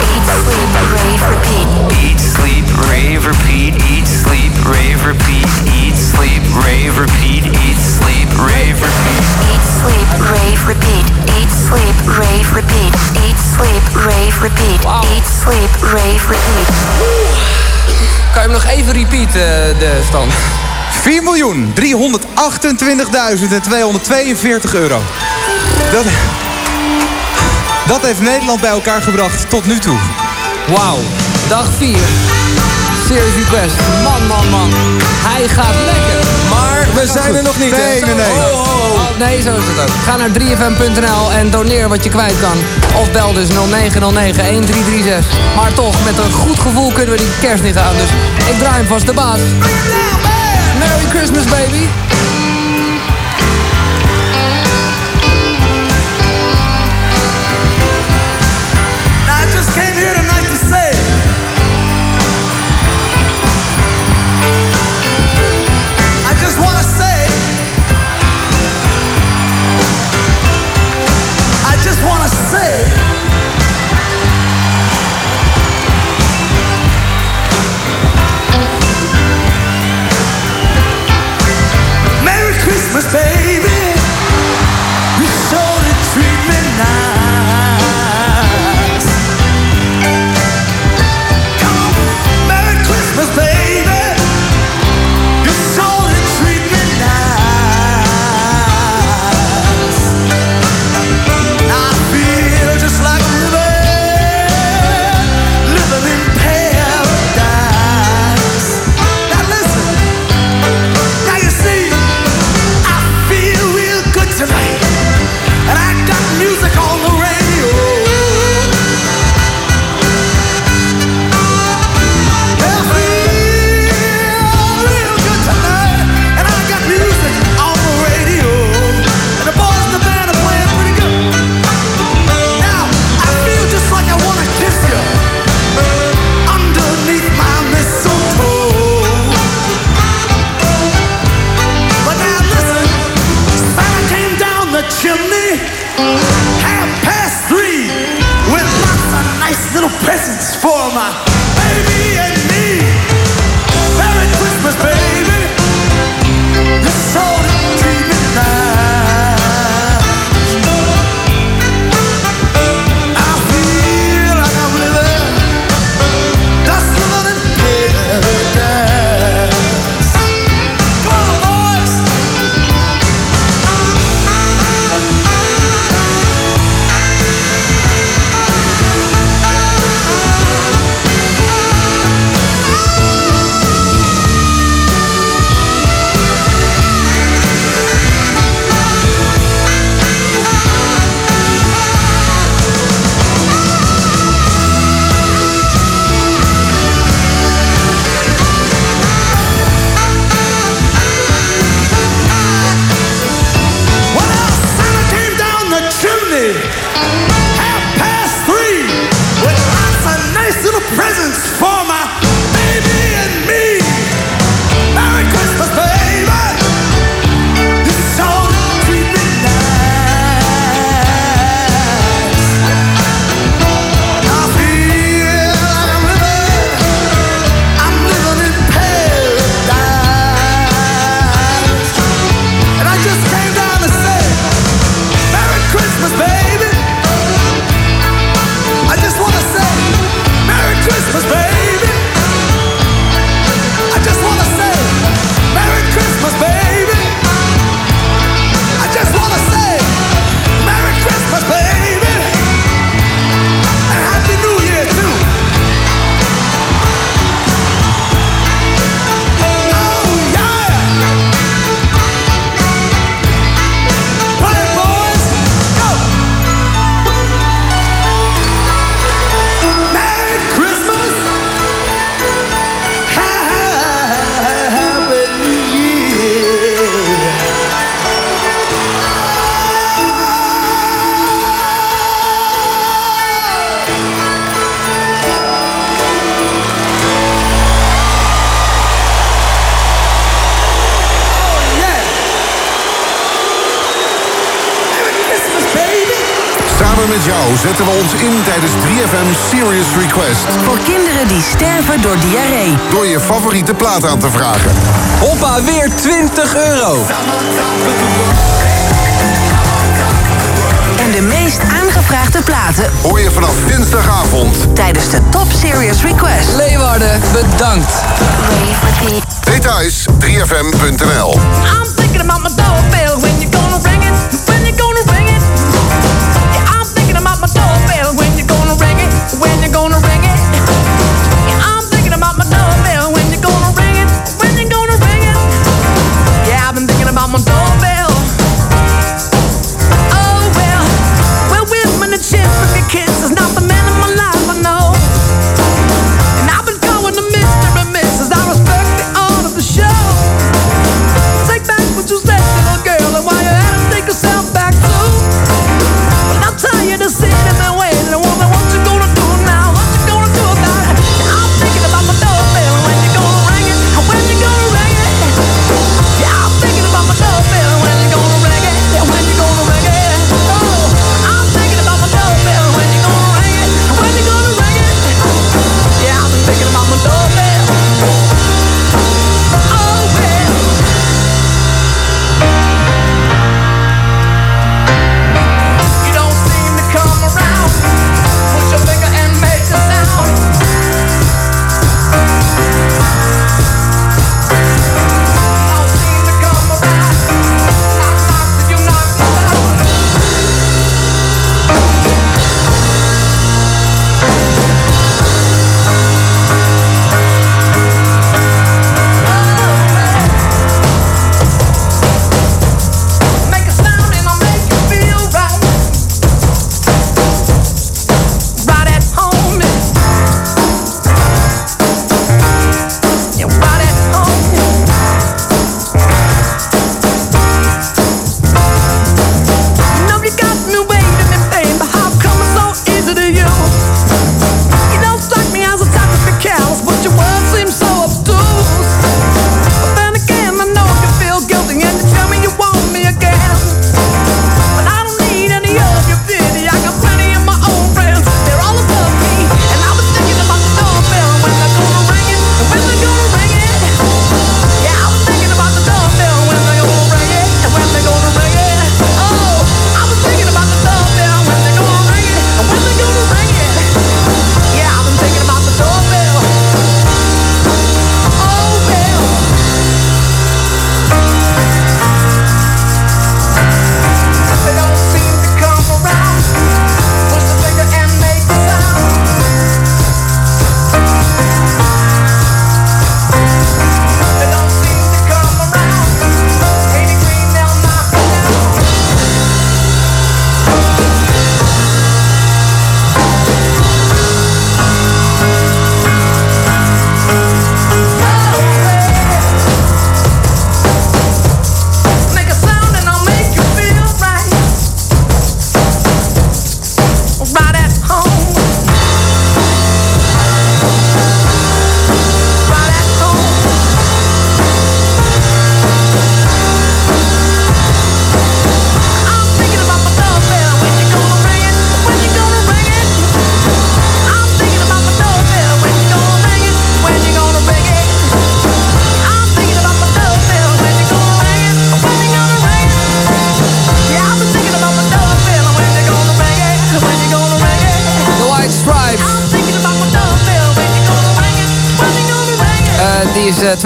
Eat, sleep, rave, repeat. sleep, rave, repeat, eat, sleep, rave, repeat, eat, sleep, rave, repeat, eat, sleep, rave, repeat, eat, sleep, rave, repeat, eat, sleep, rave, repeat, eat, sleep, rave, repeat, eat, sleep, rave, repeat. Kan je hem nog even repeaten, eh, de stand? 4 miljoen 328.242 euro. Dat, dat heeft Nederland bij elkaar gebracht tot nu toe. Wauw. Dag 4. Serious Request. Man, man, man. Hij gaat lekker. Maar we zijn er nog niet. Nee, nee, nee. Oh, oh, oh. Ah, nee, zo is het ook. Ga naar 3fm.nl en doneer wat je kwijt kan. Of bel dus 0909-1336. Maar toch, met een goed gevoel kunnen we die kerst niet aan. Dus ik draai hem vast de baas. Merry Christmas, baby. de plaat aan te vragen. Hoppa, weer 20 euro.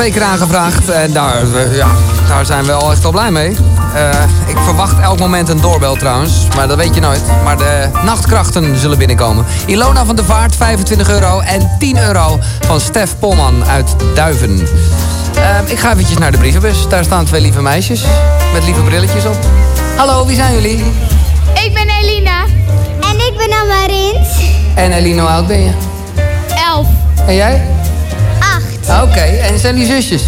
Twee keer aangevraagd en daar, ja, daar zijn we al echt wel blij mee. Eh, ik verwacht elk moment een doorbel trouwens, maar dat weet je nooit. Maar de nachtkrachten zullen binnenkomen. Ilona van der Vaart, 25 euro en 10 euro van Stef Polman uit Duiven. Eh, ik ga eventjes naar de brievenbus. Daar staan twee lieve meisjes met lieve brilletjes op. Hallo, wie zijn jullie? Ik ben Elina. En ik ben Amarint. En Eline, hoe oud ben je? Elf. En jij? Oké, en zijn die zusjes?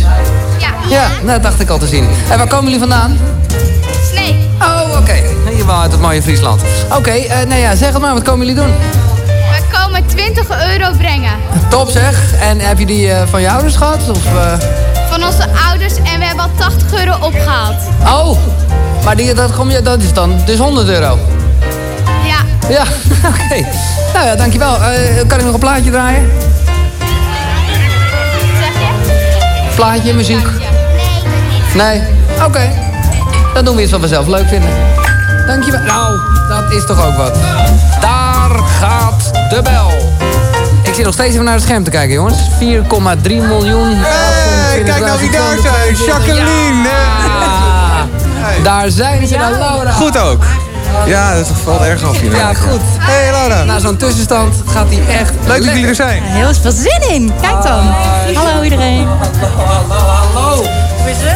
Ja. Ja, nou, dat dacht ik al te zien. En waar komen jullie vandaan? Snee. Oh, oké. Hier wel uit het mooie Friesland. Oké, eh, nou ja, zeg het maar, wat komen jullie doen? We komen 20 euro brengen. Top zeg. En heb je die eh, van je ouders gehad? Of, eh? Van onze ouders en we hebben al 80 euro opgehaald. Oh, maar die, dat, kom je, dat is dan dus 100 euro. Ja. Ja, [LAUGHS] oké. Nou ja, dankjewel. Kan ik nog een plaatje draaien? Plaatje, muziek? Nee? Oké. Dan doen we iets wat we zelf leuk vinden. Dankjewel. Nou, dat is toch ook wat. Daar gaat de bel. Ik zit nog steeds even naar het scherm te kijken, jongens. 4,3 miljoen. Hey, kijk nou wie daar zijn. Jacqueline. Ja. Daar zijn ze, nou, Laura. Goed ook. Ja, dat valt erg af hier. Ja, goed. Hey Laura. Na zo'n tussenstand gaat hij echt Leuk dat jullie er zijn. Heel veel zin in. Kijk dan. Hallo iedereen. Hallo.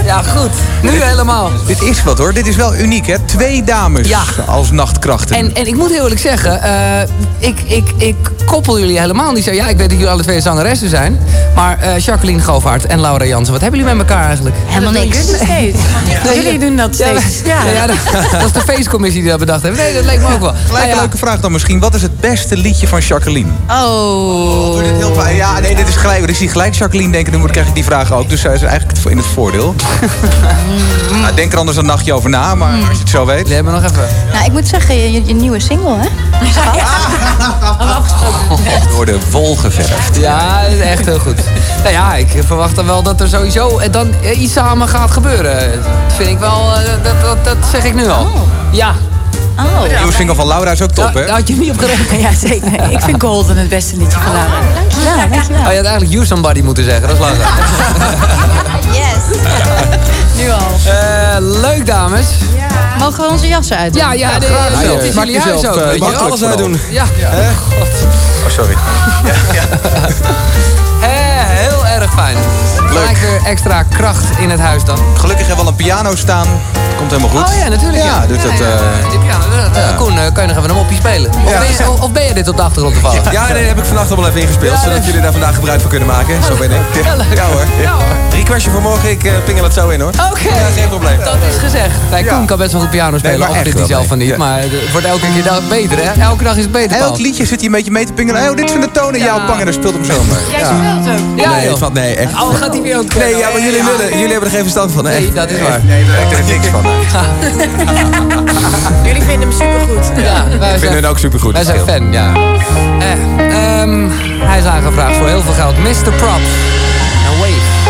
Ja, goed. Nu helemaal. Dit is wat hoor. Dit is wel uniek hè. Twee dames Ja. als nachtkrachten. En, en ik moet heel eerlijk zeggen, eh, ik, ik, ik koppel jullie helemaal niet zo. Ja, ik weet dat jullie alle twee zangeressen zijn. Maar eh, Jacqueline Govaert en Laura Jansen, wat hebben jullie met elkaar eigenlijk? Helemaal niks. Nee, Jullie doen dat steeds. ja, ja, dat, dat is de feestcommissie die dat bedacht heeft. Nee, dat leek me ook wel. Gelijk Nou een ja, leuke vraag dan misschien. Wat is het beste liedje van Jacqueline? Oh. Doe dit heel fijn. Ja, nee, dit is gelijk. Ik zie gelijk Jacqueline denken, dan krijg ik die vraag ook. Dus zij is eigenlijk in het voordeel. [LAUGHS] Nou, denk er anders een nachtje over na, maar als je het zo weet. We hebben nog even. Nou, ik moet zeggen, je, je nieuwe single, hè? Door de wol geverfd. Ja, dat is echt heel goed. Nou ja, ik verwacht dan wel dat er sowieso eh, dan eh, iets samen gaat gebeuren. Dat vind ik wel, eh, dat, dat, dat zeg ik nu al. Ja. Oh. De nieuwe single van Laura is ook top, hè? Daar had je niet op gerekend. [LAUGHS] Ja, zeker. Ik vind Golden het beste liedje van Laura. Ja, dankjewel. Oh, je had eigenlijk You Somebody moeten zeggen, dat is langer. [LAUGHS] [LAUGHS] Nu al. Eh, leuk, dames. Mogen we onze jassen uit? Ja, ja, graag. Ja, het is jullie jezelf, huis ook. eh, weet je. makkelijk Alles vooral. uitdoen. Ja. Oh, sorry. Hè, [LAUGHS] heel erg fijn. Gelijk weer extra kracht in het huis dan. Gelukkig hebben we al een piano staan. Komt helemaal goed. Oh ja, natuurlijk. Ja, dus dat... eh, Die piano, dat, eh, Koen, eh, kan je nog even een mopje spelen? Of, Ja. ben je, of, of ben je dit op de achtergrond te vallen? Ja, nee, heb ik vannacht al wel even ingespeeld. Ja, zodat dat- jullie daar vandaag gebruik van kunnen maken. Zo ben ik. Ja, leuk. Ja hoor. Ja, hoor. Requestje voor morgen, ik eh, pingel het zo in hoor. Oké. Ja, geen probleem. Dat is gezegd. Nee, Ja. Koen kan best wel goed piano spelen, maar echt vindt hij zelf van nee. niet. Ja. Maar het wordt elke keer dag beter, hè? Elke dag is het beter, Elk liedje zit hij een beetje mee te pingelen. Oh, dit zijn de tonen. Ja, pang en dan speelt hem zo maar. Jij speelt ook. Ja, nee, nee, echt. Oh, gaat hij weer ook Nee, ja, maar jullie, willen, jullie hebben er geen verstand van. hè? Nee, dat is waar. Nee, daar weet er niks van. [LAUGHS] Jullie vinden hem supergoed. Ja, wij Ik vind zijn, hun ook supergoed. wij zijn fan, ja. Eh, ehm, hij is aangevraagd voor heel veel geld. Mr. Prop. En Wave.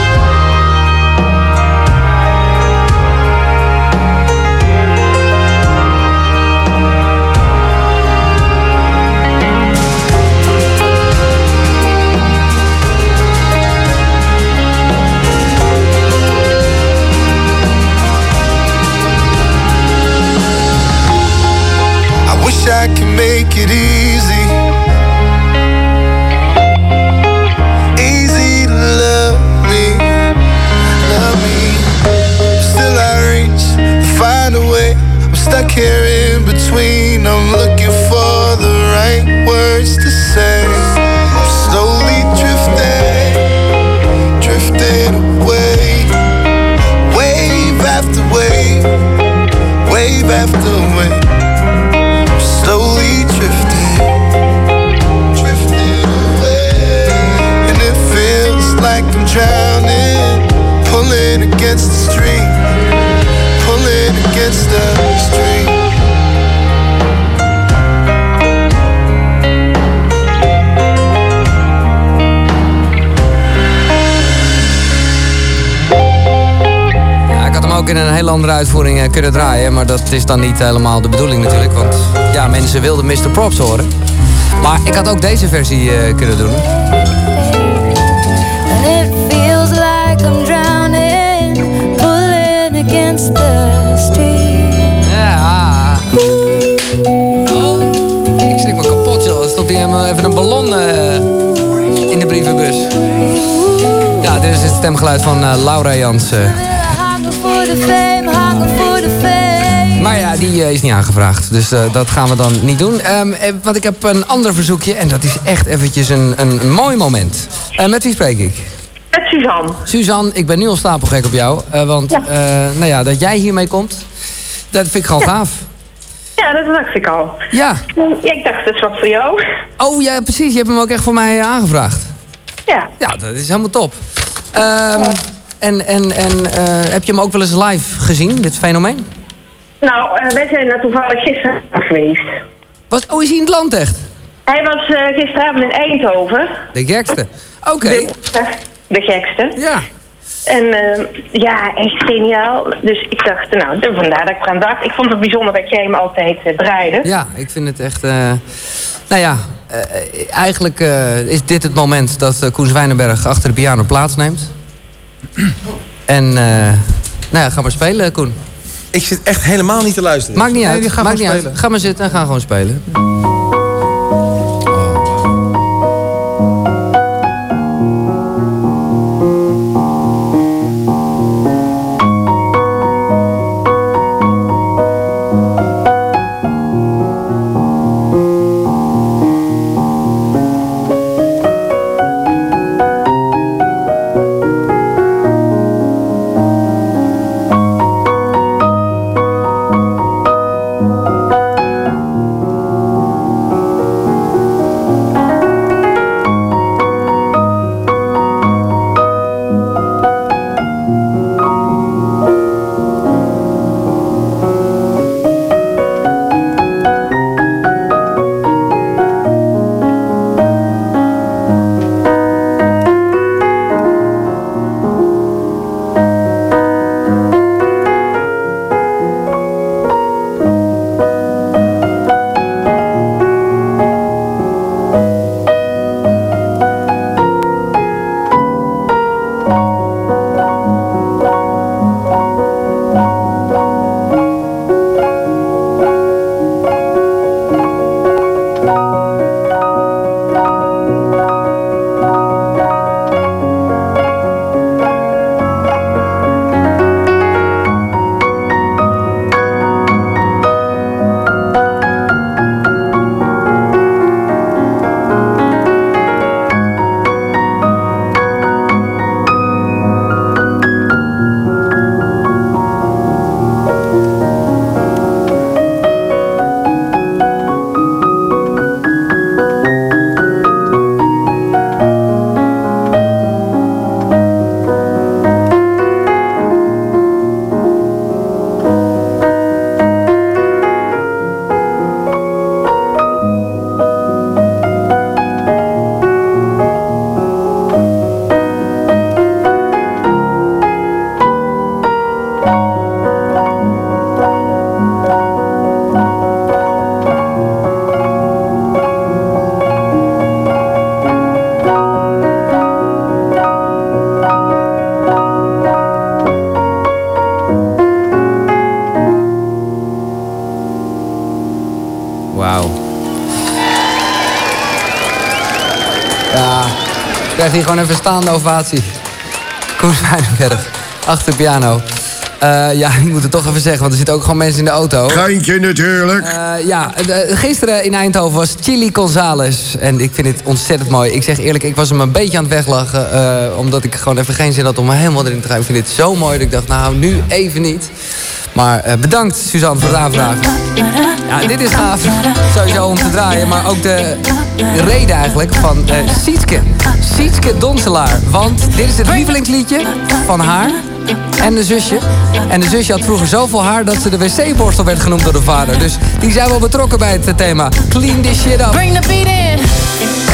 Wish I could make it easy. Easy to love me, love me. Still I reach, find a way. I'm stuck here in between. I'm looking for the right words to say. Hem andere uitvoering eh, kunnen draaien. Maar dat is dan niet helemaal de bedoeling natuurlijk. Want ja, mensen wilden Mr. Props horen. Maar ik had ook deze versie eh, kunnen doen. Ja. Oh, ik schrik me kapot, joh. Er stond hier helemaal even een ballon eh, in de brievenbus. Ja, dit is het stemgeluid van Laura Jansen. Fame, hangen voor de fame. Maar ja, die eh, is niet aangevraagd. Dus eh, dat gaan we dan niet doen. Ehm, eh, want ik heb een ander verzoekje. En dat is echt eventjes een, een, een mooi moment. Met wie spreek ik? Met Suzanne. Suzanne, ik ben nu al stapelgek op jou. eh, want eh, nou ja, dat jij hiermee komt, dat vind ik gewoon gaaf. Ja, dat dacht ik al. Ja. Ja, ik dacht, dat is wat voor jou. Oh ja, precies. Je hebt hem ook echt voor mij aangevraagd. Ja. Ja, dat is helemaal top. Ehm, en en, en eh, heb je hem ook wel eens live gezien, dit fenomeen? Nou, eh, wij zijn er toevallig gisteren geweest. Was, oh, is hij in het land echt? Hij was eh, gisteravond in Eindhoven. De gekste. Oké. De, de gekste. Ja. En ja, echt geniaal. Dus ik dacht, nou, vandaar dat ik eraan dacht. Ik vond het bijzonder dat jij hem altijd draaide. Ja, ik vind het echt... nou ja, eigenlijk is dit het moment dat Koen Zwijnenberg achter de piano plaatsneemt. En eh, nou ja, ga maar spelen, Koen. Ik zit echt helemaal niet te luisteren. Maakt niet uit. Maakt niet uit. Ga maar zitten en ga gewoon spelen. even staande ovatie. Koen Zwijnenberg, achter piano. Eh, ja, ik moet het toch even zeggen, want er zitten ook gewoon mensen in de auto. Geintje natuurlijk. Eh, ja, eh, gisteren in Eindhoven was Chili Gonzales. En ik vind het ontzettend mooi. Ik zeg eerlijk, ik was hem een beetje aan het weglachen. Uh, omdat ik gewoon even geen zin had om helemaal erin te gaan. Ik vind dit zo mooi dat ik dacht, nou nu even niet. Maar bedankt Suzanne voor de aanvraag. Ja, dit is gaaf. Sowieso om te draaien. Maar ook de reden eigenlijk van Sietken. Sietske Donselaar. Want dit is het lievelingsliedje van haar en de zusje. En de zusje had vroeger zoveel haar dat ze de wc-borstel werd genoemd door de vader. Dus die zijn wel betrokken bij het thema. Clean this shit up. Bring the beat in.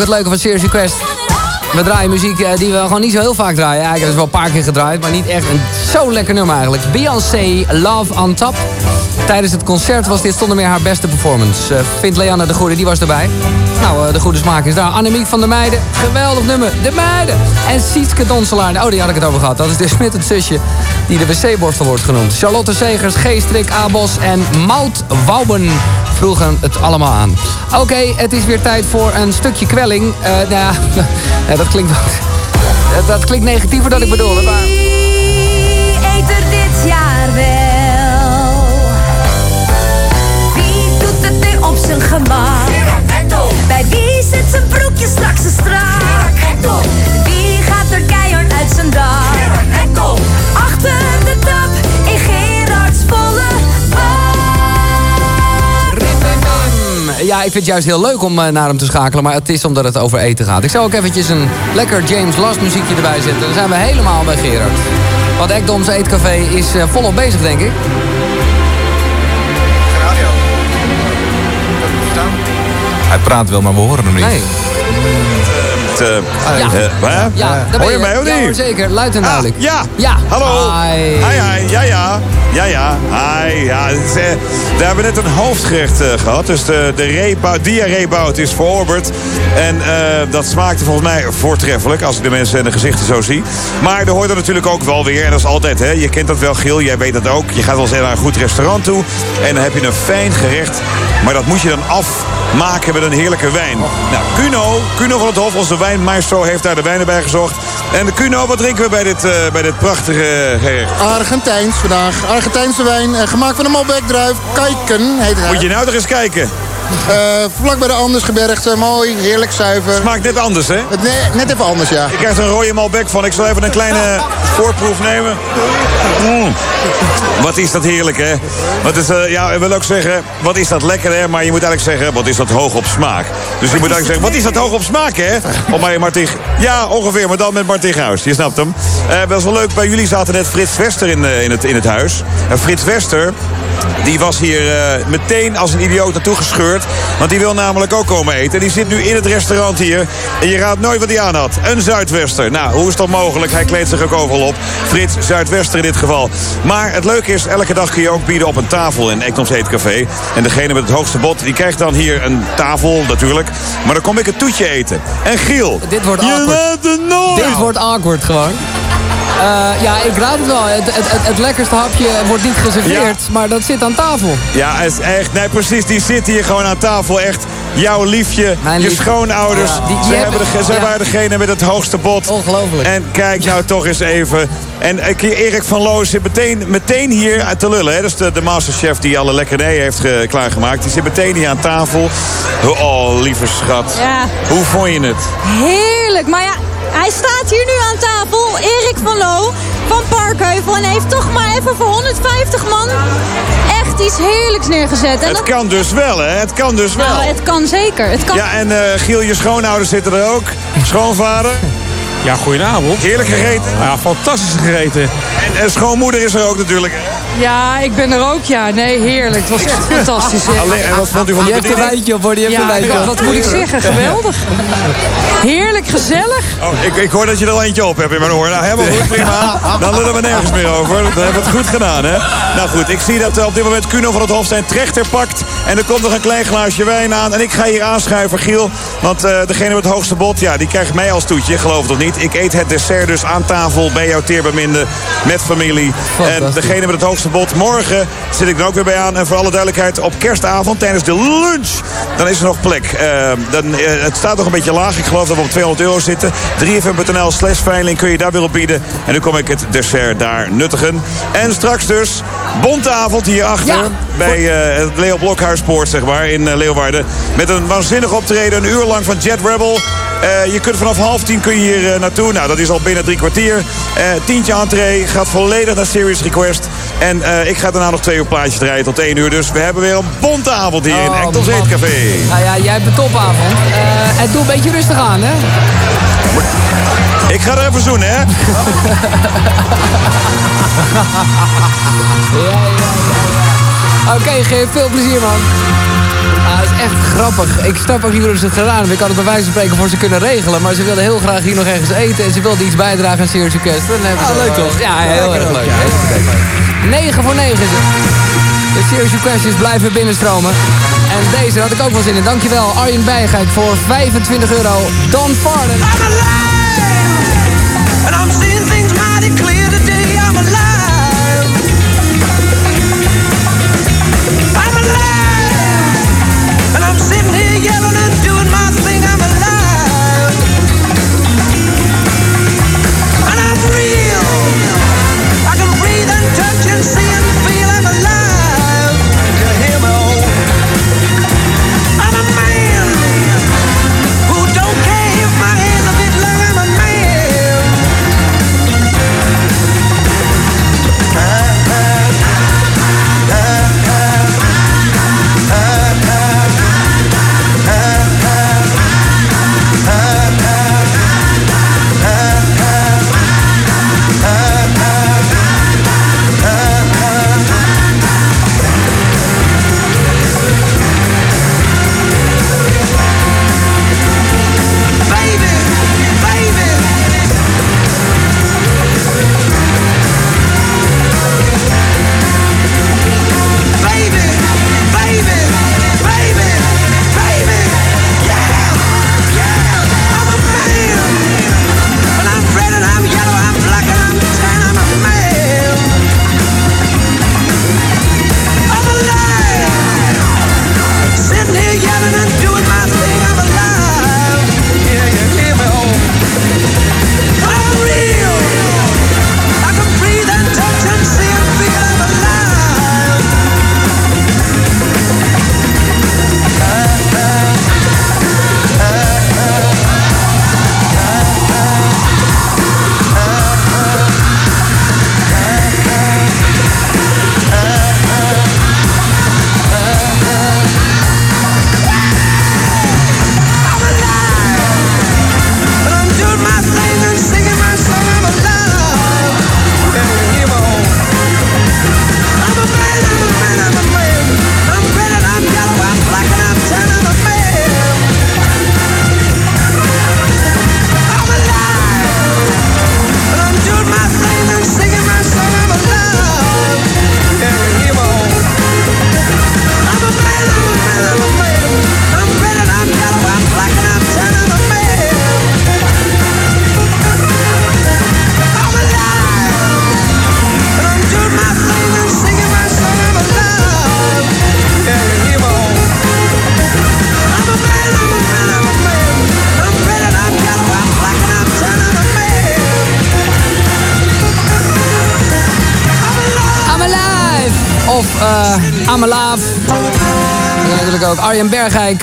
het leuke van Serious Quest, We draaien muziek eh, die we gewoon niet zo heel vaak draaien. Eigenlijk is wel een paar keer gedraaid, maar niet echt een zo lekker nummer eigenlijk. Beyoncé, Love on Top. Tijdens het concert was dit zonder meer haar beste performance. Eh, vindt Leanne de Goede, die was erbij. Nou, eh, de goede smaak is daar. Annemiek van der Meijden, geweldig nummer. De Meijden! En Sietske Donselaar, oh, die had ik het over gehad. Dat is de met het zusje die de wc-borstel wordt genoemd. Charlotte Segers, Geestrik, Abos en Mout Wouwen vroegen het allemaal aan. Oké, het is weer tijd voor een stukje kwelling. Eh nou ja, [LAUGHS] dat klinkt... dat- Dat klinkt negatiever dan ik bedoelde, maar... Wie eet er dit jaar wel? Wie doet het nu op zijn gemak? Bij wie zit zijn broekje straks te strak? Wie gaat er keihard uit zijn dak? Ja, ik vind het juist heel leuk om eh, naar hem te schakelen, maar het is omdat het over eten gaat. Ik zou ook eventjes een lekker James Last muziekje erbij zetten. Dan zijn we helemaal bij Gerard. Want Ekdoms Eetcafé is eh, volop bezig, denk ik. Hij praat wel, maar we horen hem niet. Nee. Eh, Ja. eh, waar? Ja, daar ben Hoor je je. mij of Ja, niet? zeker. Luid en duidelijk. Ah, ja. Ja. Hallo. Hi. Hi, hi. Ja, ja. Ja, ja. Hi. Ja, eh, we hebben net een hoofdgerecht eh, gehad. Dus de, de reebout, diarreebout is verorberd. En eh, dat smaakte volgens mij voortreffelijk. Als ik de mensen en de gezichten zo zie. Maar er hoort er natuurlijk ook wel weer. En dat is altijd, hè. Je kent dat wel, Gil. Jij weet dat ook. Je gaat wel eens naar een goed restaurant toe. En dan heb je een fijn gerecht. Maar dat moet je dan afmaken met een heerlijke wijn. Nou, Cuno, Cuno van het Hof, onze wijnmaestro, heeft daar de wijnen bij gezocht. En de Cuno, wat drinken we bij dit, eh, bij dit prachtige gerecht? Argentijns vandaag. Argentijnse wijn, eh, gemaakt van een Malbec-druif. Kijken heet het. Moet je nou toch eens kijken? Eh, vlak bij de Andersgebergte. Mooi, heerlijk zuiver. Smaakt net anders, hè? Het, net even anders, ja. Ik krijg er een rode Malbec van. Ik zal even een kleine [LAUGHS] voorproef nemen. Mm. Wat is dat heerlijk, hè? Wat is, eh, ja, ik wil ook zeggen, wat is dat lekker, hè? Maar je moet eigenlijk zeggen, wat is dat hoog op smaak? Dus je moet eigenlijk zeggen, wat is dat hoog op smaak, hè? Om bij Martin... Ja, ongeveer, maar dan met Martin Gauws. Je snapt hem. Eh dat is wel leuk, bij jullie zaten net Frits Wester in, eh, in, het, in het huis. En Frits Wester... Die was hier eh, meteen als een idioot naartoe gescheurd. Want die wil namelijk ook komen eten. Die zit nu in het restaurant hier. En je raadt nooit wat hij aan had. Een Zuidwester. Nou, hoe is dat mogelijk? Hij kleedt zich ook overal op. Frits Zuidwester in dit geval. Maar het leuke is, elke dag kun je ook bieden op een tafel in Ektoms Eetcafé. En degene met het hoogste bod, die krijgt dan hier een tafel natuurlijk. Maar dan kom ik een toetje eten. En Giel, Dit wordt je awkward. raadt het nooit. Dit wordt awkward gewoon. Eh, ja, ik raad het wel. Het, het, het, het lekkerste hapje wordt niet geserveerd, maar dat zit aan tafel. Ja, het is echt, nee precies, die zit hier gewoon aan tafel. Echt, jouw liefje, Mijn je schoonouders. Ja, die- die ze hebben- hebben de, zij ja. waren degene met het hoogste bod. Ongelooflijk. En kijk nou toch eens even. En eh, Erik van Loos zit meteen, meteen hier te lullen. Hè? Dat is de, de masterchef die alle lekkernijen heeft ge- klaargemaakt. Die zit meteen hier aan tafel. Oh, lieve schat. Ja. Hoe vond je het? Heerlijk, maar ja, hij staat hier nu aan tafel, Erik van Loo van Parkheuvel... en heeft toch maar even voor 150 man echt iets heerlijks neergezet. En Het dat- kan dus wel, hè? Het kan dus wel. Nou, het kan zeker. Het kan... Ja, en eh, Giel, je schoonouders zitten er ook. Schoonvader. Ja, goedenavond. Heerlijk gegeten. Ja, fantastisch gegeten. En, en schoonmoeder is er ook natuurlijk. Ja, ik ben er ook, ja. Nee, heerlijk. Het was echt fantastisch. hè. Alleen, en wat vond u van de Die heeft een wijntje op hoor, die heeft Ja, een wijntje wat, op. wat moet ik zeggen? Geweldig. Heerlijk, gezellig. Oh, ik, ik hoor dat je er al eentje op hebt in mijn oor. Nou, helemaal goed, prima. Dan lullen we nergens meer over. Dan hebben we het goed gedaan, hè? Nou goed, ik zie dat eh, op dit moment Kuno van het Hof zijn trechter pakt. En er komt nog een klein glaasje wijn aan. En ik ga hier aanschuiven, Giel. Want eh, degene met het hoogste bod, ja, die krijgt mij als toetje. Geloof het of niet. Ik eet het dessert dus aan tafel bij jouw teerbeminde met familie. En degene met het hoogste bod, morgen zit ik er ook weer bij aan. En voor alle duidelijkheid, op kerstavond tijdens de lunch, dan is er nog plek. Eh, dan, eh, het staat nog een beetje laag. Ik geloof dat we op 200 euro zitten. 3fm.nl slash veiling kun je daar weer op bieden. En nu kom ik het dessert daar nuttigen. En straks dus bonte avond hierachter bij eh, het Leo Blokhuispoort, zeg maar, in eh, Leeuwarden. Met een waanzinnig optreden, een uur lang van Jet Rebel. Je kunt vanaf half tien kun je hier naartoe. Nou, dat is al binnen drie kwartier. Tientje entree, gaat volledig naar Serious Request. En eh, ik ga daarna nog twee uur plaatjes draaien tot één uur. Dus we hebben weer een bonte avond hier in Oh, Ektoms man. Eetcafé. Nou ja, jij hebt een topavond. Eh en doe een beetje rustig aan, hè? Ik ga er even zoenen, hè? [LAUGHS] Ja, ja, ja. Oké, geef veel plezier, man. Ah, dat is echt grappig. Ik snap ook niet hoe ze het gedaan hebben. Ik had het bij wijze van spreken voor ze kunnen regelen. Maar ze wilden heel graag hier nog ergens eten. En ze wilden iets bijdragen aan Serious ze Ah, leuk wel- toch? Ja, heel Lekker erg leuk. ja. Heel erg leuk. 9 voor 9 is het. De Serious Requestjes blijven binnenstromen. En deze had ik ook wel zin in. Dankjewel Arjen Bijgijk voor 25 euro. Don Farden. And I'm seeing things mighty clear today. I'm alive. I'm alive. And I'm sitting here yelling and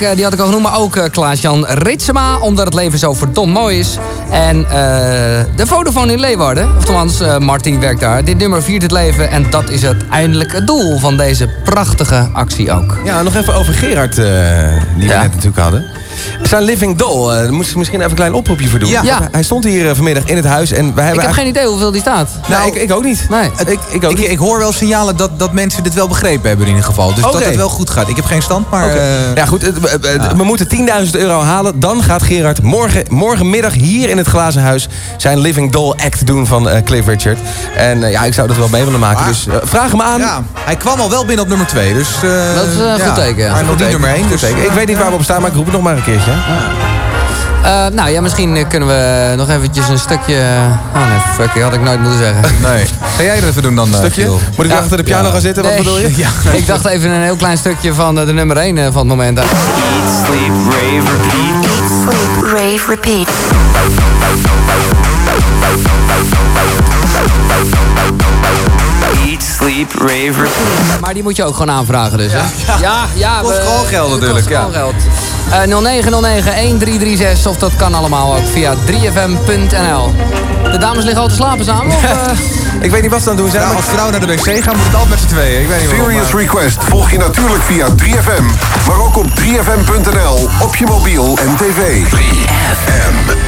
Eh, die had ik al genoemd, maar ook eh, Klaas-Jan Ritsema, omdat het leven zo verdomd mooi is. En eh, de Vodafone in Leeuwarden, oftewel uh, Martin werkt daar. Dit nummer viert het leven en dat is uiteindelijk het doel van deze prachtige actie ook. Ja, nog even over Gerard, die we net natuurlijk hadden. Zijn Living Doll, eh, daar moest ik misschien even een klein oproepje voor doen. Ja. Ja. Hij stond hier eh, vanmiddag in het huis en wij hebben... Ik heb geen idee hoeveel die staat. Nou, ik, ik ook niet. Nee. Ik, ik ook Ik, niet. ik hoor wel signalen dat, dat mensen dit wel begrepen hebben in ieder geval. Dus dat het wel goed gaat. Ik heb geen stand, maar... Oké. eh, ja goed, we moeten 10.000 euro halen. Dan gaat Gerard morgen, morgenmiddag hier in het Glazen Huis... zijn Living Doll act doen van Cliff Richard. En ja, ik zou dat wel mee willen maken. Dus vraag hem aan. ja, hij kwam al wel binnen op nummer 2. Dus, eh, Dat is een goed ja. teken, ja. Maar nog Goed niet nummer 1. goed Dus, teken. Ik weet niet waar we op staan, maar ik roep het nog maar een keertje. Eh, nou ja, misschien eh, kunnen we nog eventjes een stukje... Oh nee, fuck, had ik nooit moeten zeggen. [LAUGHS] Nee. Ga jij er even doen dan, eh, Stukje? Giel? Moet ik Ja. achter de piano Ja. gaan zitten? Wat Nee. bedoel je? [LAUGHS] Ja. Ik dacht even een heel klein stukje van eh, de nummer 1 van het moment. Eat, sleep, rave, repeat. Sleep, rave, repeat. Sleep, rave, repeat. Maar die moet je ook gewoon aanvragen dus, hè? Ja, ja. Kost we- gewoon geld kost natuurlijk, ja. geld. Eh 0909-1336 of dat kan allemaal ook via 3fm.nl. De dames liggen al te slapen samen? Of, eh? Ik weet niet wat ze aan het doen zijn. Maar- als vrouw naar de wc gaan, moet het altijd met z'n tweeën. Ik weet niet waarom. Serious maar- Request volg je natuurlijk via 3FM. Maar ook op 3FM.nl, op je mobiel en tv. 3FM.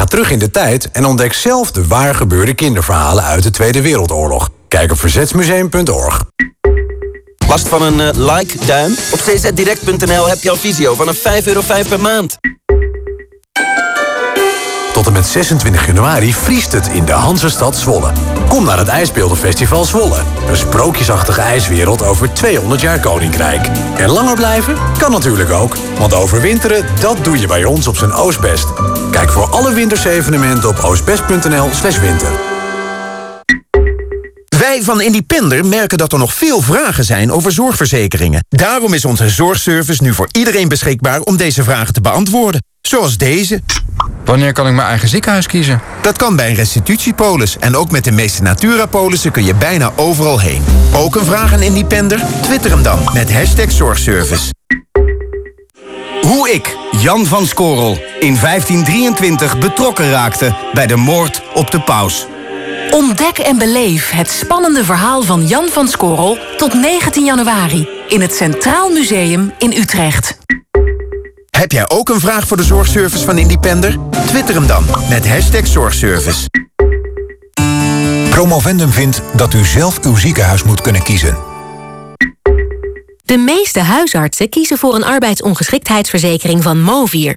Ga terug in de tijd en ontdek zelf de waar gebeurde kinderverhalen uit de Tweede Wereldoorlog. Kijk op verzetsmuseum.org. Last van een eh, like, duim? Op czdirect.nl heb je al visio vanaf 5,5 euro per maand. Tot en met 26 januari vriest het in de Hansestad Zwolle. Kom naar het IJsbeeldenfestival Zwolle. Een sprookjesachtige ijswereld over 200 jaar koninkrijk. En langer blijven? Kan natuurlijk ook. Want overwinteren, dat doe je bij ons op zijn Oostbest. Kijk voor alle wintersevenementen op oostbest.nl slash winter. Wij van Independer merken dat er nog veel vragen zijn over zorgverzekeringen. Daarom is onze zorgservice nu voor iedereen beschikbaar om deze vragen te beantwoorden. Zoals deze. Wanneer kan ik mijn eigen ziekenhuis kiezen? Dat kan bij een restitutiepolis. En ook met de meeste Natura-polissen kun je bijna overal heen. Ook een vraag aan Independer? Twitter hem dan met hashtag zorgservice. Hoe ik, Jan van Skorrel, in 1523 betrokken raakte bij de moord op de paus. Ontdek en beleef het spannende verhaal van Jan van Skorrel tot 19 januari in het Centraal Museum in Utrecht. Heb jij ook een vraag voor de zorgservice van Independer? Twitter hem dan met hashtag zorgservice. Promovendum vindt dat u zelf uw ziekenhuis moet kunnen kiezen. De meeste huisartsen kiezen voor een arbeidsongeschiktheidsverzekering van Movier.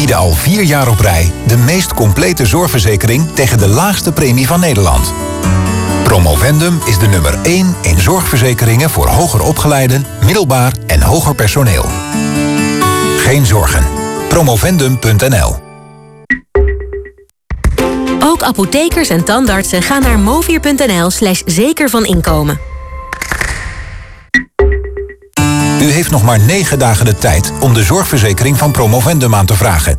bieden al vier jaar op rij de meest complete zorgverzekering tegen de laagste premie van Nederland. Promovendum is de nummer 1 in zorgverzekeringen voor hoger opgeleiden, middelbaar en hoger personeel. Geen zorgen. Promovendum.nl Ook apothekers en tandartsen gaan naar movier.nl slash zeker van inkomen. U heeft nog maar 9 dagen de tijd om de zorgverzekering van Promovendum aan te vragen.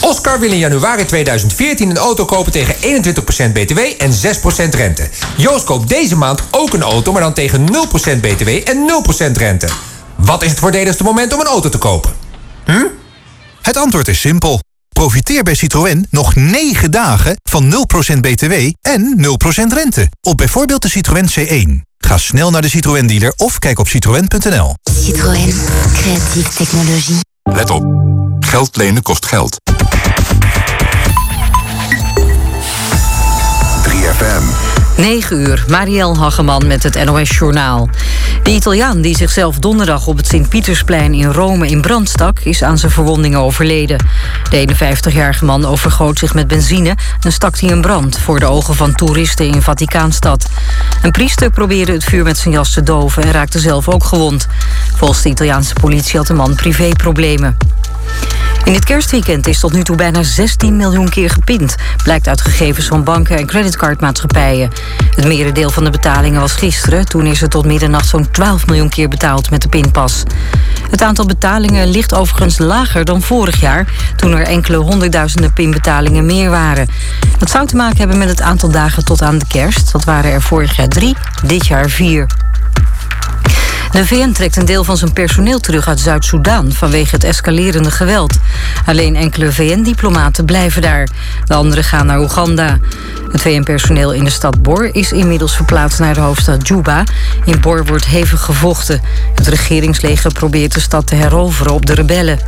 Oscar wil in januari 2014 een auto kopen tegen 21% btw en 6% rente. Joost koopt deze maand ook een auto, maar dan tegen 0% btw en 0% rente. Wat is het voordeligste moment om een auto te kopen? Hm? Het antwoord is simpel. Profiteer bij Citroën nog 9 dagen van 0% btw en 0% rente. Op bijvoorbeeld de Citroën C1. Ga snel naar de Citroën dealer of kijk op citroën.nl. Citroën, creatieve technologie. Let op. Geld lenen kost geld. 3FM. 9 uur, Marielle Hageman met het NOS Journaal. De Italiaan die zichzelf donderdag op het Sint-Pietersplein in Rome in brand stak... is aan zijn verwondingen overleden. De 51-jarige man overgoot zich met benzine en stak hij in brand... voor de ogen van toeristen in Vaticaanstad. Een priester probeerde het vuur met zijn jas te doven... en raakte zelf ook gewond. Volgens de Italiaanse politie had de man privéproblemen. In dit kerstweekend is tot nu toe bijna 16 miljoen keer gepind. Blijkt uit gegevens van banken en creditcardmaatschappijen. Het merendeel van de betalingen was gisteren. Toen is er tot middernacht zo'n 12 miljoen keer betaald met de pinpas. Het aantal betalingen ligt overigens lager dan vorig jaar... toen er enkele honderdduizenden pinbetalingen meer waren. Dat zou te maken hebben met het aantal dagen tot aan de kerst. Dat waren er vorig jaar drie, dit jaar vier. De VN trekt een deel van zijn personeel terug uit Zuid-Soedan vanwege het escalerende geweld. Alleen enkele VN-diplomaten blijven daar. De anderen gaan naar Oeganda. Het VN-personeel in de stad Bor is inmiddels verplaatst naar de hoofdstad Juba. In Bor wordt hevig gevochten. Het regeringsleger probeert de stad te heroveren op de rebellen.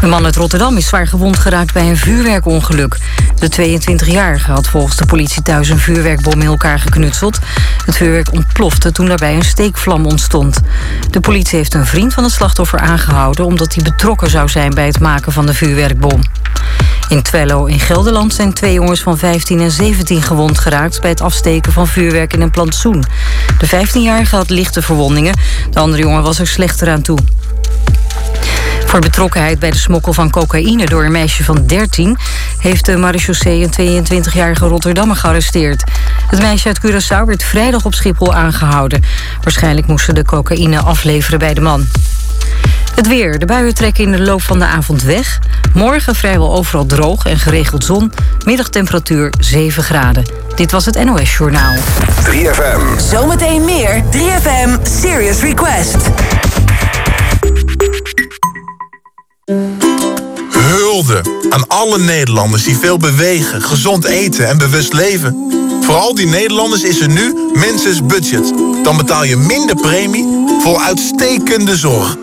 Een man uit Rotterdam is zwaar gewond geraakt bij een vuurwerkongeluk. De 22-jarige had volgens de politie thuis een vuurwerkbom in elkaar geknutseld. Het vuurwerk ontplofte toen daarbij een steekvlam ontstond. De politie heeft een vriend van het slachtoffer aangehouden... omdat hij betrokken zou zijn bij het maken van de vuurwerkbom. In Twello in Gelderland zijn twee jongens van 15 en 17 gewond geraakt... bij het afsteken van vuurwerk in een plantsoen. De 15-jarige had lichte verwondingen. De andere jongen was er slechter aan toe. Voor betrokkenheid bij de smokkel van cocaïne door een meisje van 13... heeft de marechaussee een 22-jarige Rotterdammer gearresteerd. Het meisje uit Curaçao werd vrijdag op Schiphol aangehouden. Waarschijnlijk moesten de cocaïne afleveren bij de man. Het weer. De buien trekken in de loop van de avond weg. Morgen vrijwel overal droog en geregeld zon. Middagtemperatuur 7 graden. Dit was het NOS Journaal. 3FM. Zometeen meer 3FM Serious Request. Hulde aan alle Nederlanders die veel bewegen, gezond eten en bewust leven. Voor al die Nederlanders is er nu Menses Budget. Dan betaal je minder premie voor uitstekende zorg.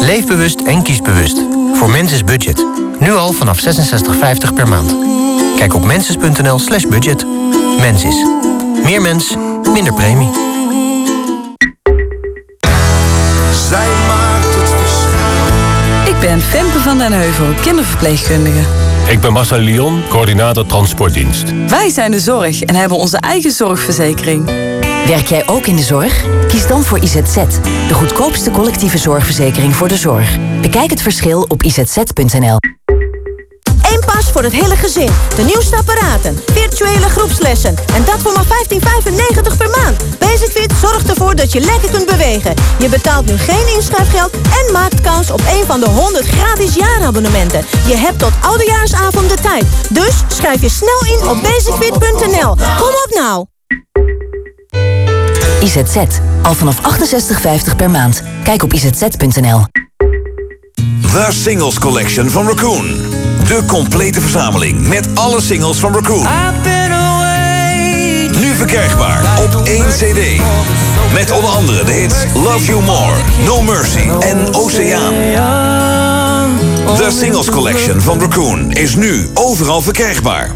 Leef bewust en kies bewust. Voor Menses Budget. Nu al vanaf 66,50 per maand. Kijk op menses.nl slash budget. Mensis. Meer mens, minder premie. Van den Heuvel, kinderverpleegkundige. Ik ben Marcel Lyon, coördinator transportdienst. Wij zijn de zorg en hebben onze eigen zorgverzekering. Werk jij ook in de zorg? Kies dan voor IZZ, de goedkoopste collectieve zorgverzekering voor de zorg. Bekijk het verschil op izz.nl. Pas voor het hele gezin. De nieuwste apparaten, virtuele groepslessen. En dat voor maar 15,95 per maand. Basicfit zorgt ervoor dat je lekker kunt bewegen. Je betaalt nu geen inschrijfgeld en maakt kans op een van de 100 gratis jaarabonnementen. Je hebt tot oudejaarsavond de tijd. Dus schrijf je snel in op basicfit.nl. Kom op nou! IZZ, al vanaf 68,50 per maand. Kijk op izz.nl. The Singles Collection van Raccoon. De complete verzameling met alle singles van Raccoon. Nu verkrijgbaar op één cd. Met onder andere de hits Love You More, No Mercy en Oceaan. The Singles Collection van Raccoon is nu overal verkrijgbaar.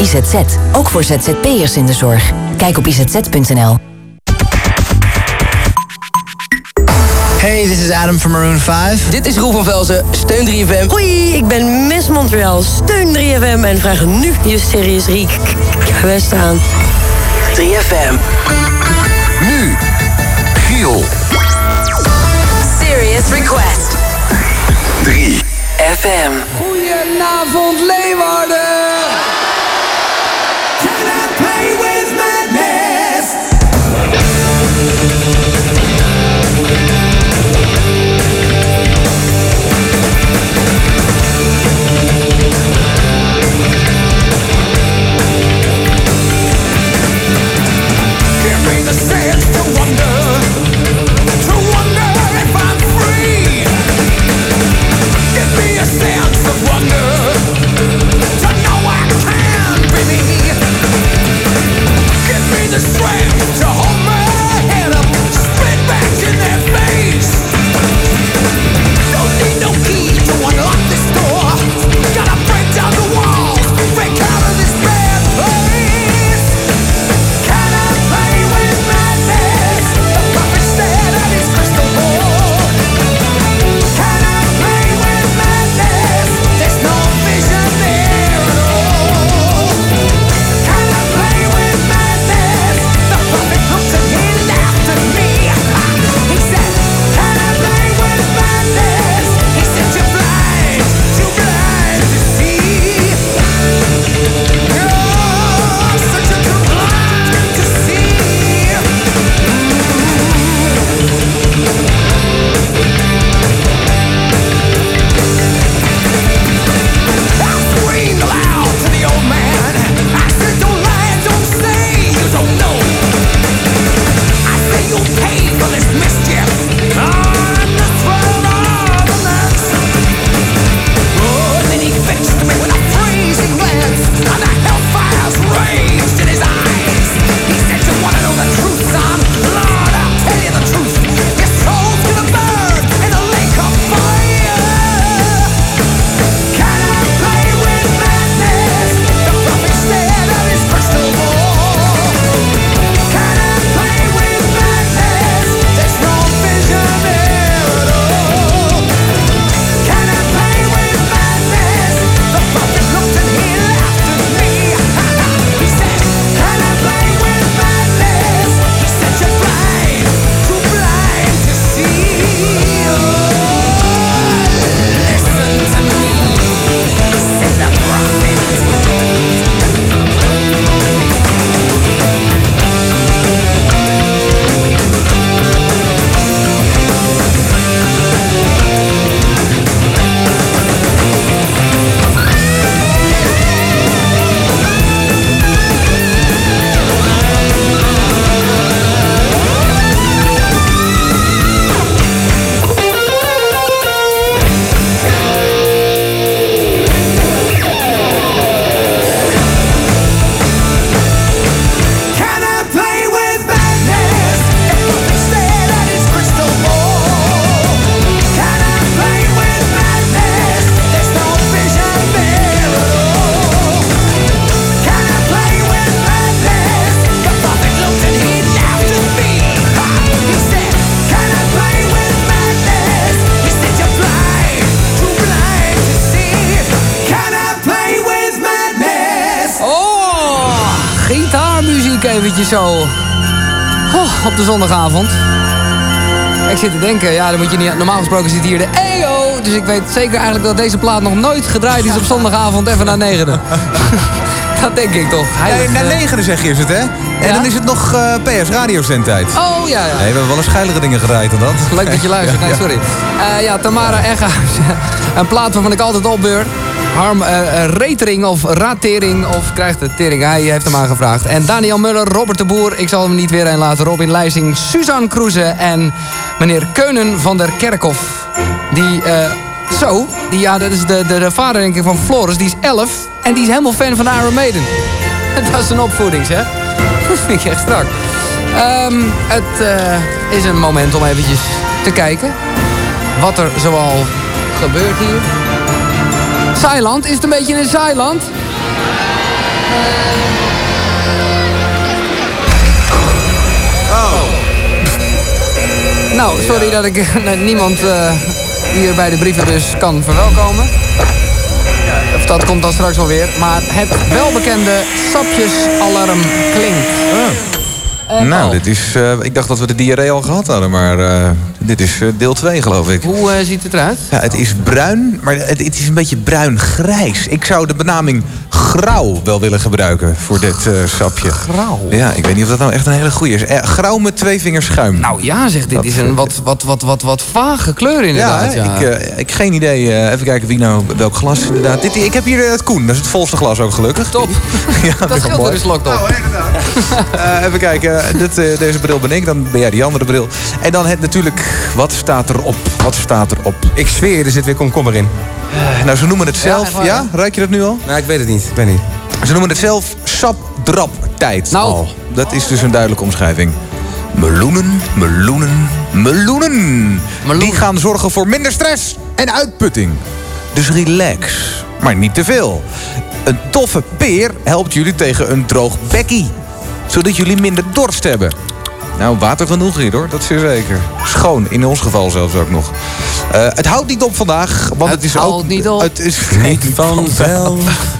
IZZ, ook voor ZZP'ers in de zorg. Kijk op izz.nl. Hey, this is Adam from Maroon 5. Dit is Roel van Velzen, steun 3FM. Hoi, ik ben Miss Montreal, steun 3FM en vraag nu je Serious Riek. Gewest aan. 3FM. Nu, Giel. Serious Request. 3 FM. Goedenavond Leeuwarden! the strength to hold Gitaarmuziek eventjes zo. Oh, op de zondagavond. Ik zit te denken, ja, dan moet je niet... Normaal gesproken zit hier de EO. Dus ik weet zeker eigenlijk dat deze plaat nog nooit gedraaid is op zondagavond even na negenen. [LAUGHS] dat denk ik toch. Hij Nee, na negenen zeg je is het, hè? En dan is het nog eh, PS radiozendtijd. Oh, ja, ja. Nee, we hebben wel eens geilere dingen gedraaid dan dat. Leuk dat je [LAUGHS] luistert. Nee, sorry. Eh, ja, Tamara Eggerhuis. [LAUGHS] Een plaat waarvan ik altijd opbeur. Harm eh, Retering of Ratering of krijgt de tering. Hij heeft hem aangevraagd. En Daniel Muller, Robert de Boer. Ik zal hem niet weer een laten. Robin Leijsing, Suzanne Kroeze en meneer Keunen van der Kerkhof. Die, eh, zo, die, ja, dat is de, de, de vader denk ik van Floris. Die is 11 en die is helemaal fan van Iron Maiden. [LAUGHS] Dat is een opvoeding, zeg. [LAUGHS] Dat vind ik echt strak. Ehm, het is een moment om eventjes te kijken wat er zoal gebeurt hier. Zeiland, is het een beetje een Zeiland? Oh. Nou, sorry dat ik [LAUGHS] niemand eh, hier bij de brievenbus kan verwelkomen. Of dat komt dan straks wel weer. Maar het welbekende sapjesalarm klinkt. Eh, nou, Paul. dit is, eh, ik dacht dat we de diarree al gehad hadden, maar eh, dit is eh, deel 2 geloof ik. Hoe eh, ziet het eruit? Ja, het is bruin, maar het, het is een beetje bruin-grijs. Ik zou de benaming grauw wel willen gebruiken voor dit eh, sapje. Grauw? Ja, ik weet niet of dat nou echt een hele goede is. Eh, grauw met twee vingers schuim. Nou ja, zeg, dit is een wat, wat, wat, wat, wat vage kleur inderdaad. Ja, Ik, eh, ik geen idee. eh, even kijken wie nou welk glas inderdaad. Dit, ik heb hier het Koen, dat is het volste glas ook gelukkig. Top. [LAUGHS] ja, dat scheelt er mooi. een slok. [LAUGHS] Eh, even kijken, dit, eh, deze bril ben ik, dan ben jij die andere bril. En dan het natuurlijk, wat staat erop? Wat staat erop? Ik zweer, er zit weer komkommer in. Eh, nou, ze noemen het zelf, ja? waar, Ruik je dat nu al? Nou, ik weet het niet. Ik weet niet. Ze noemen het zelf sapdraptijd Nou. al. Dat is dus een duidelijke omschrijving. Meloenen, meloenen, meloenen. Die gaan zorgen voor minder stress en uitputting. Dus relax, maar niet te veel. Een toffe peer helpt jullie tegen een droog bekkie. Zodat jullie minder dorst hebben. Nou, water genoeg hier hoor, dat is zeer zeker. Schoon, in ons geval zelfs ook nog. Eh, het houdt niet op vandaag, want het, is houdt ook... niet op. Het is niet vanzelf. [LAUGHS]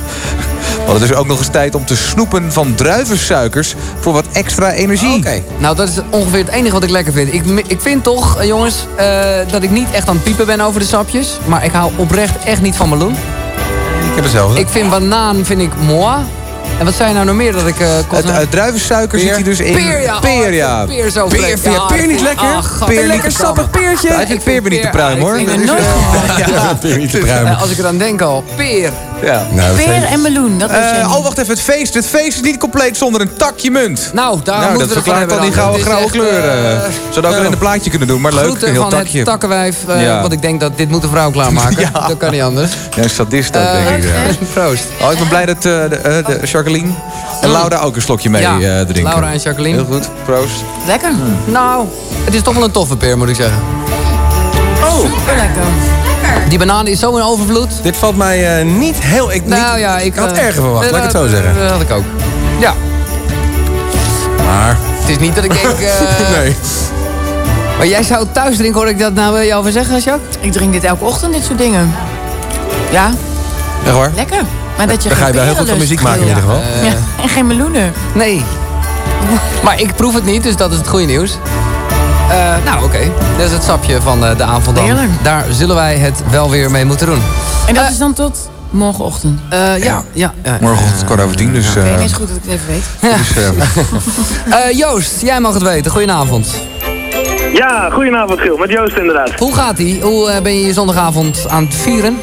Want het is ook nog eens tijd om te snoepen van druivensuikers voor wat extra energie. Oké, nou dat is ongeveer het enige wat ik lekker vind. Ik, ik vind toch, eh, jongens, eh, dat ik niet echt aan het piepen ben over de sapjes. Maar ik hou oprecht echt niet van meloen. Ik heb hetzelfde. Ik vind banaan, vind ik moi. En wat zei je nou nog meer dat ik... eh kon Het, uit druivensuiker zit hij dus in. Peer, ja. Peer, Oh, ja. peer zo Peer, je Ja, peer ik niet lekker? Ah, Peer lekker sappig peertje. Ik vind peer niet te pruimen, hoor. Ik nooit ja, peer niet te pruimen. Eh, Als ik eraan denk al, peer. Ja. Nou, Peer en meloen, dat is Eh, oh, wacht even. Het feest. Het feest is niet compleet zonder een takje munt. Nou, daar nou, moeten dat we verklaart dan die gouden grauwe kleuren. eh, Zodat we in een plaatje kunnen doen. Maar leuk, een heel van takje. het takkenwijf. eh, Ja. Want ik denk dat dit moet een vrouw klaarmaken. [LAUGHS] Ja. Dat kan niet anders. Ja, een sadist ook, Eh, denk ik. Ja. [LAUGHS] Proost. Oh, ik ben blij dat eh, de, eh, de Jacqueline en Laura ook een slokje mee Ja, eh, drinken. Laura en Jacqueline. Heel goed, proost. Lekker. Nou, het is toch wel een toffe peer, moet ik zeggen. Oh, super lekker. Die banaan is zo in overvloed. Dit valt mij eh, niet heel... Ik, Nou niet, ja, ik had eh, erger verwacht, eh, laat ik het zo dat- zeggen. Dat had ik ook. Ja, Maar... het is niet dat ik [LAUGHS] denk... eh, nee. Maar jij zou thuis drinken, hoor ik dat nou eh, jou over zeggen, Jacques? Ik drink dit elke ochtend, dit soort dingen. Ja, Echt waar? lekker. Maar dat je Dan ga je wel heel goed van muziek maken in ieder geval. Eh, Ja, en geen meloenen. Nee. [LAUGHS] Maar ik proef het niet, dus dat is het goede nieuws. Eh, nou, oké. Dat is het sapje van eh, de avond dan. Heerlijk. Daar zullen wij het wel weer mee moeten doen. En dat is dan tot morgenochtend. Eh, ja, ja. ja. Morgenochtend kwart over tien, dus... Eh, nee, is goed dat ik het even weet. dus, eh, [LAUGHS] Eh, Joost, jij mag het weten. Goedenavond. Ja, goedenavond Giel, met Joost inderdaad. Hoe gaat ie? Hoe eh, ben je je zondagavond aan het vieren?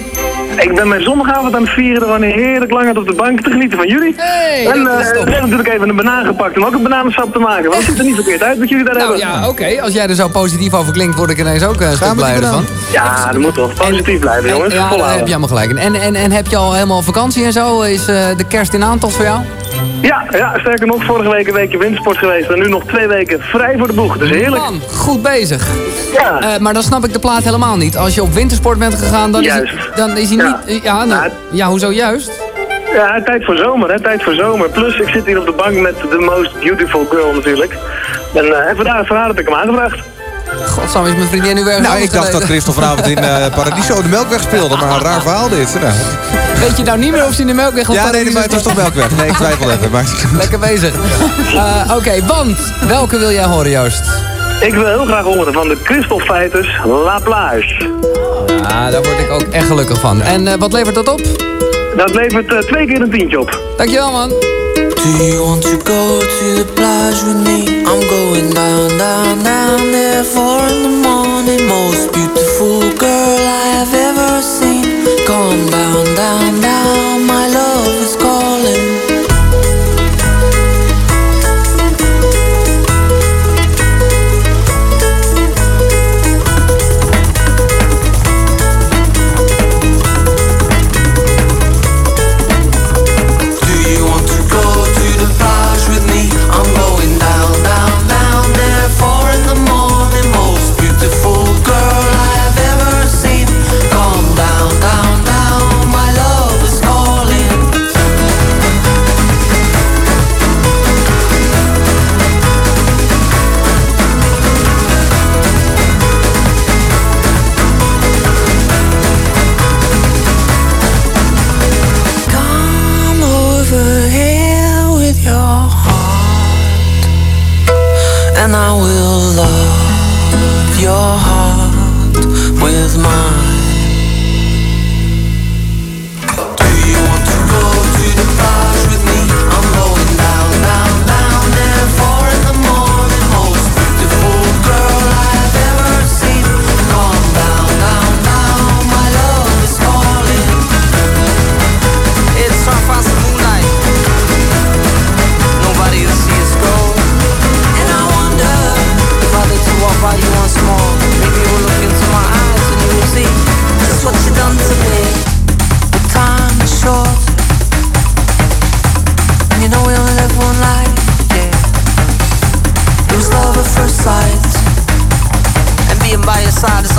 Ik ben mijn zondagavond aan het vieren, gewoon heerlijk lang uit op de bank te genieten van jullie. Hey, en eh top. we hebben natuurlijk even een banaan gepakt om ook een bananensap te maken. Want het ziet er niet verkeerd uit wat jullie daar Nou hebben. ja, oké. Als jij er zo positief over klinkt, word ik ineens ook eh, een stuk blijer van. Ja, dat moet toch. Positief blijven, En- jongens. ja, daar heb je helemaal gelijk. En, en, en heb je al helemaal vakantie en zo? Is eh, de kerst in aantocht voor jou? Ja, ja, sterker nog, vorige week een weekje wintersport geweest en nu nog twee weken vrij voor de boeg. Dus heerlijk. Man, goed bezig. Ja. Eh, maar dan snap ik de plaat helemaal niet. Als je op wintersport bent gegaan, dan Juist. is, het, dan is hij Ja. niet... eh, Ja, nou, ja, hoezo juist? Ja, tijd voor zomer, hè, tijd voor zomer. Plus, ik zit hier op de bank met de most beautiful girl natuurlijk. En uh, even daar, vandaar heb ik hem aangevraagd. Godsam, is mijn vriendin nu weer nou, ik dacht dat Christel vanavond in eh, Paradiso de Melkweg speelde. Maar een raar verhaal dit. Nou weet je nou niet meer of ze in de melkweg of Ja, nee, nee, maar het was toch melkweg. Nee, ik twijfel even. Maar... [LAUGHS] Lekker bezig. Eh, oké, okay, want welke wil jij horen, Joost? Ik wil heel graag horen van de Christelfeiters La Plage. Ah, daar word ik ook echt gelukkig van. En eh, wat levert dat op? Dat levert eh, twee keer een tientje op. Dankjewel, man. Do you want to go to the plage with me? I'm going down, down, down there in the morning Most beautiful girl I have ever seen come down, down, down, my love. side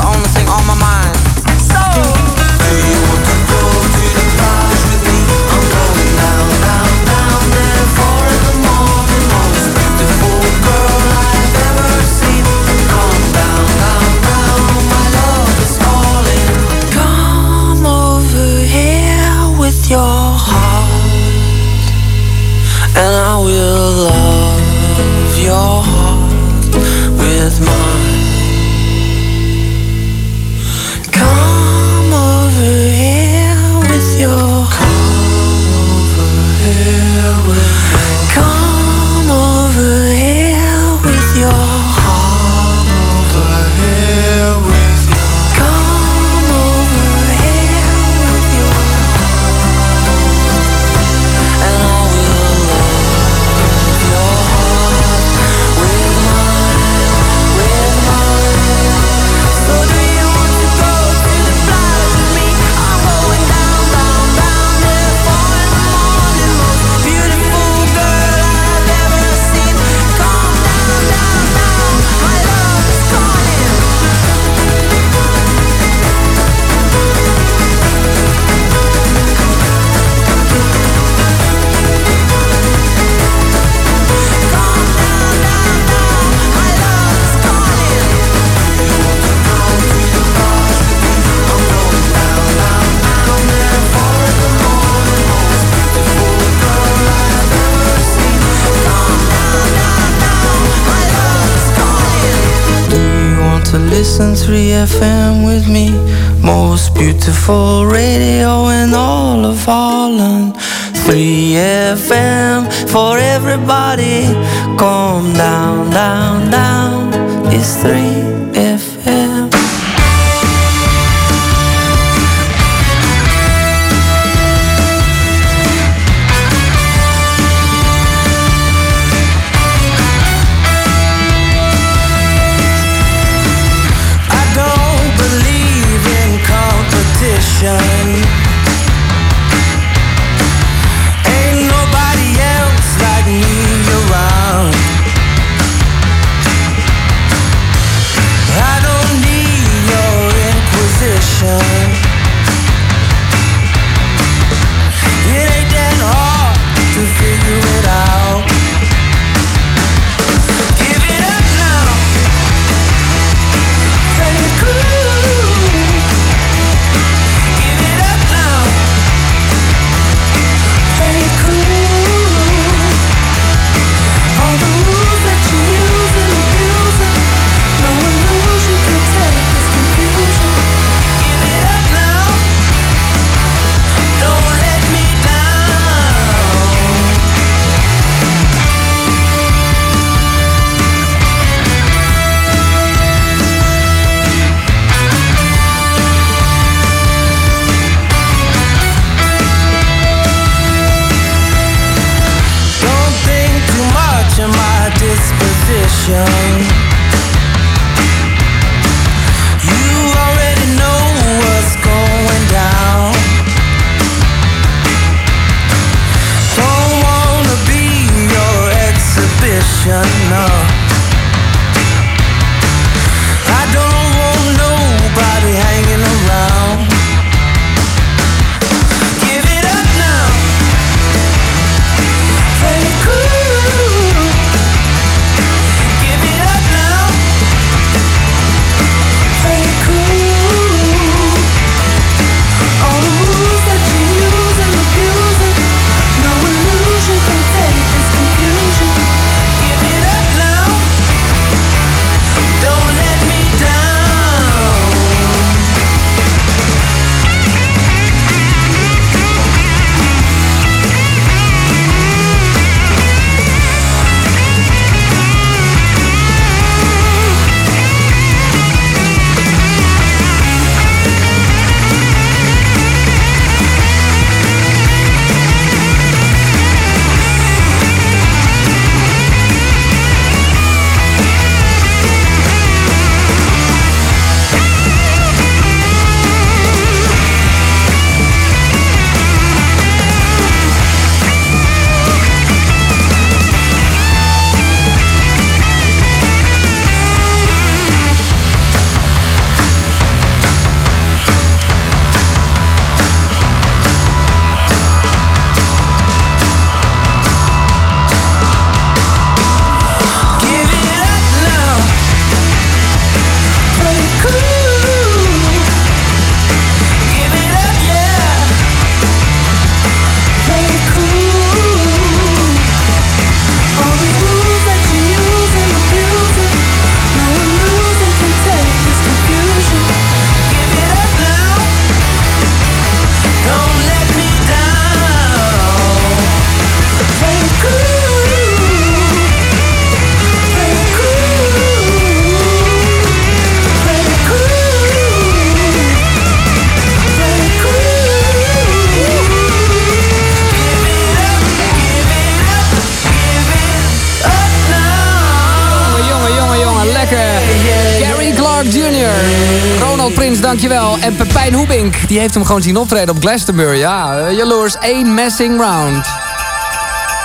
gewoon zien optreden op Glastonbury. Ja, eh, jaloers, één messing round.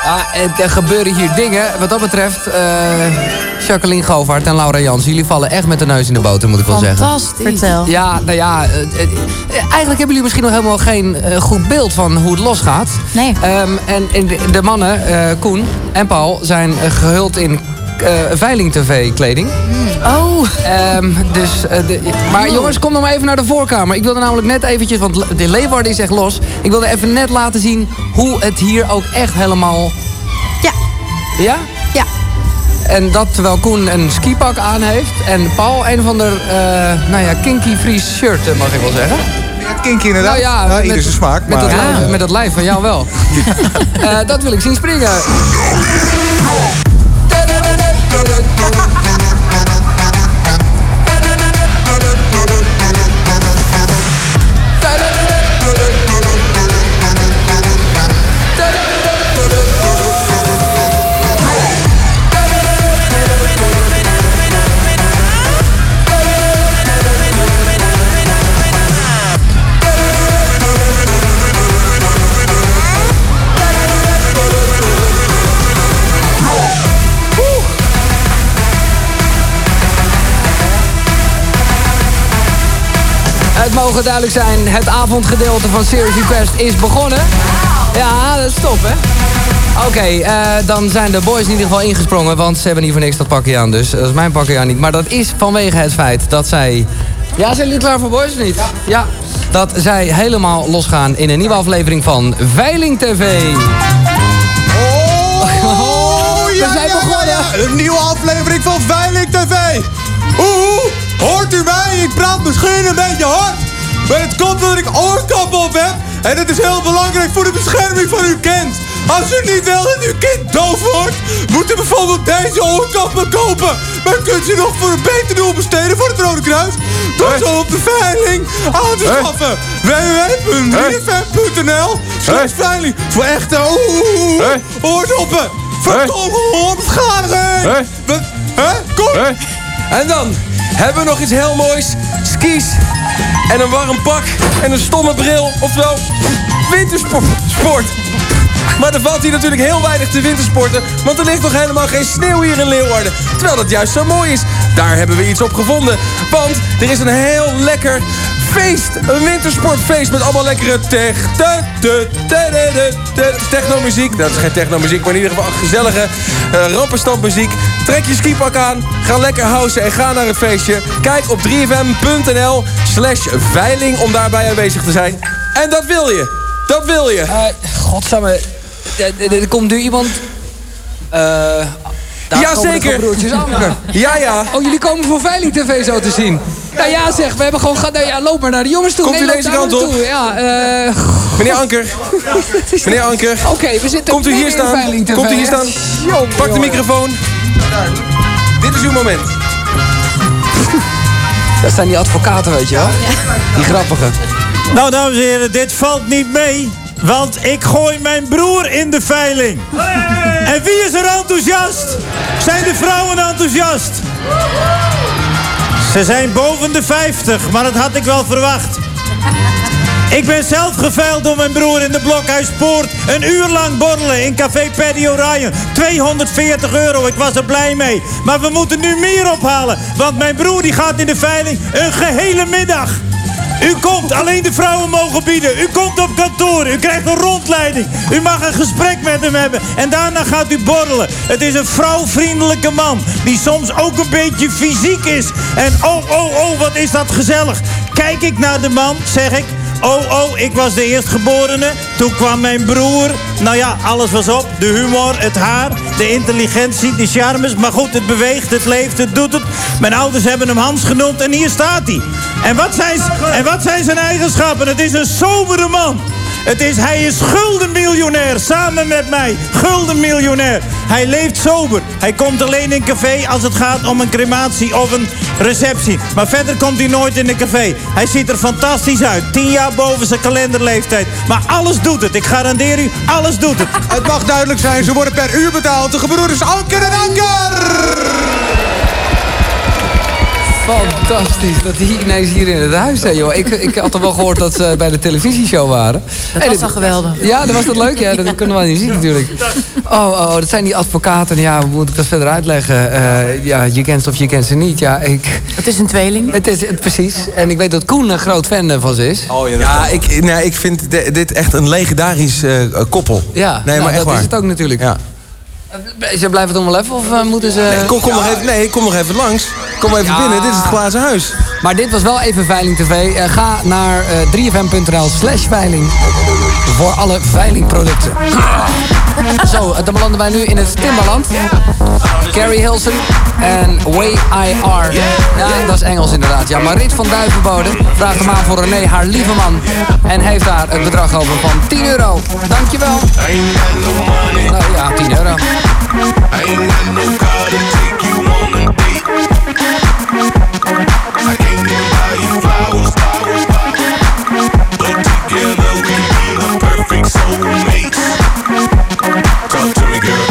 Ja, het, er gebeuren hier dingen. Wat dat betreft, eh, Jacqueline Govaert en Laura Jans... jullie vallen echt met de neus in de boter, moet ik wel zeggen. Fantastisch. Vertel. Ja, nou ja, eh, eigenlijk hebben jullie misschien nog helemaal geen goed beeld van hoe het losgaat. Nee. Ehm, en, en de, de mannen, eh, Koen en Paul, zijn eh, gehuld in eh, Veiling TV-kleding. Oh. Ehm, dus, eh, de- maar jongens, kom nog maar even naar de voorkamer. Ik wilde namelijk net eventjes, want de Leeuwarden is echt los. Ik wilde even net laten zien hoe het hier ook echt helemaal... Ja. Ja? Ja. En dat terwijl Koen een skipak aan heeft. En Paul een van de, eh, nou ja, kinky Fries shirt, mag ik wel zeggen. Kinky inderdaad. Nou ja, ieder zijn smaak. Met, maar, dat lijf, met dat lijf van jou wel. [LAUGHS] Eh, dat wil ik zien springen. Mogen duidelijk zijn, het avondgedeelte van Serious Request is begonnen. Ja, dat is top, hè? Oké, eh, dan zijn de boys in ieder geval ingesprongen, want ze hebben niet voor niks dat pakje aan. Dus dat is mijn pakje aan niet. Maar dat is vanwege het feit dat zij... Ja, zijn jullie klaar voor boys of niet? Ja. Dat zij helemaal losgaan in een nieuwe aflevering van Veiling TV. Oh, [LAUGHS] We zijn begonnen. Een nieuwe aflevering van Veiling TV. Oeh, hoort u mij? Ik praat misschien een beetje hard. Maar het komt omdat ik oorkap op heb. En dat is heel belangrijk voor de bescherming van uw kind. Als u niet wil dat uw kind doof wordt, moet u bijvoorbeeld deze oorkappen kopen. Maar kunt u nog voor een beter doel besteden voor het Rode Kruis? Door zo op de veiling aan te schaffen. www.3fm.nl slash veiling. Voor echte oordoppen. Verdomme, er? Wat? Hè? Kom! En dan hebben we nog iets heel moois. Skis en een warm pak en een stomme bril. Oftewel, wintersport. Sport. Maar er valt hier natuurlijk heel weinig te wintersporten... want er ligt nog helemaal geen sneeuw hier in Leeuwarden. Terwijl dat juist zo mooi is. Daar hebben we iets op gevonden. Want er is een heel lekker feest. Een wintersportfeest met allemaal lekkere tech... te- te- te- te- te- technomuziek. Dat is geen technomuziek, maar in ieder geval gezellige uh. Trek je skipak aan, ga lekker housen en ga naar het feestje. Kijk op 3fm.nl slash veiling om daarbij aanwezig te zijn. En dat wil je. Dat wil je. Godsamme, er, er komt nu iemand... eh daar Ja, zeker. broertjes Anker. Ja, ja. Oh, jullie komen voor Veiling TV zo te zien. Nou ja, zeg, we hebben gewoon... ga- Nou ja, loop maar naar de jongens toe. Komt u Nee, deze kant op? toe. Ja, eh... Meneer Anker. [LAUGHS] Meneer Anker. Oké, we zitten Komt u hier staan? Veiling TV, Komt u hier staan? Jongen, Pak de jongen. microfoon. Dit is uw moment. Dat zijn die advocaten, weet je wel? Die grappige. Nou, dames en heren, dit valt niet mee. Want ik gooi mijn broer in de veiling. En wie is er enthousiast? Zijn de vrouwen enthousiast? Ze zijn boven de 50, maar dat had ik wel verwacht. Ik ben zelf geveild door mijn broer in de Blokhuispoort. Een uur lang borrelen in Café Paddy Orion. 240 euro, ik was er blij mee. Maar we moeten nu meer ophalen. Want mijn broer die gaat in de veiling een gehele middag. U komt, alleen de vrouwen mogen bieden. U komt op kantoor, u krijgt een rondleiding. U mag een gesprek met hem hebben. En daarna gaat u borrelen. Het is een vrouwvriendelijke man. Die soms ook een beetje fysiek is. En oh, oh, oh, wat is dat gezellig. Kijk ik naar de man, zeg ik... Oh, oh, ik was de eerstgeborene. Toen kwam mijn broer. Nou ja, alles was op. De humor, het haar, de intelligentie, de charmes. Maar goed, het beweegt, het leeft, het doet het. Mijn ouders hebben hem Hans genoemd en hier staat hij. En wat zijn, en wat zijn zijn eigenschappen? Het is een sobere man. Het is, hij is guldenmiljonair, samen met mij. Guldenmiljonair. Hij leeft sober. Hij komt alleen in café als het gaat om een crematie of een receptie. Maar verder komt hij nooit in een café. Hij ziet er fantastisch uit. Tien jaar boven zijn kalenderleeftijd. Maar alles doet het. Ik garandeer u, alles doet het. Het mag duidelijk zijn, ze worden per uur betaald. De gebroeders Anker en Anker! Fantastisch dat die ineens hier in het huis zijn, joh. Ik, ik had toch wel gehoord dat ze bij de televisieshow waren. Dat Hey, was al geweldig. Ja, dat was dat leuk? Ja, dat kunnen we niet zien natuurlijk. Oh, oh, dat zijn die advocaten. Ja, hoe moet ik dat verder uitleggen? Eh, ja, je kent ze of je kent ze niet. Ja, ik... Het is een tweeling. Het is het, precies. En ik weet dat Koen een groot fan van ze is. Oh, ja, ik, nee, ik vind di- dit echt een legendarisch eh, koppel. Ja, nee, nou, maar echt dat waar. is het ook natuurlijk. Ja. Ze blijven het nog wel even of eh, moeten ze... Nee, kom, kom nog even, nee, kom nog even langs. Kom even Ja. binnen, dit is het glazen huis. Maar dit was wel even Veiling TV. Eh, ga naar eh 3fm.nl slash veiling voor alle veilingproducten. [LAUGHS] Zo, eh, dan belanden wij nu in het Timbaland. Carrie Hilson en Way I Are. Ja, dat is Engels inderdaad. Ja, maar Rit van Duivenbode vraagt hem aan voor René, haar lieve man. En heeft daar het bedrag over van 10 euro. Dankjewel. Nou ja, 10 euro. Just you and me. Hug it out till we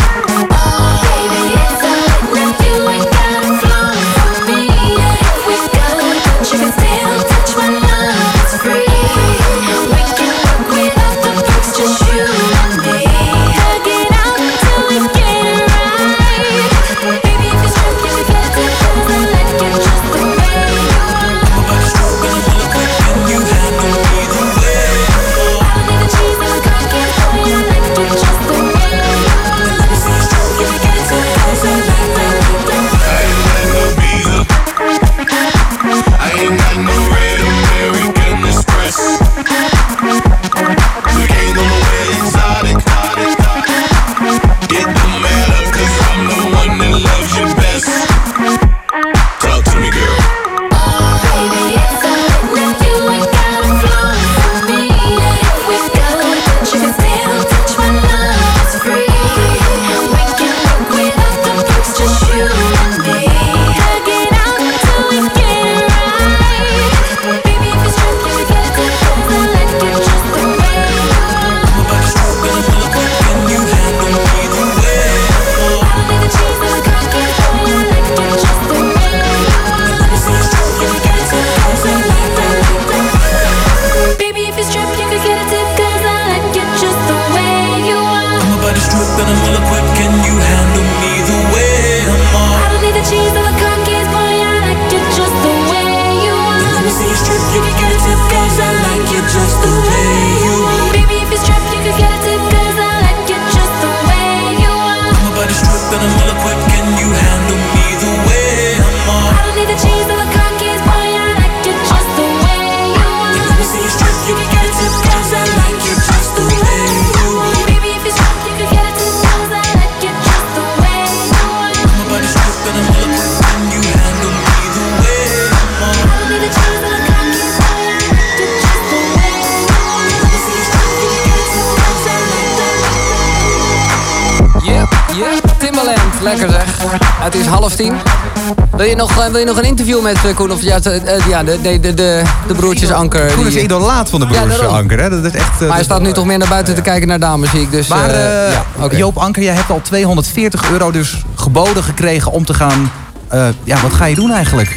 je nog, wil je nog een interview met eh, Koen? Of ja, eh, ja de, de, de, de, de broertjes Anker. Koen is idolaat van de daarom. Anker. Hè? Dat is echt, eh, Maar hij dat- staat nu toch meer naar buiten te kijken naar damemuziek. Dus, Maar eh, eh, ja, oké. Joop Anker, jij hebt al 240 euro dus geboden gekregen om te gaan... eh, ja, wat ga je doen eigenlijk?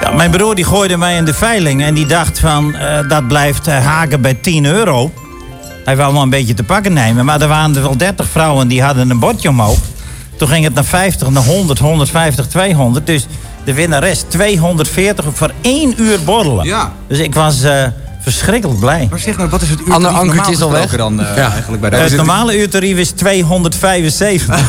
Ja, mijn broer die gooide mij in de veiling en die dacht van eh, dat blijft haken bij 10 euro. Hij wou wel een beetje te pakken nemen, maar er waren er wel 30 vrouwen die hadden een bordje omhoog. Toen ging het naar 50, naar 100, 150, 200. Dus de winnares 240 voor één uur borrelen. Ja. Dus ik was eh, verschrikkelijk blij. Maar zeg nou, wat is het Ander ankertje is al weg. dan eh, Ja. eigenlijk bij de... het normale uurtarief is 275. [LAUGHS]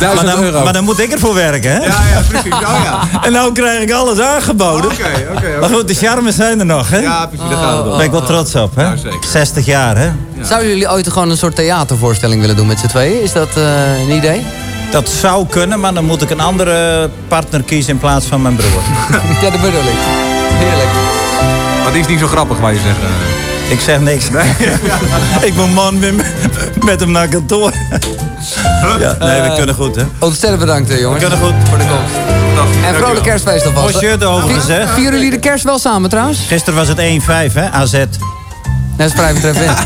maar, dan, euro. maar dan moet ik ervoor werken, hè? Ja, ja, precies. Oh ja. [LAUGHS] En nou krijg ik alles aangeboden. Oké, oké, oké. Maar goed, de charmes zijn er nog, hè? Ja, precies, daar het Daar om. ben ik wel trots op, hè? Ja, zeker. 60 jaar, hè? Zouden jullie ooit gewoon een soort theatervoorstelling willen doen met z'n tweeën? Is dat eh, een idee? Dat zou kunnen, maar dan moet ik een andere partner kiezen in plaats van mijn broer. [LAUGHS] ja, dat bedoel ik. Heerlijk. Maar die is niet zo grappig, waar je zegt. Ik zeg niks. [LAUGHS] ik moet man met, met hem naar kantoor. ja, nee, we Eh, kunnen goed, hè? Ontzettend bedankt, eh, jongens. We kunnen goed. Voor de komst. En vrolijk kerstfeest alvast. Mooi shirt over gezegd. Vieren jullie de kerst wel samen trouwens? Gisteren was het 1-5, hè? AZ. Dat is vrij betreffend. [LAUGHS]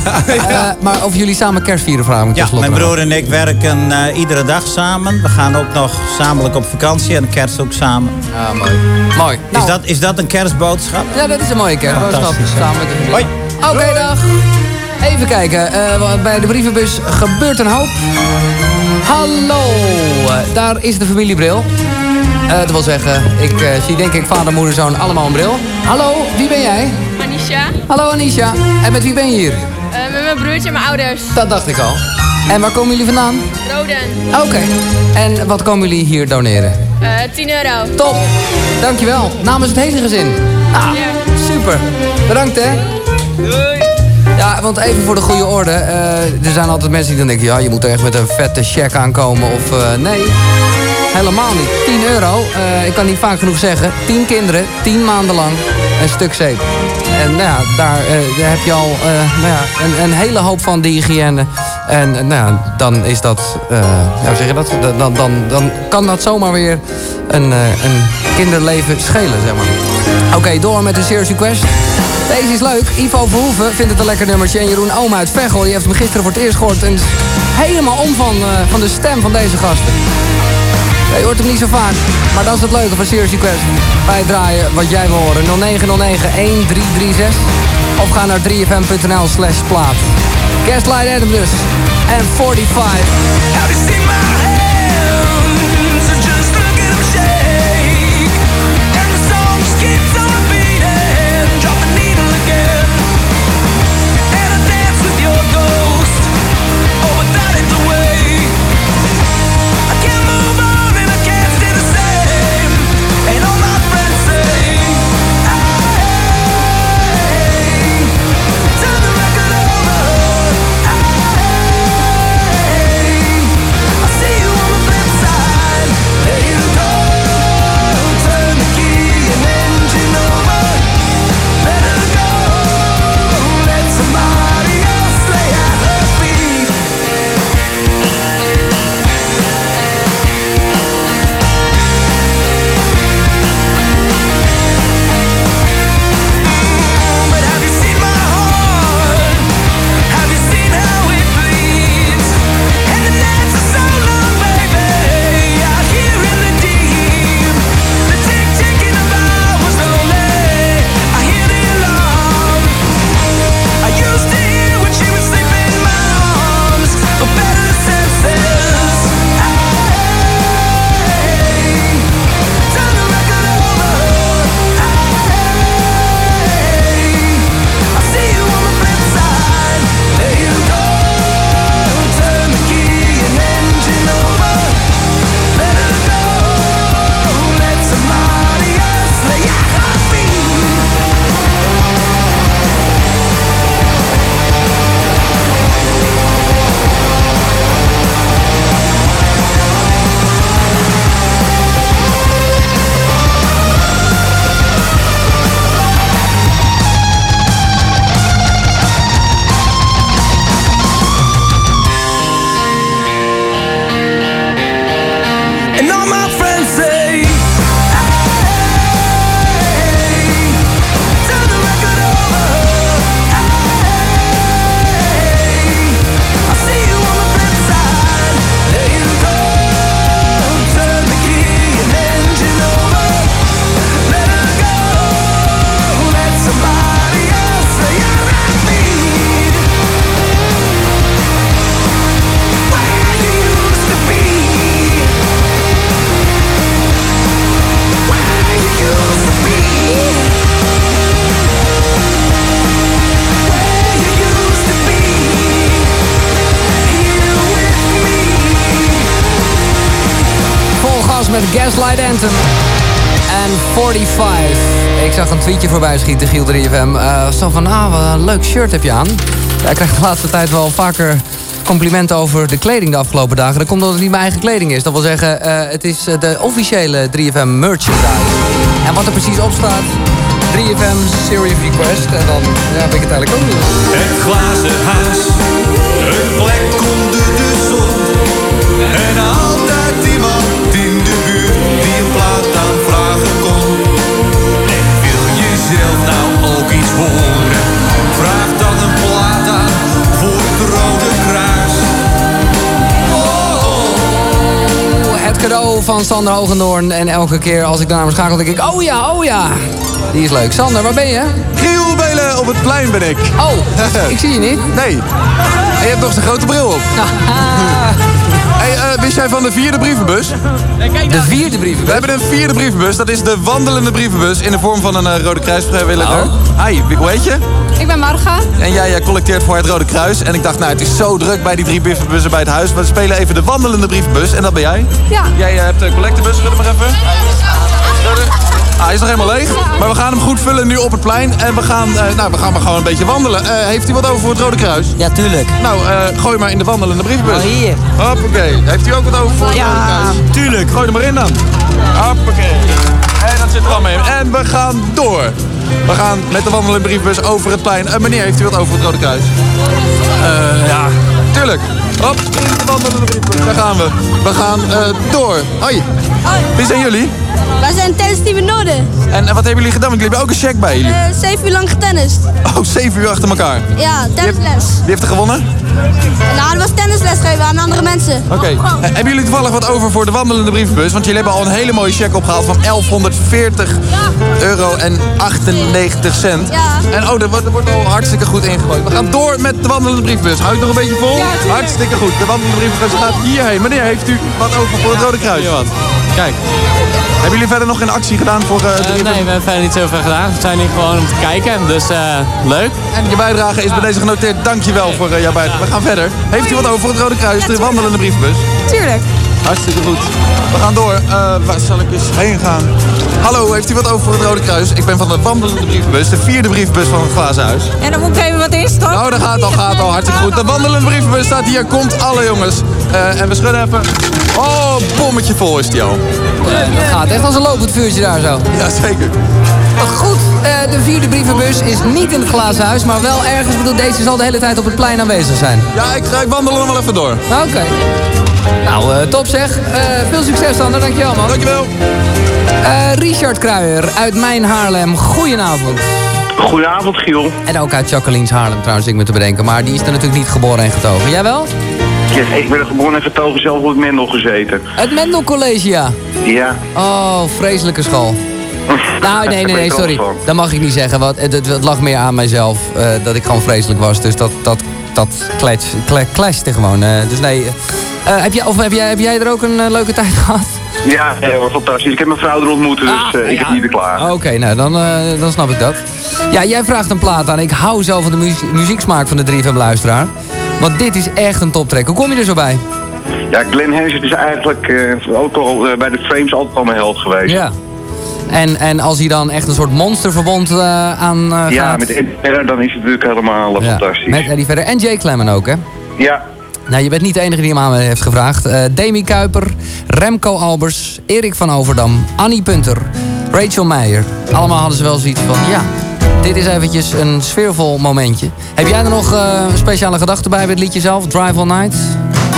Eh, maar of jullie samen kerst vieren, vraag ik Ja, mijn broer en ik werken eh, iedere dag samen. We gaan ook nog gezamenlijk op vakantie en kerst ook samen. Ja, mooi. Mooi. Is, dat, is dat een kerstboodschap? Ja, dat is een mooie kerstboodschap. Samen met de vriendin. Hoi. Oké, dag. Even kijken. eh, bij de brievenbus gebeurt een hoop. Hallo. daar is de familiebril. Eh, dat wil zeggen, ik zie denk ik vader, moeder, zoon allemaal een bril. Hallo, wie ben jij? Anisha, Hallo Anisha. En met wie ben je hier? eh, met mijn broertje en mijn ouders. Dat dacht ik al. En waar komen jullie vandaan? Roden, Oké. En wat komen jullie hier doneren? eh 10 euro. Top. Dankjewel. Namens het hele gezin. Ah, super. Bedankt hè. Doei. Ja, want even voor de goede orde. eh, er zijn altijd mensen die dan denken... ja, je moet er echt met een vette check aankomen. Of nee, helemaal niet. 10 euro, ik kan niet vaak genoeg zeggen. 10 kinderen, 10 maanden lang een stuk zeep. En nou ja, daar, eh, heb je al eh, nou ja, een, een hele hoop van die hygiëne. En eh, nou dan is dat... hoe zeg dat? Dan, dan, dan kan dat zomaar weer een, een kinderleven schelen, zeg maar. Oké, door met de Serious Request. Deze is leuk. Ivo Verhoeven vindt het een lekker nummertje. En Jeroen Oom uit Veghel, die heeft hem gisteren voor het eerst gehoord. En is helemaal om van, van de stem van deze gasten. Je hoort hem niet zo vaak. Maar dat is het leuke van Serious Request. Wij draaien wat jij wil horen. 0909-1336. Of ga naar 3fm.nl slash plaat. Gaslight Adam dus. En 45. 3FM. Zo van, ah, wat een leuk shirt heb je aan. Hij krijgt de laatste tijd wel vaker complimenten over de kleding de afgelopen dagen. Dat komt omdat het niet mijn eigen kleding is. Dat wil zeggen, eh, het is eh, de officiële 3FM merchandise. En wat er precies op staat, 3FM Serious Request. En dan ja, ben ik het eigenlijk ook niet. Het glazen huis, van Sander Hogendoorn. En elke keer als ik naar hem schakel, denk ik, oh ja, oh ja. Die is leuk. Sander, waar ben je? Giel Belen, op het plein ben ik. Oh, [LAUGHS] ik zie je niet. Nee. En je hebt nog zo'n grote bril op. [LAUGHS] Hey, eh, wist jij van de vierde brievenbus? De vierde brievenbus? We hebben een vierde brievenbus. Dat is de wandelende brievenbus in de vorm van een eh, Rode Kruisvrijwilliger. Hi, wie- hoe heet je? Ik ben Marga. En jij eh, collecteert voor het Rode Kruis. En ik dacht, nou, het is zo druk bij die drie brievenbussen bij het huis. We spelen even de wandelende brievenbus. En dat ben jij? Ja. Jij eh, hebt de collectebus, schud hem maar even. Ah, hij is nog helemaal leeg. Maar we gaan hem goed vullen nu op het plein. En we gaan, eh, nou, we gaan maar gewoon een beetje wandelen. Eh, heeft u wat over voor het Rode Kruis? Ja, tuurlijk. Nou, eh, gooi maar in de wandelende brievenbus. Oh, hier. Hoppakee. Heeft u ook wat over voor het Ja, Rode Kruis? tuurlijk. Gooi er maar in dan. Hoppakee. En dat zit er al mee. En we gaan door. We gaan met de wandelende brievenbus over het plein. Eh, meneer, heeft u wat over het Rode Kruis? Eh, ja. Tuurlijk. Hop, in de wandelende brievenbus. Daar gaan we. We gaan eh, door. Hoi. Wie zijn jullie? Wij zijn tennisteam Noorden. En wat hebben jullie gedaan? Want jullie hebben ook een check bij jullie. Zeven uur lang getennist. Oh, zeven uur achter elkaar. Ja, tennisles. Wie heeft er gewonnen? Nou, dat was tennisles geven aan andere mensen. Oké. Eh, hebben jullie toevallig wat over voor de wandelende brievenbus? Want jullie hebben al een hele mooie check opgehaald van 1140 euro en 98 cent. Ja. En oh, dat wordt, dat wordt al hartstikke goed ingegooid. We gaan door met de wandelende brievenbus. Hou ik nog een beetje vol? Ja, hartstikke goed. De wandelende brievenbus gaat hierheen. Meneer, heeft u wat over voor het Rode Kruis? wat. Kijk. Hebben jullie verder nog geen actie gedaan voor... eh, de Eh, nee, we hebben verder niet zoveel gedaan. We zijn hier gewoon om te kijken, dus eh, leuk. En je bijdrage is bij deze genoteerd. Dankjewel voor eh, jouw bijdrage. We gaan verder. Heeft u wat over voor het Rode Kruis? De wandelende brievenbus. Tuurlijk. Hartstikke goed. We gaan door. Eh, waar zal ik eens heen gaan? Hallo, heeft u wat over voor het Rode Kruis? Ik ben van de wandelende brievenbus, de vierde brievenbus van het Glazen Huis. En dan moet ik even wat toch? Nou, dat gaat al, gaat al. Hartstikke goed. De wandelende brievenbus staat hier. Komt alle jongens. Eh, en we schudden even. Oh, bommetje vol is die al. Dat gaat echt als een lopend vuurtje daar zo. Ja, zeker. Goed, eh, de vierde brievenbus is niet in het glazen huis, maar wel ergens. Ik bedoel, deze zal de hele tijd op het plein aanwezig zijn. Ja, ik, ga- ik wandel nog wel even door. Oké. Nou, eh, top zeg. Eh, veel succes dan, dankjewel man. Dankjewel. Eh, Richard Kruijer uit Mijn Haarlem, goedenavond. Goedenavond, Giel. En ook uit Jacqueline's Haarlem trouwens, ik me te bedenken. Maar die is er natuurlijk niet geboren en getogen. Jij wel? Ik ben er geboren en getogen zelf op het Mendel gezeten. Het Mendel College, ja. Ja. Oh, vreselijke school. [LAUGHS] Nou, nee, nee, nee, sorry. Dat mag ik niet zeggen. Want het, het, het lag meer aan mijzelf eh, dat ik gewoon vreselijk was. Dus dat, dat, dat klets, gewoon. eh. dus nee. Eh, heb, jij, of heb jij, heb jij er ook een eh, leuke tijd [LAUGHS] gehad? Ja, ja, wat fantastisch. Ik heb mijn vrouw er ontmoet, dus eh, ik heb niet klagen. Oké, nou, dan, dan snap ik dat. Ja, jij vraagt een plaat aan. Ik hou zo van de muzie- muzieksmaak van de 3FM-luisteraar. Want dit is echt een toptrack. Hoe kom je er zo bij? Ja, Glenn Hansard is eigenlijk ook al bij de Frames altijd al mijn held geweest. Ja. En, en als hij dan echt een soort monsterverbond eh, aan Ja, gaat... met Eddie dan is het natuurlijk helemaal Ja, fantastisch. Met Eddie Vedder en Jay Clemmen ook, hè? Ja. Nou, je bent niet de enige die hem aan heeft gevraagd. Eh Demi Kuiper, Remco Albers, Erik van Overdam, Annie Punter, Rachel Meijer. Allemaal hadden ze wel zoiets van, ja, dit is eventjes een sfeervol momentje. Heb jij er nog eh, een speciale gedachte bij bij het liedje zelf, Drive All Night?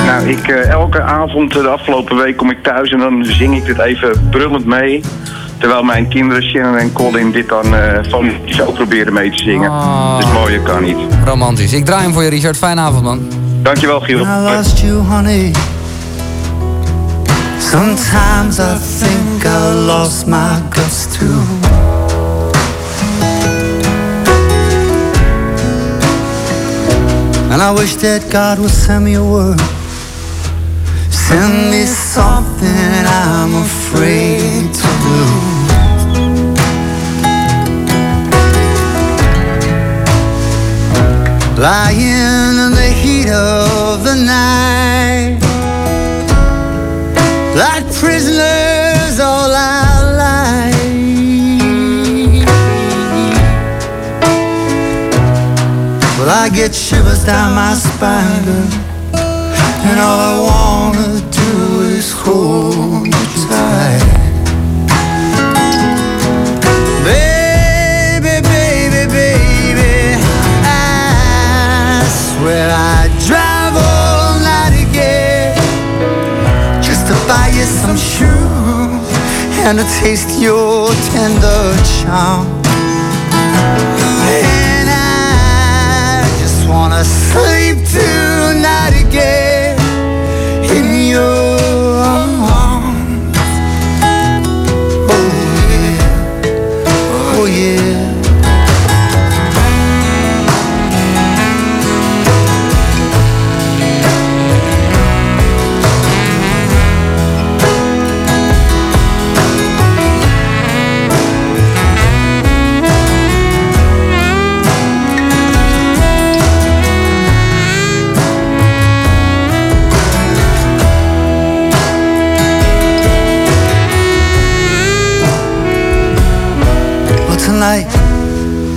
Nou, ik, eh, elke avond de afgelopen week kom ik thuis en dan zing ik dit even brullend mee. Terwijl mijn kinderen Shannon en Colin dit dan eh fonetisch ook proberen mee te zingen. Oh. Dus mooier kan niet. Romantisch. Ik draai hem voor je, Richard. Fijne avond, man. Dankjewel, Giel. I lost you, honey. Sometimes I think I lost my guts too. And I wish that God would send me a word. Send me something I'm afraid to lose. Lying in the heat of the night like prisoners all our lives. Well, I get shivers down my spine, and all I wanna do is hold some shoes and to taste your tender charm. And I just wanna sleep tonight Tonight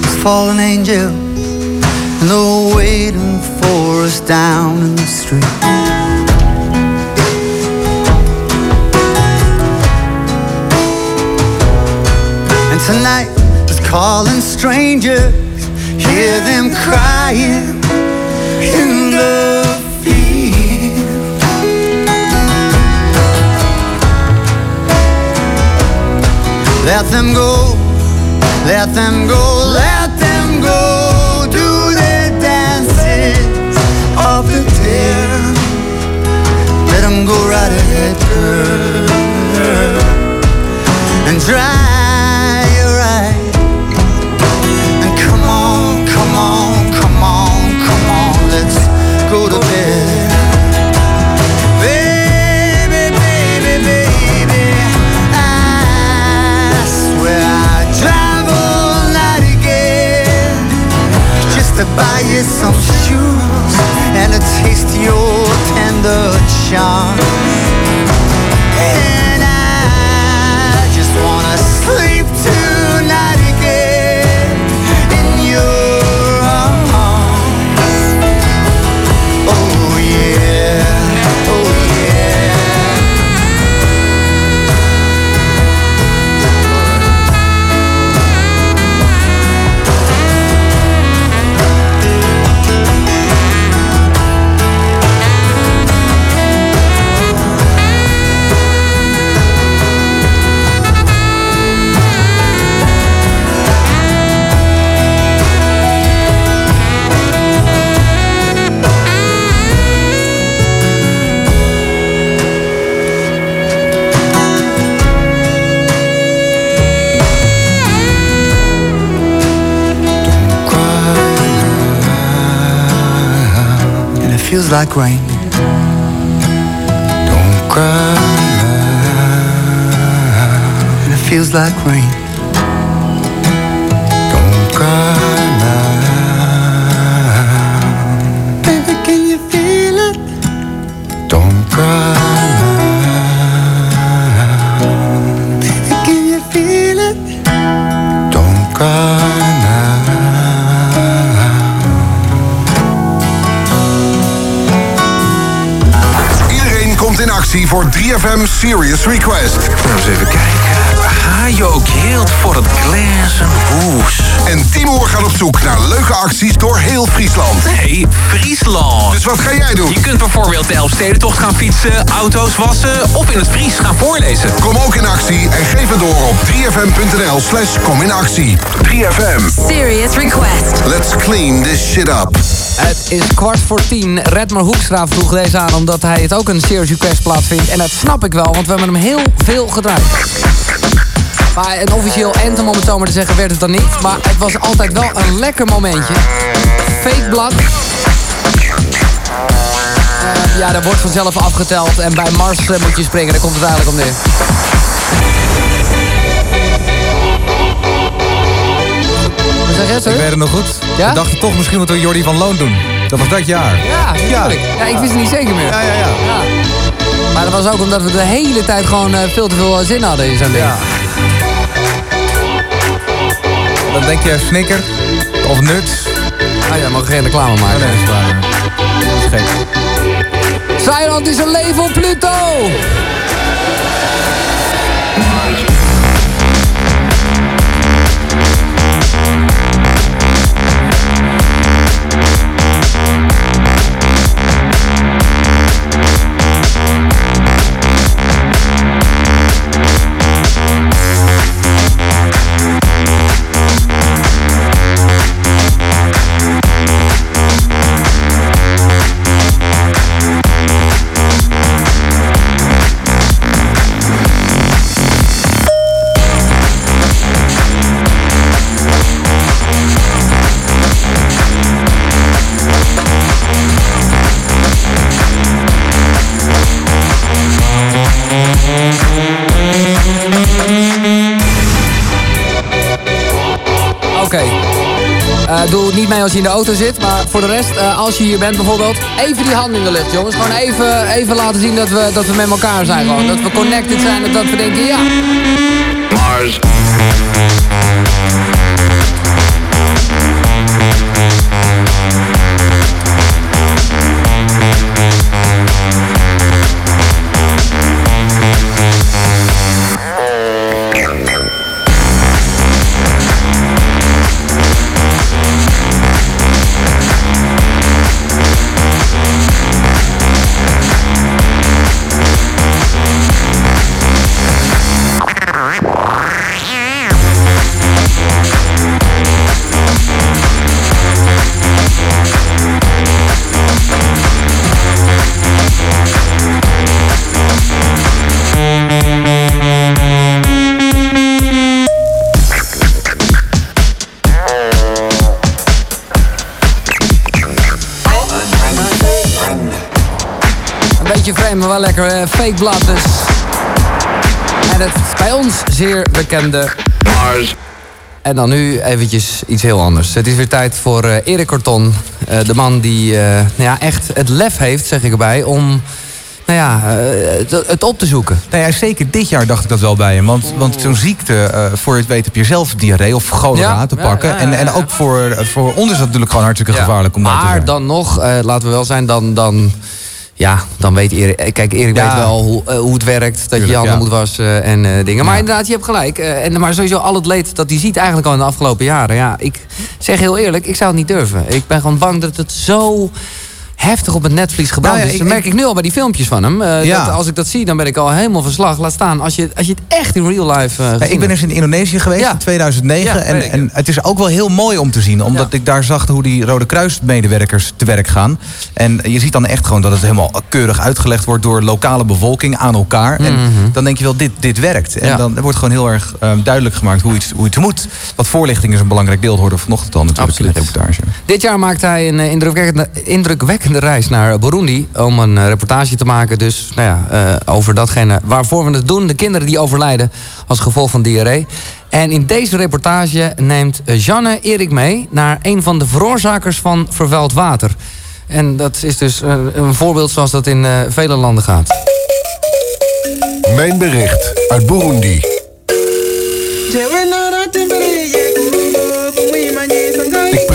it's fallen angel, and they're waiting for us down in the street. And tonight is calling strangers, hear them crying in the. Let them go, let them go, let them go. Do their dances of the dead. Let them go right ahead, girl. And dry your eyes. And come on, come on, come on, come on. Let's go to bed. To buy you some shoes and to taste your tender charm. Like rain. Don't cry now, and it feels like rain. Actie. voor 3FM Serious Request. Nou, eens even kijken. Ga je ook geld voor het glazen hoes? En Timur gaat op zoek naar leuke acties door heel Friesland. Nee, Friesland. Dus wat ga jij doen? Je kunt bijvoorbeeld de Elfstedentocht gaan fietsen, auto's wassen of in het Fries gaan voorlezen. Kom ook in actie en geef het door op 3fm.nl slash kom in actie. 3FM. Serious Request. Let's clean this shit up. Het is kwart voor tien. Redmer Hoekstra vroeg deze aan omdat hij het ook een Serious Request plaat vindt. En dat snap ik wel, want we hebben hem heel veel gedraaid. Maar een officieel anthem, om zo maar te zeggen, werd het dan niet. Maar het was altijd wel een lekker momentje. Fake blad. Eh, ja, dat wordt vanzelf afgeteld. En bij Mars eh, moet je springen, daar komt het eigenlijk om neer. Je, sir? Ik weet het nog goed. Ja? We dachten toch misschien moeten we Jordi van Loon doen. Dat was dat jaar. Ja, natuurlijk. Ja. ik wist het niet zeker meer. Ja, ja, ja. Maar dat was ook omdat we de hele tijd gewoon eh, veel te veel zin hadden in zo'n ding. Ja. Dan denk je snicker of nuts. Ah ja, mag geen reclame maken. Oh, nee, dat is waar. Dat is gek. Silent is een leven op Pluto! Niet mee als je in de auto zit, maar voor de rest, eh, als je hier bent bijvoorbeeld, even die handen in de lucht, jongens. Gewoon even, even laten zien dat we, dat we met elkaar zijn. Gewoon. Dat we connected zijn en dat we denken, ja. Ons zeer bekende Mars. En dan nu eventjes iets heel anders. Het is weer tijd voor eh, Erik Corton. Eh, de man die eh, nou ja, echt het lef heeft, zeg ik erbij, om nou ja, het, op te zoeken. Nou ja, zeker dit jaar dacht ik dat wel bij hem. Want, want zo'n ziekte, voor je het weet heb je zelf diarree of cholera Ja, te pakken. ja, ja, En, en ook voor, voor ons is dat natuurlijk gewoon hartstikke gevaarlijk om te Maar zijn. dan nog, laten we wel zijn, dan, dan, ja, dan weet Erik... eh, Kijk, Erik Ja. weet wel hoe, eh, hoe het werkt. Dat je handen ja. moet wassen en eh, dingen. Maar inderdaad, je hebt gelijk. En, maar sowieso al het leed dat hij ziet eigenlijk al in de afgelopen jaren. Ja, ik zeg heel eerlijk, ik zou het niet durven. Ik ben gewoon bang dat het zo heftig op het netvlies gebrand Nou ja, is. Dat merk ik nu al bij die filmpjes van hem. Eh, Ja. dat, als ik dat zie, dan ben ik al helemaal verslag. Laat staan, als je, als je het echt in real life Ja, gezien ik ben eens in Indonesië geweest in 2009. Ja, en, en het is ook wel heel mooi om te zien. Omdat ik daar zag hoe die Rode Kruis-medewerkers te werk gaan. En je ziet dan echt gewoon dat het helemaal keurig uitgelegd wordt... door lokale bevolking aan elkaar. En Mhm. dan denk je wel, dit, dit werkt. En dan wordt gewoon heel erg eh, duidelijk gemaakt hoe iets, hoe iets moet. Want voorlichting is een belangrijk deel. We vanochtend al natuurlijk in de reportage. Dit jaar maakt hij een eh, indrukwekkende, indrukwekkende reis naar Burundi om een eh, reportage te maken. Dus nou ja, eh, over datgene waarvoor we het doen. De kinderen die overlijden als gevolg van diarree. En in deze reportage neemt Janne Erik mee naar een van de veroorzakers van vervuild water. En dat is dus eh, een voorbeeld zoals dat in eh, vele landen gaat. Mijn bericht uit Burundi.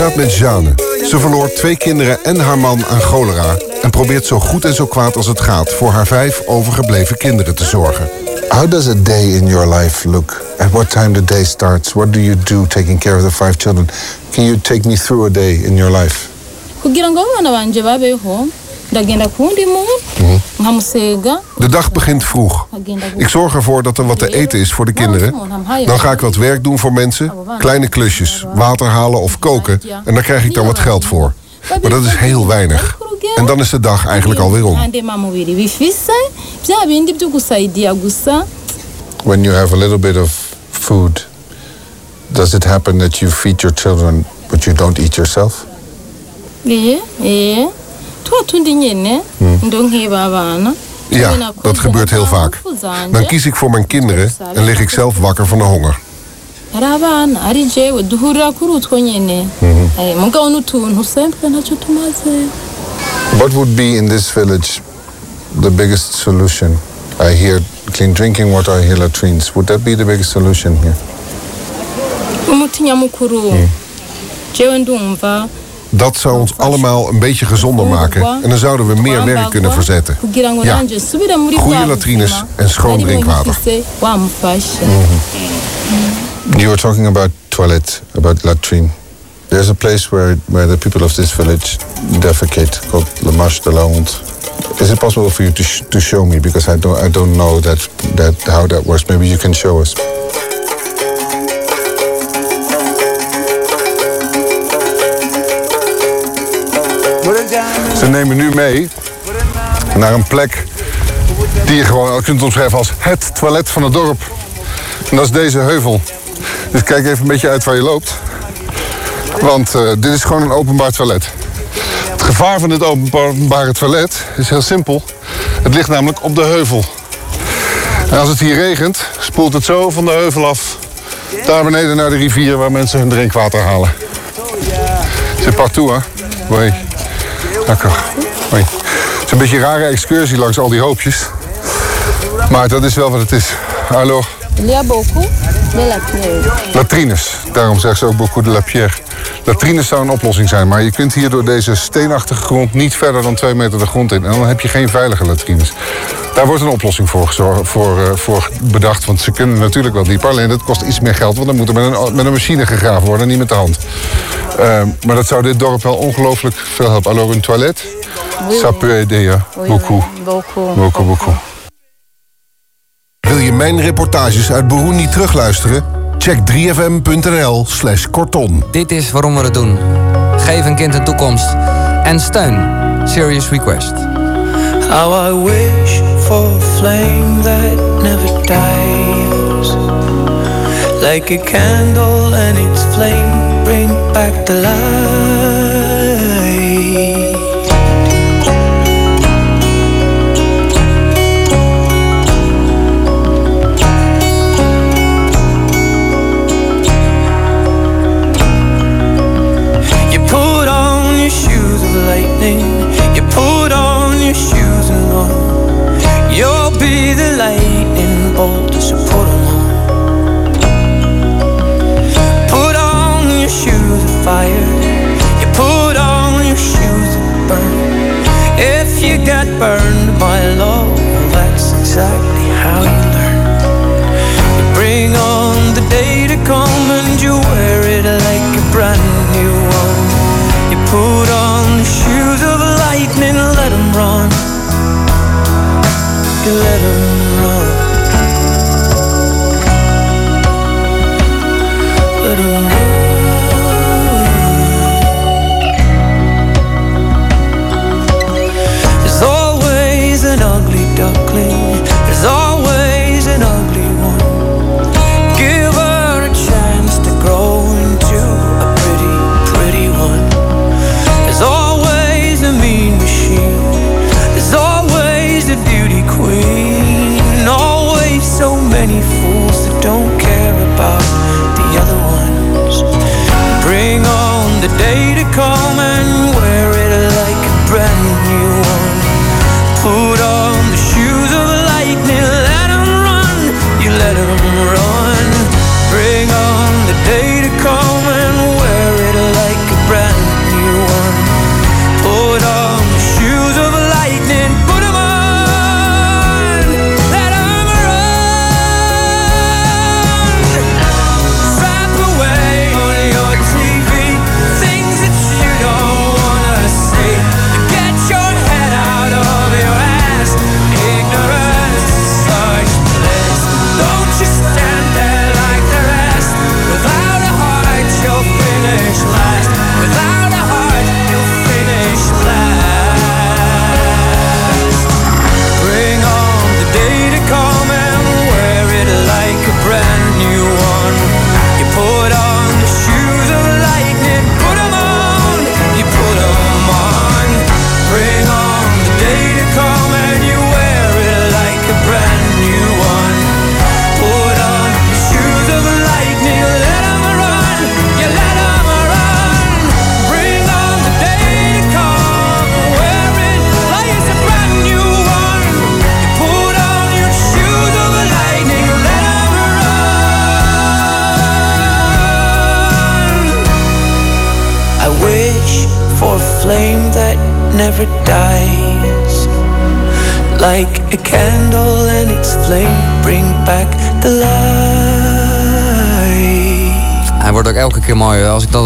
Praat met Jeanne. Ze verloor twee kinderen en haar man aan cholera en probeert zo goed en zo kwaad als het gaat voor haar vijf overgebleven kinderen te zorgen. How does a day in your life look? At what time the day starts? What do you do taking care of the five children? Can you take me through a day in your life? kugira ngo abana banje babeho ndagenda muntu nkamusega De dag begint vroeg. Ik zorg ervoor dat er wat te eten is voor de kinderen. Dan ga ik wat werk doen voor mensen. Kleine klusjes, water halen of koken. En daar krijg ik dan wat geld voor. Maar dat is heel weinig. En dan is de dag eigenlijk alweer om. When you have a little bit of food, does it happen that you feed your children but you don't eat yourself? ee ee abana Ja, dat gebeurt heel vaak. Dan kies ik voor mijn kinderen en lig ik zelf wakker van de honger. ari abana ari jewe duhurira kuri utwo nyene mugabo n'utuntu sempre ntacyo tumaze What would be in this village the biggest solution? I hear clean drinking water, I hear latrines. Would that be the biggest solution here? umuti nyamukuru jewe ndumva Dat zou ons allemaal een beetje gezonder maken. En dan zouden we meer werk kunnen verzetten. Ja. Goede latrines en schoon drinkwater. wamufasha You were talking about toilet, about latrine. There's a place where, where the people of this village defecate called La Marche de la Honte. Is it possible for you to, sh- to show me? Because I don't, I don't know that, that, how that works. Maybe you can show us. Ze nemen nu mee naar een plek die je gewoon kunt omschrijven als het toilet van het dorp. En dat is deze heuvel. Dus kijk even een beetje uit waar je loopt. Want eh, dit is gewoon een openbaar toilet. Het gevaar van dit openbare toilet is heel simpel. Het ligt namelijk op de heuvel. En als het hier regent, spoelt het zo van de heuvel af. Daar beneden naar de rivier waar mensen hun drinkwater halen. C'est partout, hè? Oui. Het is een beetje een rare excursie langs al die hoopjes. Maar dat is wel wat het is. Hallo. il y a beaucoup de la pierre Latrines. Daarom zegt ze ook beaucoup de la pierre. Latrines zou een oplossing zijn, maar je kunt hier door deze steenachtige grond niet verder dan twee meter de grond in. En dan heb je geen veilige latrines. Daar wordt een oplossing voor, voor, eh, voor bedacht. Want ze kunnen natuurlijk wel dieper, alleen dat kost iets meer geld. Want dan moet er met een, met een machine gegraven worden, niet met de hand. Eh, maar dat zou dit dorp wel ongelooflijk veel helpen. Alors een toilet, ça peut aider, ja. Beaucoup. beaucoup Beaucoup, beaucoup. Wil je mijn reportages uit Burundi terugluisteren? Check 3fm.nl slash korton. Dit is waarom we het doen. Geef een kind een toekomst. En steun Serious Request. How I wish for a flame that never dies. Like a candle and its flame bring back the light. You put on your shoes and run. You'll be the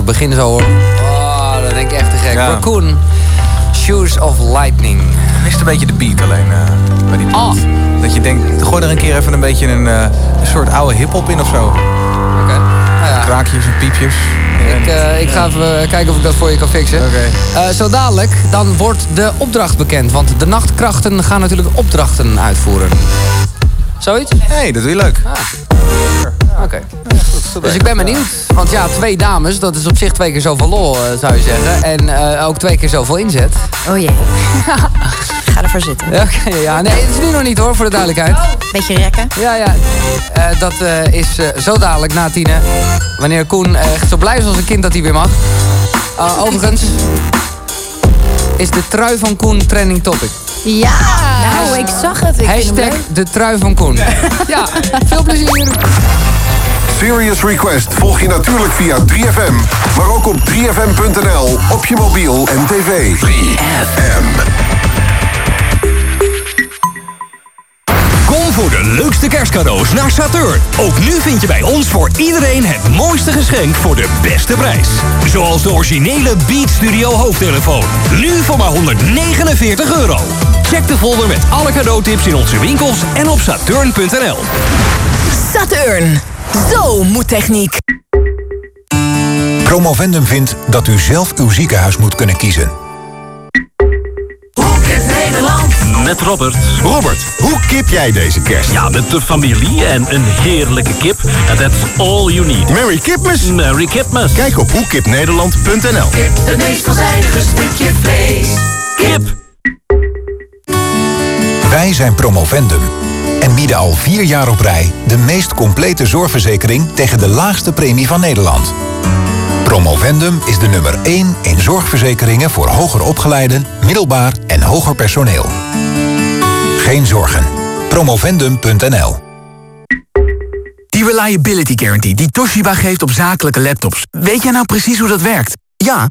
het begin zo hoor. Oh, dan denk ik echt te gek. Ja. Raccoon, Shoes of Lightning. Mist een beetje de beat alleen eh, bij die beat. Dat je denkt, gooi er een keer even een beetje een, eh, een soort oude hip-hop in of zo. Oké. Kraakjes en piepjes. Ik, eh, ik ga even kijken of ik dat voor je kan fixen. Eh, zo dadelijk, dan wordt de opdracht bekend. Want de nachtkrachten gaan natuurlijk opdrachten uitvoeren. Zoiets? Hé, hey, dat doe je leuk. Oké. Dus ik ben benieuwd. Want ja, twee dames, dat is op zich twee keer zoveel lol, eh, zou je zeggen. En eh, ook twee keer zoveel inzet. Oh jee. [LAUGHS] Ga ervoor zitten. Ja, Oké, ja. Nee, het is nu nog niet hoor, voor de duidelijkheid. Beetje rekken. Ja, ja. Eh, dat eh, is eh, zo dadelijk na tienen. Wanneer Koen eh, echt zo blij is als een kind dat hij weer mag. Ah, overigens is de trui van Koen trending topic. Ja, nou, ik zag het. Ik hem Hashtag de trui van Koen. [LAUGHS] ja, veel plezier. Serious Request volg je natuurlijk via 3FM, maar ook op 3FM.nl, op je mobiel en tv. 3FM. Kom voor de leukste kerstcadeaus naar Saturn. Ook nu vind je bij ons voor iedereen het mooiste geschenk voor de beste prijs. Zoals de originele Beat Studio hoofdtelefoon. Nu voor maar 149 euro. Check de folder met alle cadeautips in onze winkels en op saturn.nl. Saturn. Zo moet techniek. Promovendum vindt dat u zelf uw ziekenhuis moet kunnen kiezen. Met Robert. Robert, hoe kip jij deze kerst? Ja, met de familie en een heerlijke kip. And that's all you need. Merry Kipmas. Merry Kipmas. Kijk op hoekipnederland.nl Het meest veelzijdige stukje vlees. Kip. Wij zijn Promovendum en bieden al vier jaar op rij de meest complete zorgverzekering tegen de laagste premie van Nederland. Promovendum is de nummer 1 in zorgverzekeringen voor hoger opgeleiden, middelbaar en hoger personeel. Geen zorgen. Promovendum.nl Die Reliability Guarantee die Toshiba geeft op zakelijke laptops. Weet jij nou precies hoe dat werkt? Ja,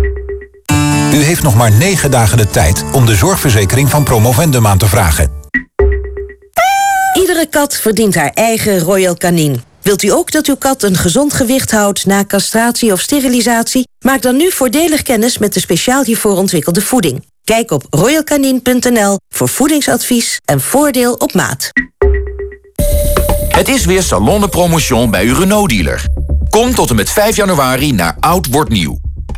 U heeft nog maar 9 dagen de tijd om de zorgverzekering van Promovendum aan te vragen. Iedere kat verdient haar eigen Royal Canin. Wilt u ook dat uw kat een gezond gewicht houdt na castratie of sterilisatie? Maak dan nu voordelig kennis met de speciaal hiervoor ontwikkelde voeding. Kijk op royalcanin.nl voor voedingsadvies en voordeel op maat. Het is weer Salon de Promotion bij uw Renault-dealer. Kom tot en met 5 januari naar Oud Wordt Nieuw.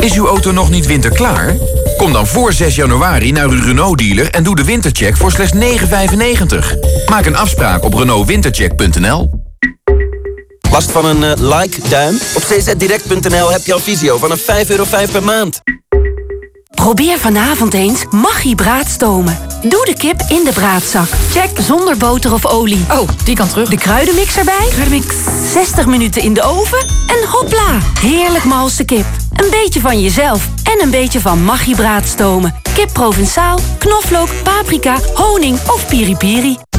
Is uw auto nog niet winterklaar? Kom dan voor 6 januari naar uw Renault-dealer en doe de wintercheck voor slechts 9,95. Maak een afspraak op renaultwintercheck.nl. Last van een eh, like-duim? Op czdirect.nl heb je al visio vanaf 5,5 euro per maand. Probeer vanavond eens Maggi braadstomen. Doe de kip in de braadzak. Check zonder boter of olie. Oh, die kan terug. De kruidenmix erbij. Kruidenmix. 60 minuten in de oven. En hopla, heerlijk malse kip. Een beetje van jezelf en een beetje van Maggi braadstomen. Kip Provençaal, knoflook, paprika, honing of piripiri.